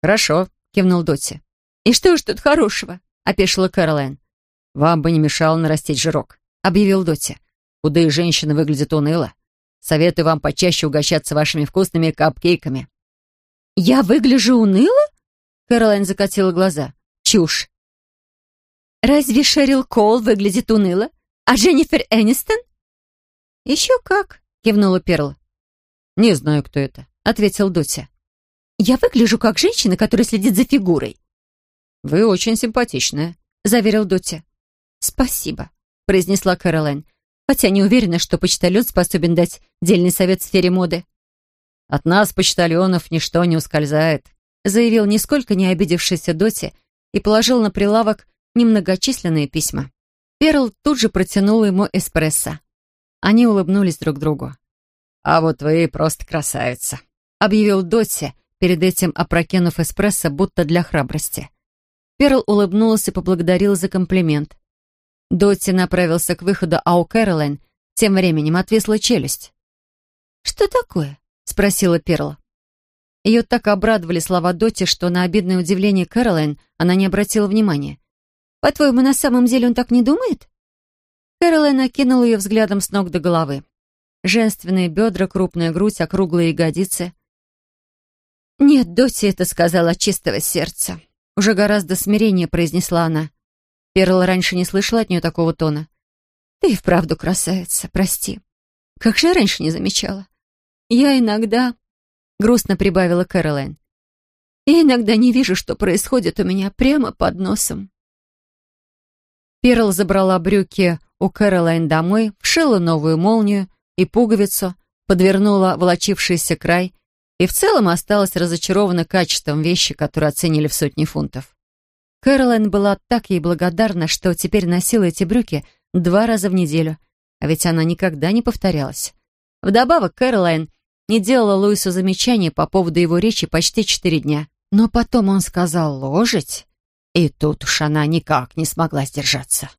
«Хорошо», — кивнул Доти. «И что ж тут хорошего?» — опешила Кэролайн. «Вам бы не мешало нарастить жирок», — объявил Доти. «Худые женщины выглядят уныло. Советую вам почаще угощаться вашими вкусными капкейками». «Я выгляжу уныло?» — Кэролайн закатила глаза. «Чушь!» «Разве Шерил Коул выглядит уныло? А Дженнифер Энистон?» «Еще как!» — кивнула Перл. «Не знаю, кто это», — ответил Доти. «Я выгляжу как женщина, которая следит за фигурой», «Вы очень симпатичная», — заверил Дотти. «Спасибо», — произнесла Кэролайн, хотя не уверена, что почтальон способен дать дельный совет в сфере моды. «От нас, почтальонов, ничто не ускользает», — заявил нисколько не обидевшийся Дотти и положил на прилавок немногочисленные письма. Перл тут же протянула ему эспрессо. Они улыбнулись друг другу. «А вот вы просто красавица», — объявил Дотти, перед этим опрокинув эспрессо, будто для храбрости. Перл улыбнулась и поблагодарила за комплимент. Дотти направился к выходу, а у Кэролайн тем временем отвисла челюсть. «Что такое?» — спросила Перл. Ее так обрадовали слова Доти, что на обидное удивление Кэролайн она не обратила внимания. «По-твоему, на самом деле он так не думает?» Кэролайн окинула ее взглядом с ног до головы. Женственные бедра, крупная грудь, округлые ягодицы. «Нет, Доти это сказала от чистого сердца», — уже гораздо смирение произнесла она. Перл раньше не слышала от нее такого тона. «Ты и вправду красавица, прости. Как же я раньше не замечала? Я иногда...» — грустно прибавила Кэролайн. «Я иногда не вижу, что происходит у меня прямо под носом». Перл забрала брюки у Кэролайн домой, вшила новую молнию и пуговицу, подвернула волочившийся край и в целом осталась разочарована качеством вещи, которую оценили в сотни фунтов. Кэролайн была так ей благодарна, что теперь носила эти брюки два раза в неделю, а ведь она никогда не повторялась. Вдобавок, Кэролайн не делала Луису замечаний по поводу его речи почти четыре дня. Но потом он сказал «ложить», и тут уж она никак не смогла сдержаться.